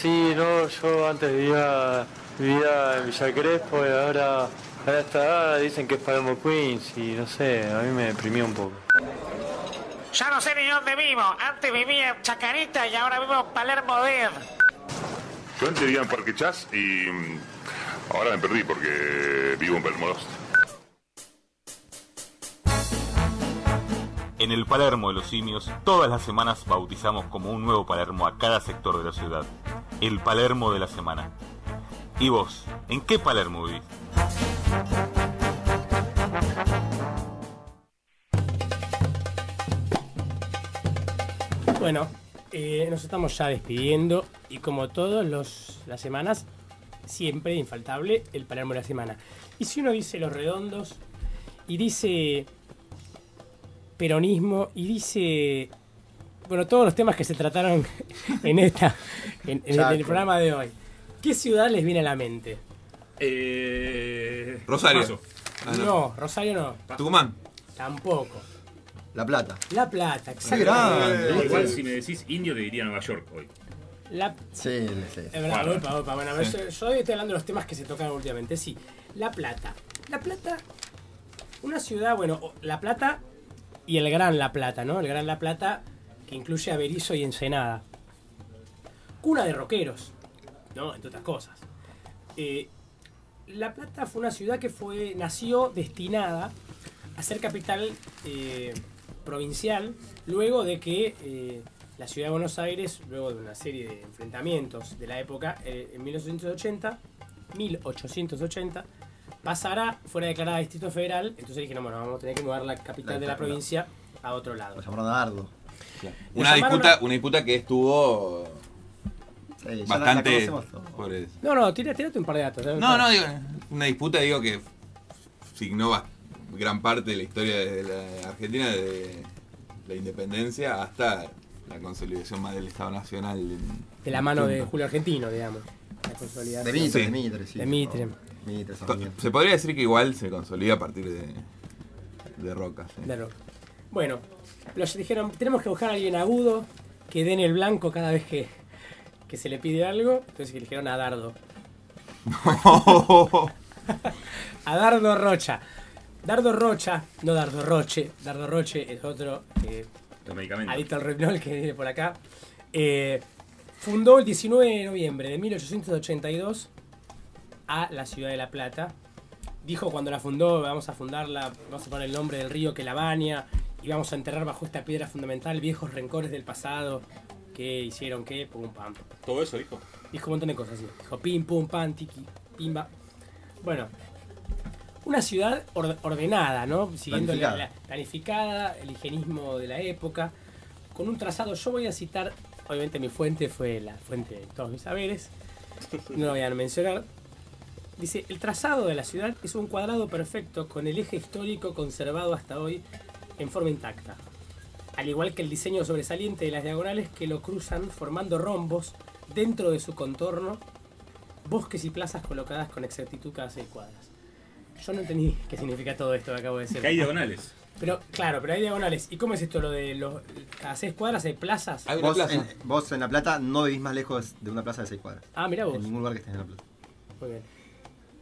sí, no, yo antes vivía, vivía en Villa Crespo y ahora a esta edad dicen que es Palermo Queens y no sé, a mí me deprimió un poco. Ya no sé ni dónde vivo. Antes vivía en Chacarita y ahora vivo en Palermo Dead. Yo antes vivía en Parque Chas y mm, ahora me perdí porque vivo en Palermo. En el Palermo de los Simios, todas las semanas bautizamos como un nuevo Palermo a cada sector de la ciudad. El Palermo de la semana. ¿Y vos? ¿En qué Palermo vivís? Bueno, eh, nos estamos ya despidiendo y como todas las semanas, siempre infaltable el Palermo de la semana. Y si uno dice los redondos y dice peronismo y dice bueno todos los temas que se trataron en esta en, en el, en el programa de hoy, ¿qué ciudad les viene a la mente? Eh, Rosario. Ah, no. Rosario no. Tucumán. Tampoco. La Plata. La Plata. Eh, igual si me decís indio te diría Nueva York hoy. La... Sí, sí. Es verdad, Guarda. opa, opa, bueno, Sí. yo, yo hoy estoy hablando de los temas que se tocaron últimamente. Sí, La Plata. La Plata, una ciudad, bueno, La Plata y el Gran La Plata, ¿no? El Gran La Plata que incluye a Berizo y Ensenada. Cuna de rockeros, ¿no? Entre otras cosas. Eh, la Plata fue una ciudad que fue nació destinada a ser capital eh, provincial luego de que eh, la ciudad de Buenos Aires, luego de una serie de enfrentamientos de la época, en 1880, 1880, pasará, fuera declarada Distrito Federal, entonces dijeron, bueno, vamos a tener que mudar la capital de la provincia a otro lado. Lo llamaron a Dardo. Una llamaron disputa, una disputa que estuvo Sí, ya la- la bastante por eso. No, no, tira- tírate un par de datos. No, no, digo, una disputa digo que signó gran parte de la historia de la Argentina de la independencia hasta la consolidación más del Estado Nacional. en- De la mano de. Julio Argentino, digamos. La consolidación. De Mitre, Sí. de Mitre, sí. De Mitre. Se podría decir que igual se consolida a partir de, de Roca. sí. De rock. Bueno, los dijeron, tenemos que buscar a alguien agudo que dé en el blanco cada vez que, que se le pide algo. Entonces eligieron a Dardo. a Dardo Rocha. Dardo Rocha, no Dardo Roche. Dardo Roche es otro eh, Los medicamentos. adicto al Repnol que viene por acá. Eh, fundó el 19 de noviembre de 1882 a la ciudad de La Plata. Dijo cuando la fundó, vamos a fundarla, vamos a poner el nombre del río que la baña y vamos a enterrar bajo esta piedra fundamental viejos rencores del pasado que hicieron que, pum, pam. Todo eso dijo. Dijo un montón de cosas, sí. Dijo pim, pum, pam, tiki, pimba. Bueno, una ciudad or- ordenada, ¿no? Siguiendo la, Planificada. la- planificada, el higienismo de la época, con un trazado. Yo voy a citar, obviamente mi fuente fue la fuente de todos mis saberes, no lo voy a mencionar. Dice, el trazado de la ciudad es un cuadrado perfecto con el eje histórico conservado hasta hoy en forma intacta. Al igual que el diseño sobresaliente de las diagonales que lo cruzan formando rombos dentro de su contorno, bosques y plazas colocadas con exactitud cada seis cuadras. Yo no entendí qué significa todo esto que acabo de decir. Que hay diagonales. Pero, claro, pero hay diagonales. ¿Y cómo es esto lo de los cada seis cuadras hay plazas? Vos en, vos en La Plata no vivís más lejos de una plaza de 6 cuadras. Ah, mirá vos. En ningún lugar que estés en La Plata. Muy bien.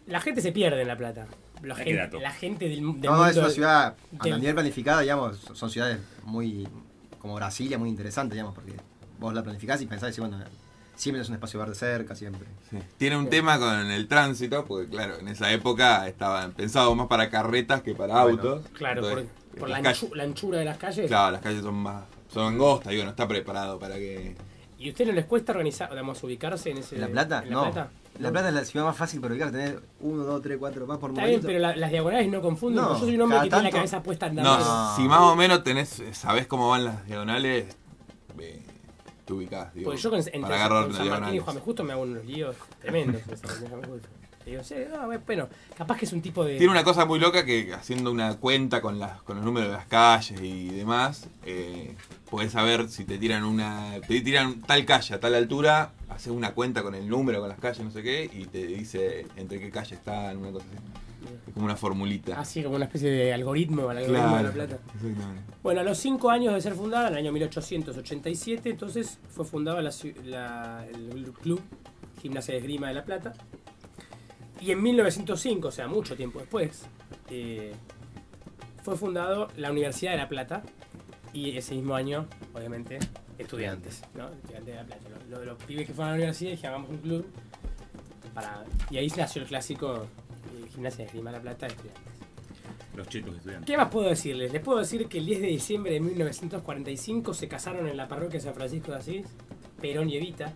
La gente se pierde en La Plata. La, gente, la gente del, del No, no, es mundo una ciudad a del- nivel planificada, digamos, son ciudades muy, como Brasilia, muy interesantes, digamos, porque vos la planificás y pensás, y bueno, siempre es un espacio verde cerca, siempre. Tiene un tema con el tránsito, porque claro, en esa época estaban pensados más para carretas que para Bueno, autos. Claro, por, Entonces, por la, las calles- anchu- la anchura de las calles. Claro, las calles son más son angostas, digo, no está preparado para que ¿Y a ustedes no les cuesta organizar, digamos, ubicarse en ese ¿La Plata? en La no. Plata? La Plata es la ciudad más fácil para ubicar, tener 1, 2, 3, 4 más por Está bien, pero la- las diagonales no confunden. No, porque yo soy un hombre cada que tiene la tanto- cabeza puesta en No, andar. si más o menos tenés, sabés cómo van las diagonales, eh, te ubicás, digo, Porque yo con, entre para agarrar con San Martín y diagonales. Juan. Justo me hago unos líos tremendos. en San Martín y Juan B. Justo. Y digo, sí, no, bueno, capaz que es un tipo de... Tiene una cosa muy loca que haciendo una cuenta con, las, con los números de las calles y demás, eh, podés saber si te tiran una. Te tiran tal calle a tal altura, haces una cuenta con el número, con las calles, no sé qué, y te dice entre qué calle están, una cosa así. Es como una formulita. Así como una especie de algoritmo, el algoritmo de la plata. Bueno, a los cinco años de ser fundada, en el año 1887, entonces fue fundado la la- el Club Gimnasia de Esgrima de La Plata. Y en 1905, o sea, mucho tiempo después, eh, fue fundado la Universidad de La Plata. Y ese mismo año, obviamente, estudiantes, ¿no? Estudiantes de La Plata. ¿no? Los, los pibes que fueron a la universidad dijeron, hagamos un club. Para... Y ahí nació el clásico eh, Gimnasia de Esgrima de La Plata de estudiantes. Los chetos estudiantes. ¿Qué más puedo decirles? Les puedo decir que el 10 de diciembre de 1945 se casaron en la parroquia de San Francisco de Asís, Perón y Evita.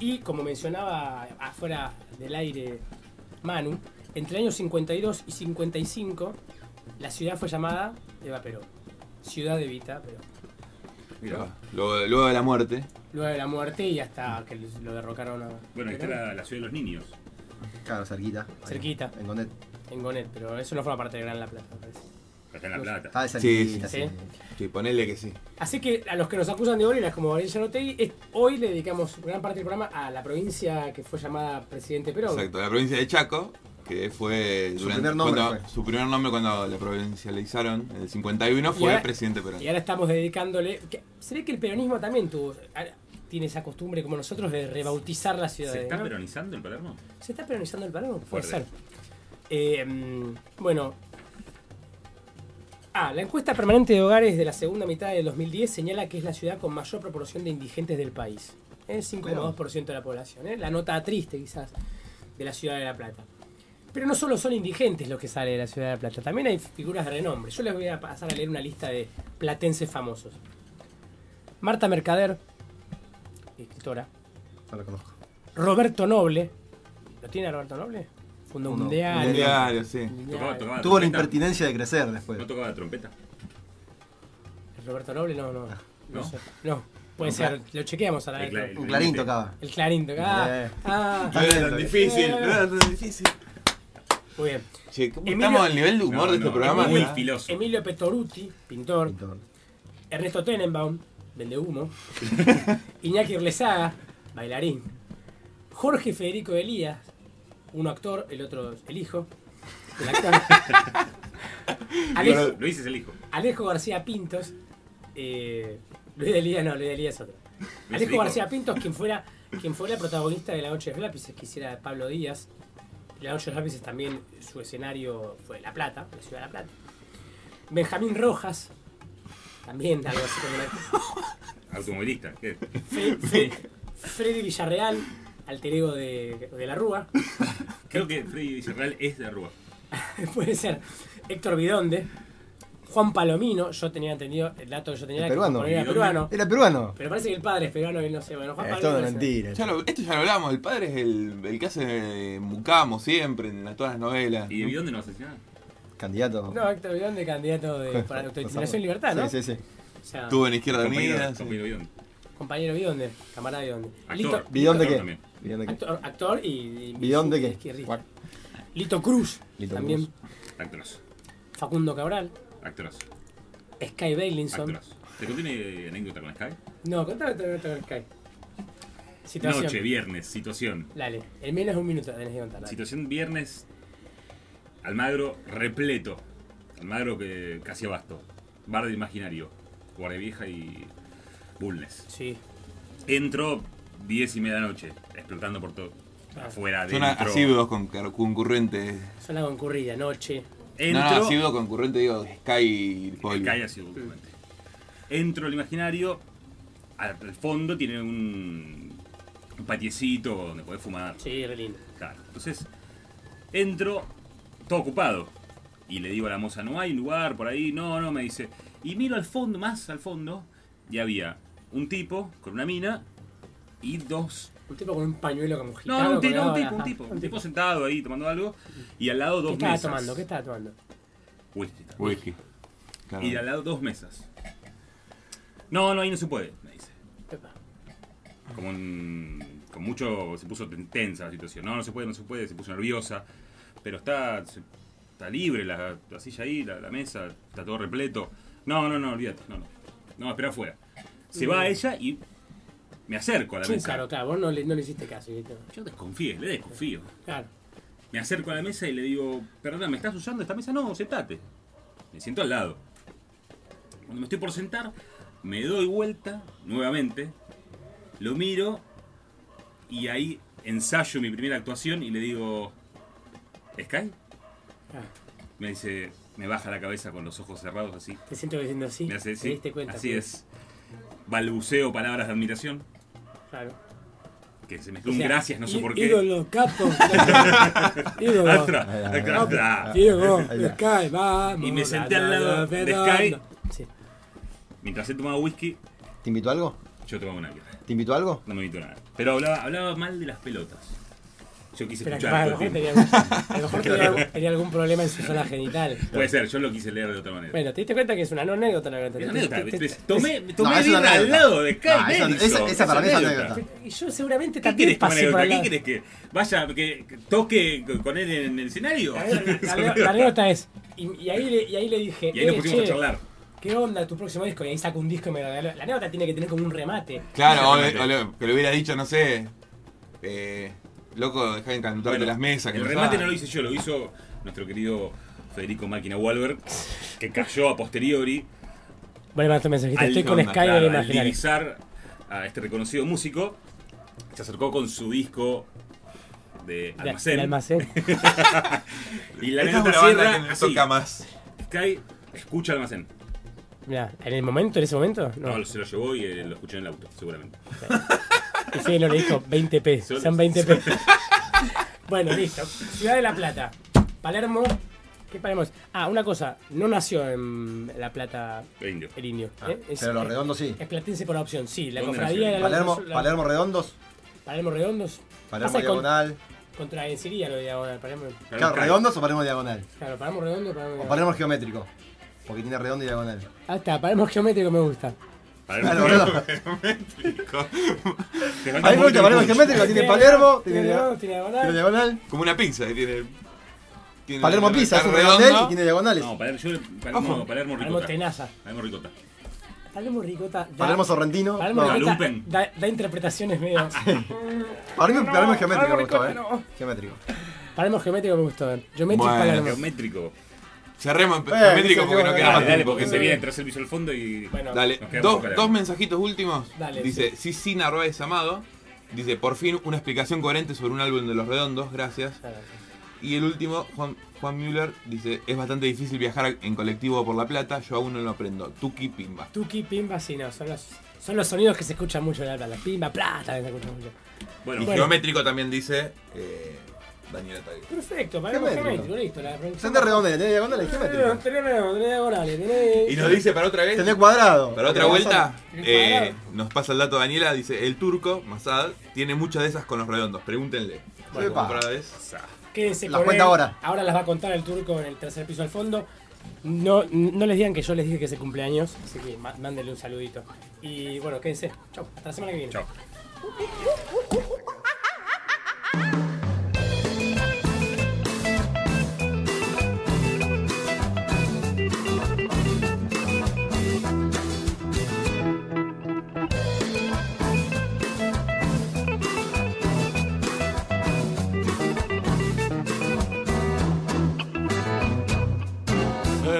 Y como mencionaba afuera del aire Manu, entre el año 52 y 55 la ciudad fue llamada Eva Perón. Ciudad de Evita, pero Mirá, Luego, luego de la muerte. luego de la muerte y hasta que lo derrocaron a Bueno, ahí está la, la ciudad de los niños. Claro, cerquita. ahí, cerquita. En Gonet. En Gonet, pero eso no forma parte de Gran La Plata, me parece. Está en La Plata. Está de Sí, sí. sí. Sí, ponele que sí. Así que a los que nos acusan de gorilas como Yanotegui, es- hoy le dedicamos gran parte del programa a la provincia que fue llamada Presidente Perón. Exacto, la provincia de Chaco, que fue Su durante, primer nombre cuando- fue. su primer nombre cuando la provincializaron en el 51 Y fue ahora- presidente Perón. Y ahora estamos dedicándole. que- se ve que el peronismo también tuvo, tiene esa costumbre como nosotros de rebautizar la ciudad. ¿Se está peronizando el Palermo? ¿Se está peronizando el Palermo? Puede ser. Eh, mm, bueno. Ah, la encuesta permanente de hogares de la segunda mitad del 2010 señala que es la ciudad con mayor proporción de indigentes del país. Es 5,2% de la población. ¿eh? La nota triste quizás de la ciudad de La Plata. Pero no solo son indigentes los que sale de la ciudad de La Plata, también hay figuras de renombre. Yo les voy a pasar a leer una lista de platenses famosos. Marta Mercader, escritora. No lo conozco. Roberto Noble. ¿Lo tiene a Roberto Noble? Uno. diario. Un diario, sí. Tocaba- tocaba Tuvo la trompeta. impertinencia de crecer después. ¿No tocaba la trompeta? Roberto Noble, no, no. No, ¿No? sé. No, puede ser. Lo chequeamos a la El vez. el Un clarín tocaba. El clarín tocaba. Eh. Ah, No era tan difícil, no era tan difícil. Muy bien. Che, ¿cómo Emilio- estamos al nivel de humor No, de este no, programa? muy filoso. Emilio Petoruti, pintor. Pintor. Ernesto Tenenbaum, vende humo. Iñaki Urlesaga, bailarín. Jorge Federico Elías, uno actor, el otro el hijo. del actor. Alejo, Luis es el hijo. Alejo García Pintos. eh, Luis de Elías no, Luis de Elías es otro. el Alejo. García Pintos, quien fuera, quien fuera protagonista de La Noche de los Lápices, que hiciera Pablo Díaz. La Noche de los Lápices también, su escenario fue La Plata, la ciudad de La Plata. Benjamín Rojas, también algo así como una- Automovilista. ¿qué? Fre- Fre- Freddy Villarreal, alter ego de, de la Rúa. Creo que Freddy Villarreal es de Arrua. Puede ser Héctor Vidonde. Juan Palomino, yo tenía entendido, el dato que yo tenía ¿El era que peruano? Era peruano. Era peruano. Pero parece que el padre es peruano y no sé, bueno, Juan Es Palomino. todo mentira. Ya lo- esto ya lo hablamos, el padre es el, el que hace Mucamo siempre en las- todas las novelas. ¿Y de dónde nos asesinaron? Candidato. No, Héctor Vidonde, candidato de, para la autodeterminación y libertad, ¿no? Sí, sí, sí. O sea, Estuvo en Izquierda Unida. Compañero Vidonde, camarada Vidonde. Actor. ¿Bidón de qué? ¿Bidón de qué? actor, actor y, y- ¿Bidón de qué? Lito Cruz, Lito también. Cruz. Actorazo. Facundo Cabral. Actorazo. Sky Bailinson. Actorazo. ¿Te conté una anécdota con Sky? No, contame todo con Sky. Situación. Noche, viernes, situación. Dale, en menos de un minuto tenés que contar. dale. Situación viernes. Almagro repleto. Almagro que casi abasto. Bar de imaginario. Guardia Vieja y Bulnes. Sí. Entro 10 y media de la noche. Explotando por todo. Ah. Afuera, Son dentro. asiduos con concurrentes. Zona concurrida, noche. Entro. No, no, asiduo concurrente, digo, Sky y Poli. Sky así, últimamente. Entro al imaginario. Al al fondo tiene un, un patiecito donde podés fumar. Sí, re lindo. Claro. Entonces, entro, todo ocupado. Y le digo a la moza, no hay lugar por ahí. No, no, me dice. Y miro al fondo, más al fondo, y había un tipo con una mina y dos. Un tipo con un pañuelo como No, no, un tipo, un tipo, un ah, tipo. Un tipo sentado ahí tomando algo. Y al lado ¿Qué dos estaba mesas. tomando? ¿Qué estaba tomando? Whisky. Whisky. Claro. Y al lado dos mesas. No, no, ahí no se puede, me dice. Como un- con mucho. Se puso ten- tensa la situación. No, no se puede, no se puede, se puso nerviosa. Pero está. se- está libre la, la silla ahí, la, la mesa, está todo repleto. No, no, no, olvídate, no, no. No, espera afuera. Se va ella y me acerco a la mesa. Chúcaro, claro, vos no le, no le hiciste caso. ¿viste? Yo desconfío, le desconfío. Claro. Me acerco a la mesa y le digo, perdona, ¿me estás usando esta mesa? No, sentate. Me siento al lado. Cuando me estoy por sentar, me doy vuelta nuevamente, lo miro y ahí ensayo mi primera actuación y le digo, ¿Sky? Ah, Me dice, me baja la cabeza con los ojos cerrados así. te siento diciendo así. Me hace ¿Te diste cuenta? así es. Balbuceo palabras de admiración, Claro. que se mezcló O un sea, gracias, no sé por qué. Ídolo, capo. ídolo. Astra, astra. Diego, Ahí va. Sky, vamos. Y me senté la, al la, lado la, de Sky. Sí. Mientras él tomaba whisky, ¿Te invitó algo? yo tomaba una birra. ¿Te invitó algo? No me invitó nada. Pero hablaba, hablaba mal de las pelotas. Yo quise Espera, escuchar. capaz, a lo mejor, tenía, a lo mejor tenía algún- tenía algún problema en su zona genital. Puede ser, yo lo quise leer de otra manera. Bueno, ¿te diste cuenta que es una no anécdota la verdad? Tomé, tomé No, una al lado de Sky No, esa- esa- esa para mí es anécdota. Y yo seguramente ¿Qué también con pasé por ¿Qué querés que vaya, que que toque con él en el escenario? La, anécdota es, y, y ahí le, y ahí le dije, Y ahí nos "Eh, pusimos a charlar. ¿qué onda tu próximo disco? Y ahí saco un disco y me lo. La anécdota tiene que tener como un remate. Claro, o, le- o le- que le hubiera dicho, no sé. Eh, loco, dejá de encantarte Bueno, las mesas. Que el no remate no lo hice yo, lo hizo nuestro querido Federico Máquina Wahlberg, que cayó a posteriori manda tu mensajito. Estoy con claro, Sky en el al divisar a este reconocido músico. Se acercó con su disco de almacén. de almacén. y la Esta es anécdota una banda cierra que me así. toca más. Sky escucha almacén. Mira, ¿en el momento, en ese momento? No, No. se lo llevó y eh, lo escuché en el auto, seguramente. Y Fede no le dijo 20p. Solo- Son 20p. bueno, listo. Ciudad de la Plata. Palermo. ¿Qué Palermo es? Ah, una cosa. No nació en La Plata El indio. el indio. Ah, ¿eh? Es- pero los es- redondos sí. Es platense por opción, sí. La ¿Dónde cofradía la- Palermo, la- Palermo redondos, Palermo redondos. Palermo con- diagonal. Contra Enseguida lo de diagonal. Palermo, Claro, redondos o Palermo diagonal. claro, Palermo redondo, Palermo O diagonal. Palermo geométrico. Porque tiene redondo y diagonal. Ah, está, Palermo geométrico me gusta. Claro, boludo. Te A falta mí un me gusta poquito Palermo geométrico, tiene Palermo, tiene tiene redondo, dia- tiene diagonal. diagonal. Como una pizza que tiene. tiene Palermo pizza, es un redondel y tiene diagonales. No, Palermo, yo, Palermo, Ojo. Palermo Palermo ricota. tenaza. Palermo ricota. Palermo ricota. da- Palermo sorrentino. Palermo No, ricota da, da interpretaciones medio. Para mí Palermo geométrico me gustó, Palermo eh. no. Geométrico. Palermo geométrico me gustó. Geométrico Bueno, Palermo. Geométrico. Cerremos en geométrico porque que- no queda Dale, más dale, porque se viene tras el piso al fondo y. Bueno, Dale, dos, dos mensajitos últimos. Dale, Dice, sí, sí, Narváez Amado. Dice, por fin una explicación coherente sobre un álbum de Los Redondos, gracias. Y el último, Juan, Juan Müller, dice, es bastante difícil viajar en colectivo por La Plata, yo aún no lo aprendo. Tuki Pimba. Tuki, pimba, sí, no. Son los, son los sonidos que se escuchan mucho en la plata. Pimba, plata, se escuchan mucho. Bueno, Y Bueno. geométrico también dice eh, Daniela Tagle. Perfecto, Palermo Geométrico. listo. La geométrico. Tenés tenés diagonales, tenés. Y nos dice para otra vez, Tenés cuadrado. para otra vuelta, El eh, nos pasa el dato Daniela, dice, el turco, Masad, tiene muchas de esas con los redondos, pregúntenle. Bueno, vez. Quédense Las con cuenta él. ahora. Ahora las va a contar el turco en el tercer piso al fondo. No, no les digan que yo les dije que es el cumpleaños, así que má- mándenle un saludito. Y bueno, quédense. Chau, hasta la semana que viene. Chau.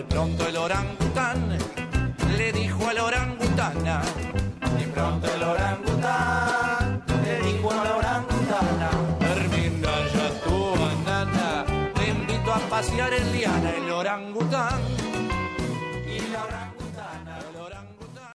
De pronto el orangután le dijo a la orangutana. De pronto el orangután le dijo a la orangutana. Termina ya tu banana, te invito a pasear en liana el orangután